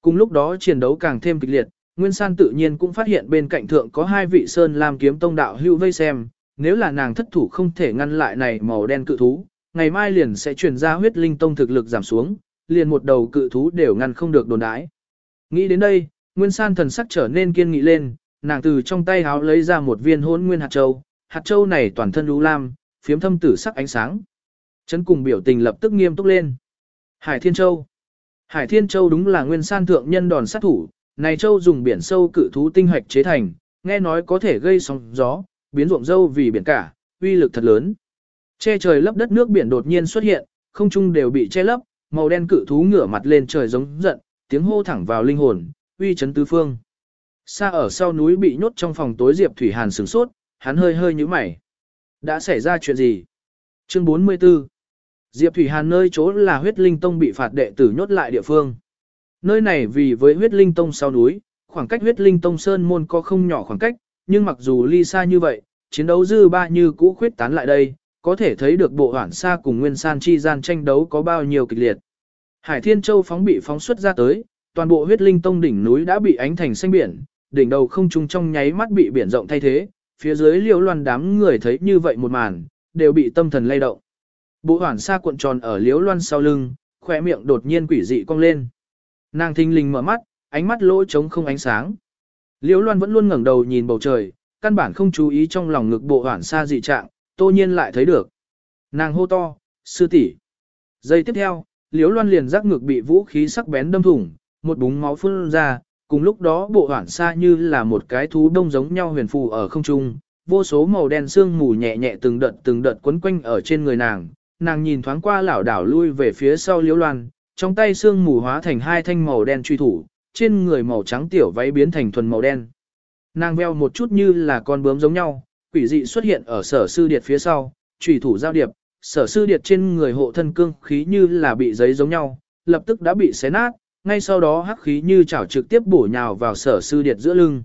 Cùng lúc đó chiến đấu càng thêm kịch liệt, Nguyên San tự nhiên cũng phát hiện bên cạnh thượng có hai vị sơn làm kiếm tông đạo hưu vây xem, nếu là nàng thất thủ không thể ngăn lại này màu đen cự thú, ngày mai liền sẽ truyền ra huyết linh tông thực lực giảm xuống, liền một đầu cự thú đều ngăn không được đồn đái. Nghĩ đến đây, Nguyên San thần sắc trở nên kiên nghị lên, nàng từ trong tay háo lấy ra một viên hôn nguyên hạt châu, hạt châu này toàn thân lũ lam, phiếm thâm tử sắc ánh sáng. Chấn cùng biểu tình lập tức nghiêm túc lên. Hải Thiên Châu Hải Thiên Châu đúng là nguyên san thượng nhân đòn sát thủ, này châu dùng biển sâu cự thú tinh hoạch chế thành, nghe nói có thể gây sóng gió, biến ruộng dâu vì biển cả, uy lực thật lớn. Che trời lấp đất nước biển đột nhiên xuất hiện, không trung đều bị che lấp, màu đen cự thú ngửa mặt lên trời giống giận, tiếng hô thẳng vào linh hồn, uy chấn tứ phương. Xa ở sau núi bị nhốt trong phòng tối Diệp Thủy Hàn sửng sốt, hắn hơi hơi nhíu mày. Đã xảy ra chuyện gì? Chương 44 Diệp Thủy Hàn nơi chỗ là huyết linh tông bị phạt đệ tử nhốt lại địa phương. Nơi này vì với huyết linh tông sau núi, khoảng cách huyết linh tông sơn môn có không nhỏ khoảng cách, nhưng mặc dù ly xa như vậy, chiến đấu dư ba như cũ khuyết tán lại đây, có thể thấy được bộ hoảng xa cùng nguyên san chi gian tranh đấu có bao nhiêu kịch liệt. Hải Thiên Châu phóng bị phóng xuất ra tới, toàn bộ huyết linh tông đỉnh núi đã bị ánh thành xanh biển, đỉnh đầu không trung trong nháy mắt bị biển rộng thay thế, phía dưới liễu loan đám người thấy như vậy một màn, đều bị tâm thần lay động. Bộ hoảng xa cuộn tròn ở liễu loan sau lưng, khỏe miệng đột nhiên quỷ dị cong lên. Nàng thinh linh mở mắt, ánh mắt lỗ trống không ánh sáng. Liễu loan vẫn luôn ngẩng đầu nhìn bầu trời, căn bản không chú ý trong lòng ngực bộ hoảng xa dị trạng, tô nhiên lại thấy được. Nàng hô to, sư tỷ. Giây tiếp theo, liễu loan liền giác ngực bị vũ khí sắc bén đâm thủng, một búng máu phun ra, cùng lúc đó bộ hoảng xa như là một cái thú đông giống nhau huyền phù ở không trung, vô số màu đen sương mù nhẹ nhẹ từng đợt từng đợt quấn quanh ở trên người nàng, nàng nhìn thoáng qua lảo đảo lui về phía sau liễu loan, trong tay xương mù hóa thành hai thanh màu đen truy thủ, trên người màu trắng tiểu váy biến thành thuần màu đen. Nàng veo một chút như là con bướm giống nhau, quỷ dị xuất hiện ở sở sư điệt phía sau, truy thủ giao điệp, sở sư điệt trên người hộ thân cương khí như là bị giấy giống nhau, lập tức đã bị xé nát, ngay sau đó hắc khí như chảo trực tiếp bổ nhào vào sở sư điệt giữa lưng.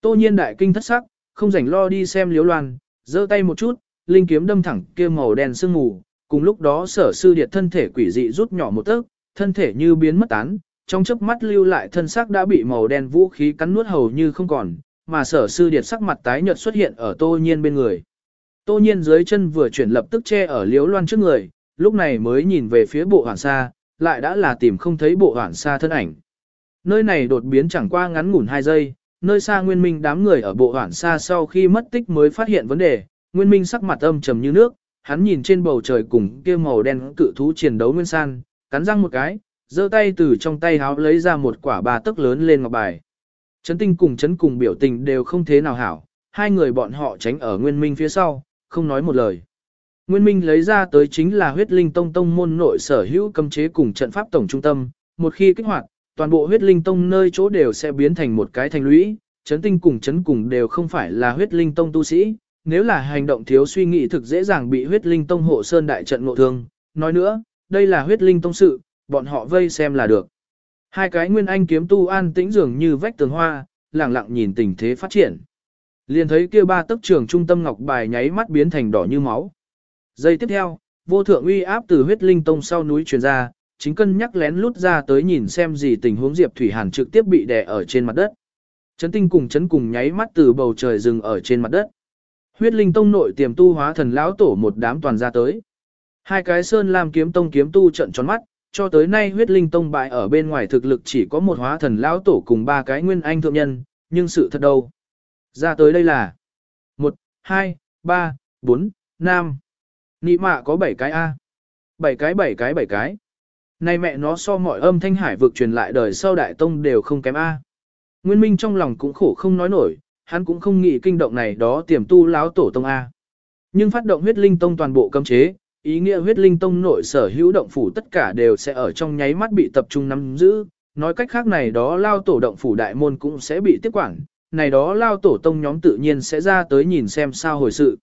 Tô nhiên đại kinh thất sắc, không rảnh lo đi xem liếu loan, giơ tay một chút, linh kiếm đâm thẳng kia màu đen sương mù, cùng lúc đó sở sư điệt thân thể quỷ dị rút nhỏ một tấc, thân thể như biến mất tán, trong chớp mắt lưu lại thân xác đã bị màu đen vũ khí cắn nuốt hầu như không còn, mà sở sư điệt sắc mặt tái nhợt xuất hiện ở tô nhiên bên người. Tô nhiên dưới chân vừa chuyển lập tức che ở liếu loan trước người, lúc này mới nhìn về phía bộ hoàng sa, lại đã là tìm không thấy bộ hoàn sa thân ảnh. Nơi này đột biến chẳng qua ngắn ngủn 2 giây, nơi xa nguyên minh đám người ở bộ hoàn sa sau khi mất tích mới phát hiện vấn đề, nguyên minh sắc mặt âm trầm như nước, hắn nhìn trên bầu trời cùng kia màu đen cự thú chiến đấu nguyên san, cắn răng một cái, giơ tay từ trong tay háo lấy ra một quả ba tấc lớn lên ngọc bài. Trấn tinh cùng chấn cùng biểu tình đều không thế nào hảo, hai người bọn họ tránh ở nguyên minh phía sau, không nói một lời. Nguyên minh lấy ra tới chính là huyết linh tông tông môn nội sở hữu cấm chế cùng trận pháp tổng trung tâm, một khi kích hoạt, toàn bộ huyết linh tông nơi chỗ đều sẽ biến thành một cái thành lũy, chấn tinh cùng chấn cùng đều không phải là huyết linh tông tu sĩ, nếu là hành động thiếu suy nghĩ thực dễ dàng bị huyết linh tông hộ sơn đại trận ngộ thương. Nói nữa, đây là huyết linh tông sự, bọn họ vây xem là được. Hai cái nguyên anh kiếm tu an tĩnh dường như vách tường hoa, lặng lặng nhìn tình thế phát triển. Liền thấy kia ba tấc trường trung tâm ngọc bài nháy mắt biến thành đỏ như máu. Giây tiếp theo, vô thượng uy áp từ huyết linh tông sau núi truyền ra, chính cân nhắc lén lút ra tới nhìn xem gì tình huống Diệp Thủy Hàn trực tiếp bị đè ở trên mặt đất. Chấn tinh cùng chấn cùng nháy mắt từ bầu trời rừng ở trên mặt đất. Huyết linh tông nội tiềm tu hóa thần lão tổ một đám toàn ra tới. Hai cái sơn lam kiếm tông kiếm tu trận tròn mắt, cho tới nay huyết linh tông bại ở bên ngoài thực lực chỉ có một hóa thần lão tổ cùng ba cái nguyên anh thượng nhân, nhưng sự thật đâu. Ra tới đây là 1, 2, 3, 4, 5. Nị mạ có 7 cái A. 7 cái 7 cái 7 cái. Này mẹ nó so mọi âm thanh hải vực truyền lại đời sau đại tông đều không kém A. Nguyên Minh trong lòng cũng khổ không nói nổi, hắn cũng không nghĩ kinh động này đó tiềm tu láo tổ tông A. Nhưng phát động huyết linh tông toàn bộ cấm chế, ý nghĩa huyết linh tông nội sở hữu động phủ tất cả đều sẽ ở trong nháy mắt bị tập trung nắm giữ, nói cách khác này đó lao tổ động phủ đại môn cũng sẽ bị tiếp quản, này đó lao tổ tông nhóm tự nhiên sẽ ra tới nhìn xem sao hồi sự.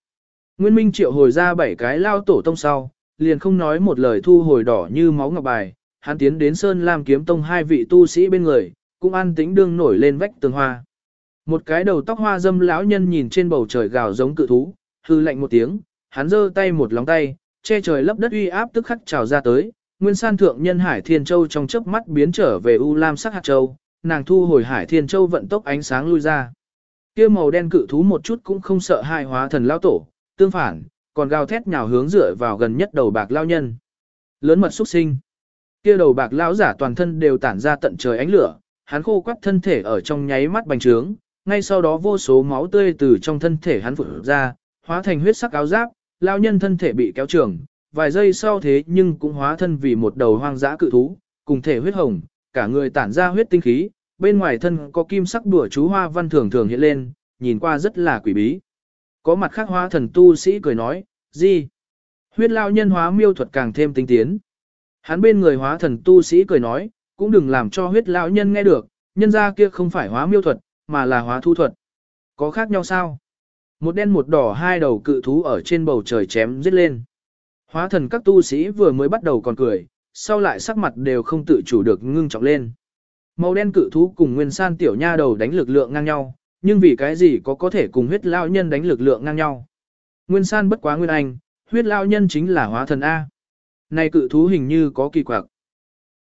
Nguyên Minh triệu hồi ra bảy cái lao tổ tông sau, liền không nói một lời thu hồi đỏ như máu ngọc bài, hắn tiến đến Sơn Lam kiếm tông hai vị tu sĩ bên người, cũng an tĩnh đương nổi lên vách tường hoa. Một cái đầu tóc hoa dâm lão nhân nhìn trên bầu trời gào giống cự thú, hư lạnh một tiếng, hắn giơ tay một lóng tay, che trời lấp đất uy áp tức khắc trào ra tới, nguyên san thượng nhân Hải Thiên Châu trong chớp mắt biến trở về U Lam sắc hạt châu, nàng thu hồi Hải Thiên Châu vận tốc ánh sáng lui ra. Kia màu đen cự thú một chút cũng không sợ hại hóa thần lão tổ, tương phản, còn gào thét nhào hướng dựa vào gần nhất đầu bạc lao nhân. Lớn mật xuất sinh. Kia đầu bạc lão giả toàn thân đều tản ra tận trời ánh lửa, hắn khô quắt thân thể ở trong nháy mắt bành trướng, ngay sau đó vô số máu tươi từ trong thân thể hắn phụt ra, hóa thành huyết sắc áo giáp, lao nhân thân thể bị kéo trường, vài giây sau thế nhưng cũng hóa thân vì một đầu hoang dã cự thú, cùng thể huyết hồng, cả người tản ra huyết tinh khí, bên ngoài thân có kim sắc đùa chú hoa văn thường thường hiện lên, nhìn qua rất là quỷ bí. Có mặt khác hóa thần tu sĩ cười nói, gì? Huyết lao nhân hóa miêu thuật càng thêm tinh tiến. Hắn bên người hóa thần tu sĩ cười nói, cũng đừng làm cho huyết lão nhân nghe được, nhân ra kia không phải hóa miêu thuật, mà là hóa thu thuật. Có khác nhau sao? Một đen một đỏ hai đầu cự thú ở trên bầu trời chém giết lên. Hóa thần các tu sĩ vừa mới bắt đầu còn cười, sau lại sắc mặt đều không tự chủ được ngưng trọng lên. Màu đen cự thú cùng nguyên san tiểu nha đầu đánh lực lượng ngang nhau, nhưng vì cái gì có có thể cùng huyết lao nhân đánh lực lượng ngang nhau. Nguyên san bất quá nguyên anh, huyết lao nhân chính là hóa thần A. Này cự thú hình như có kỳ quặc.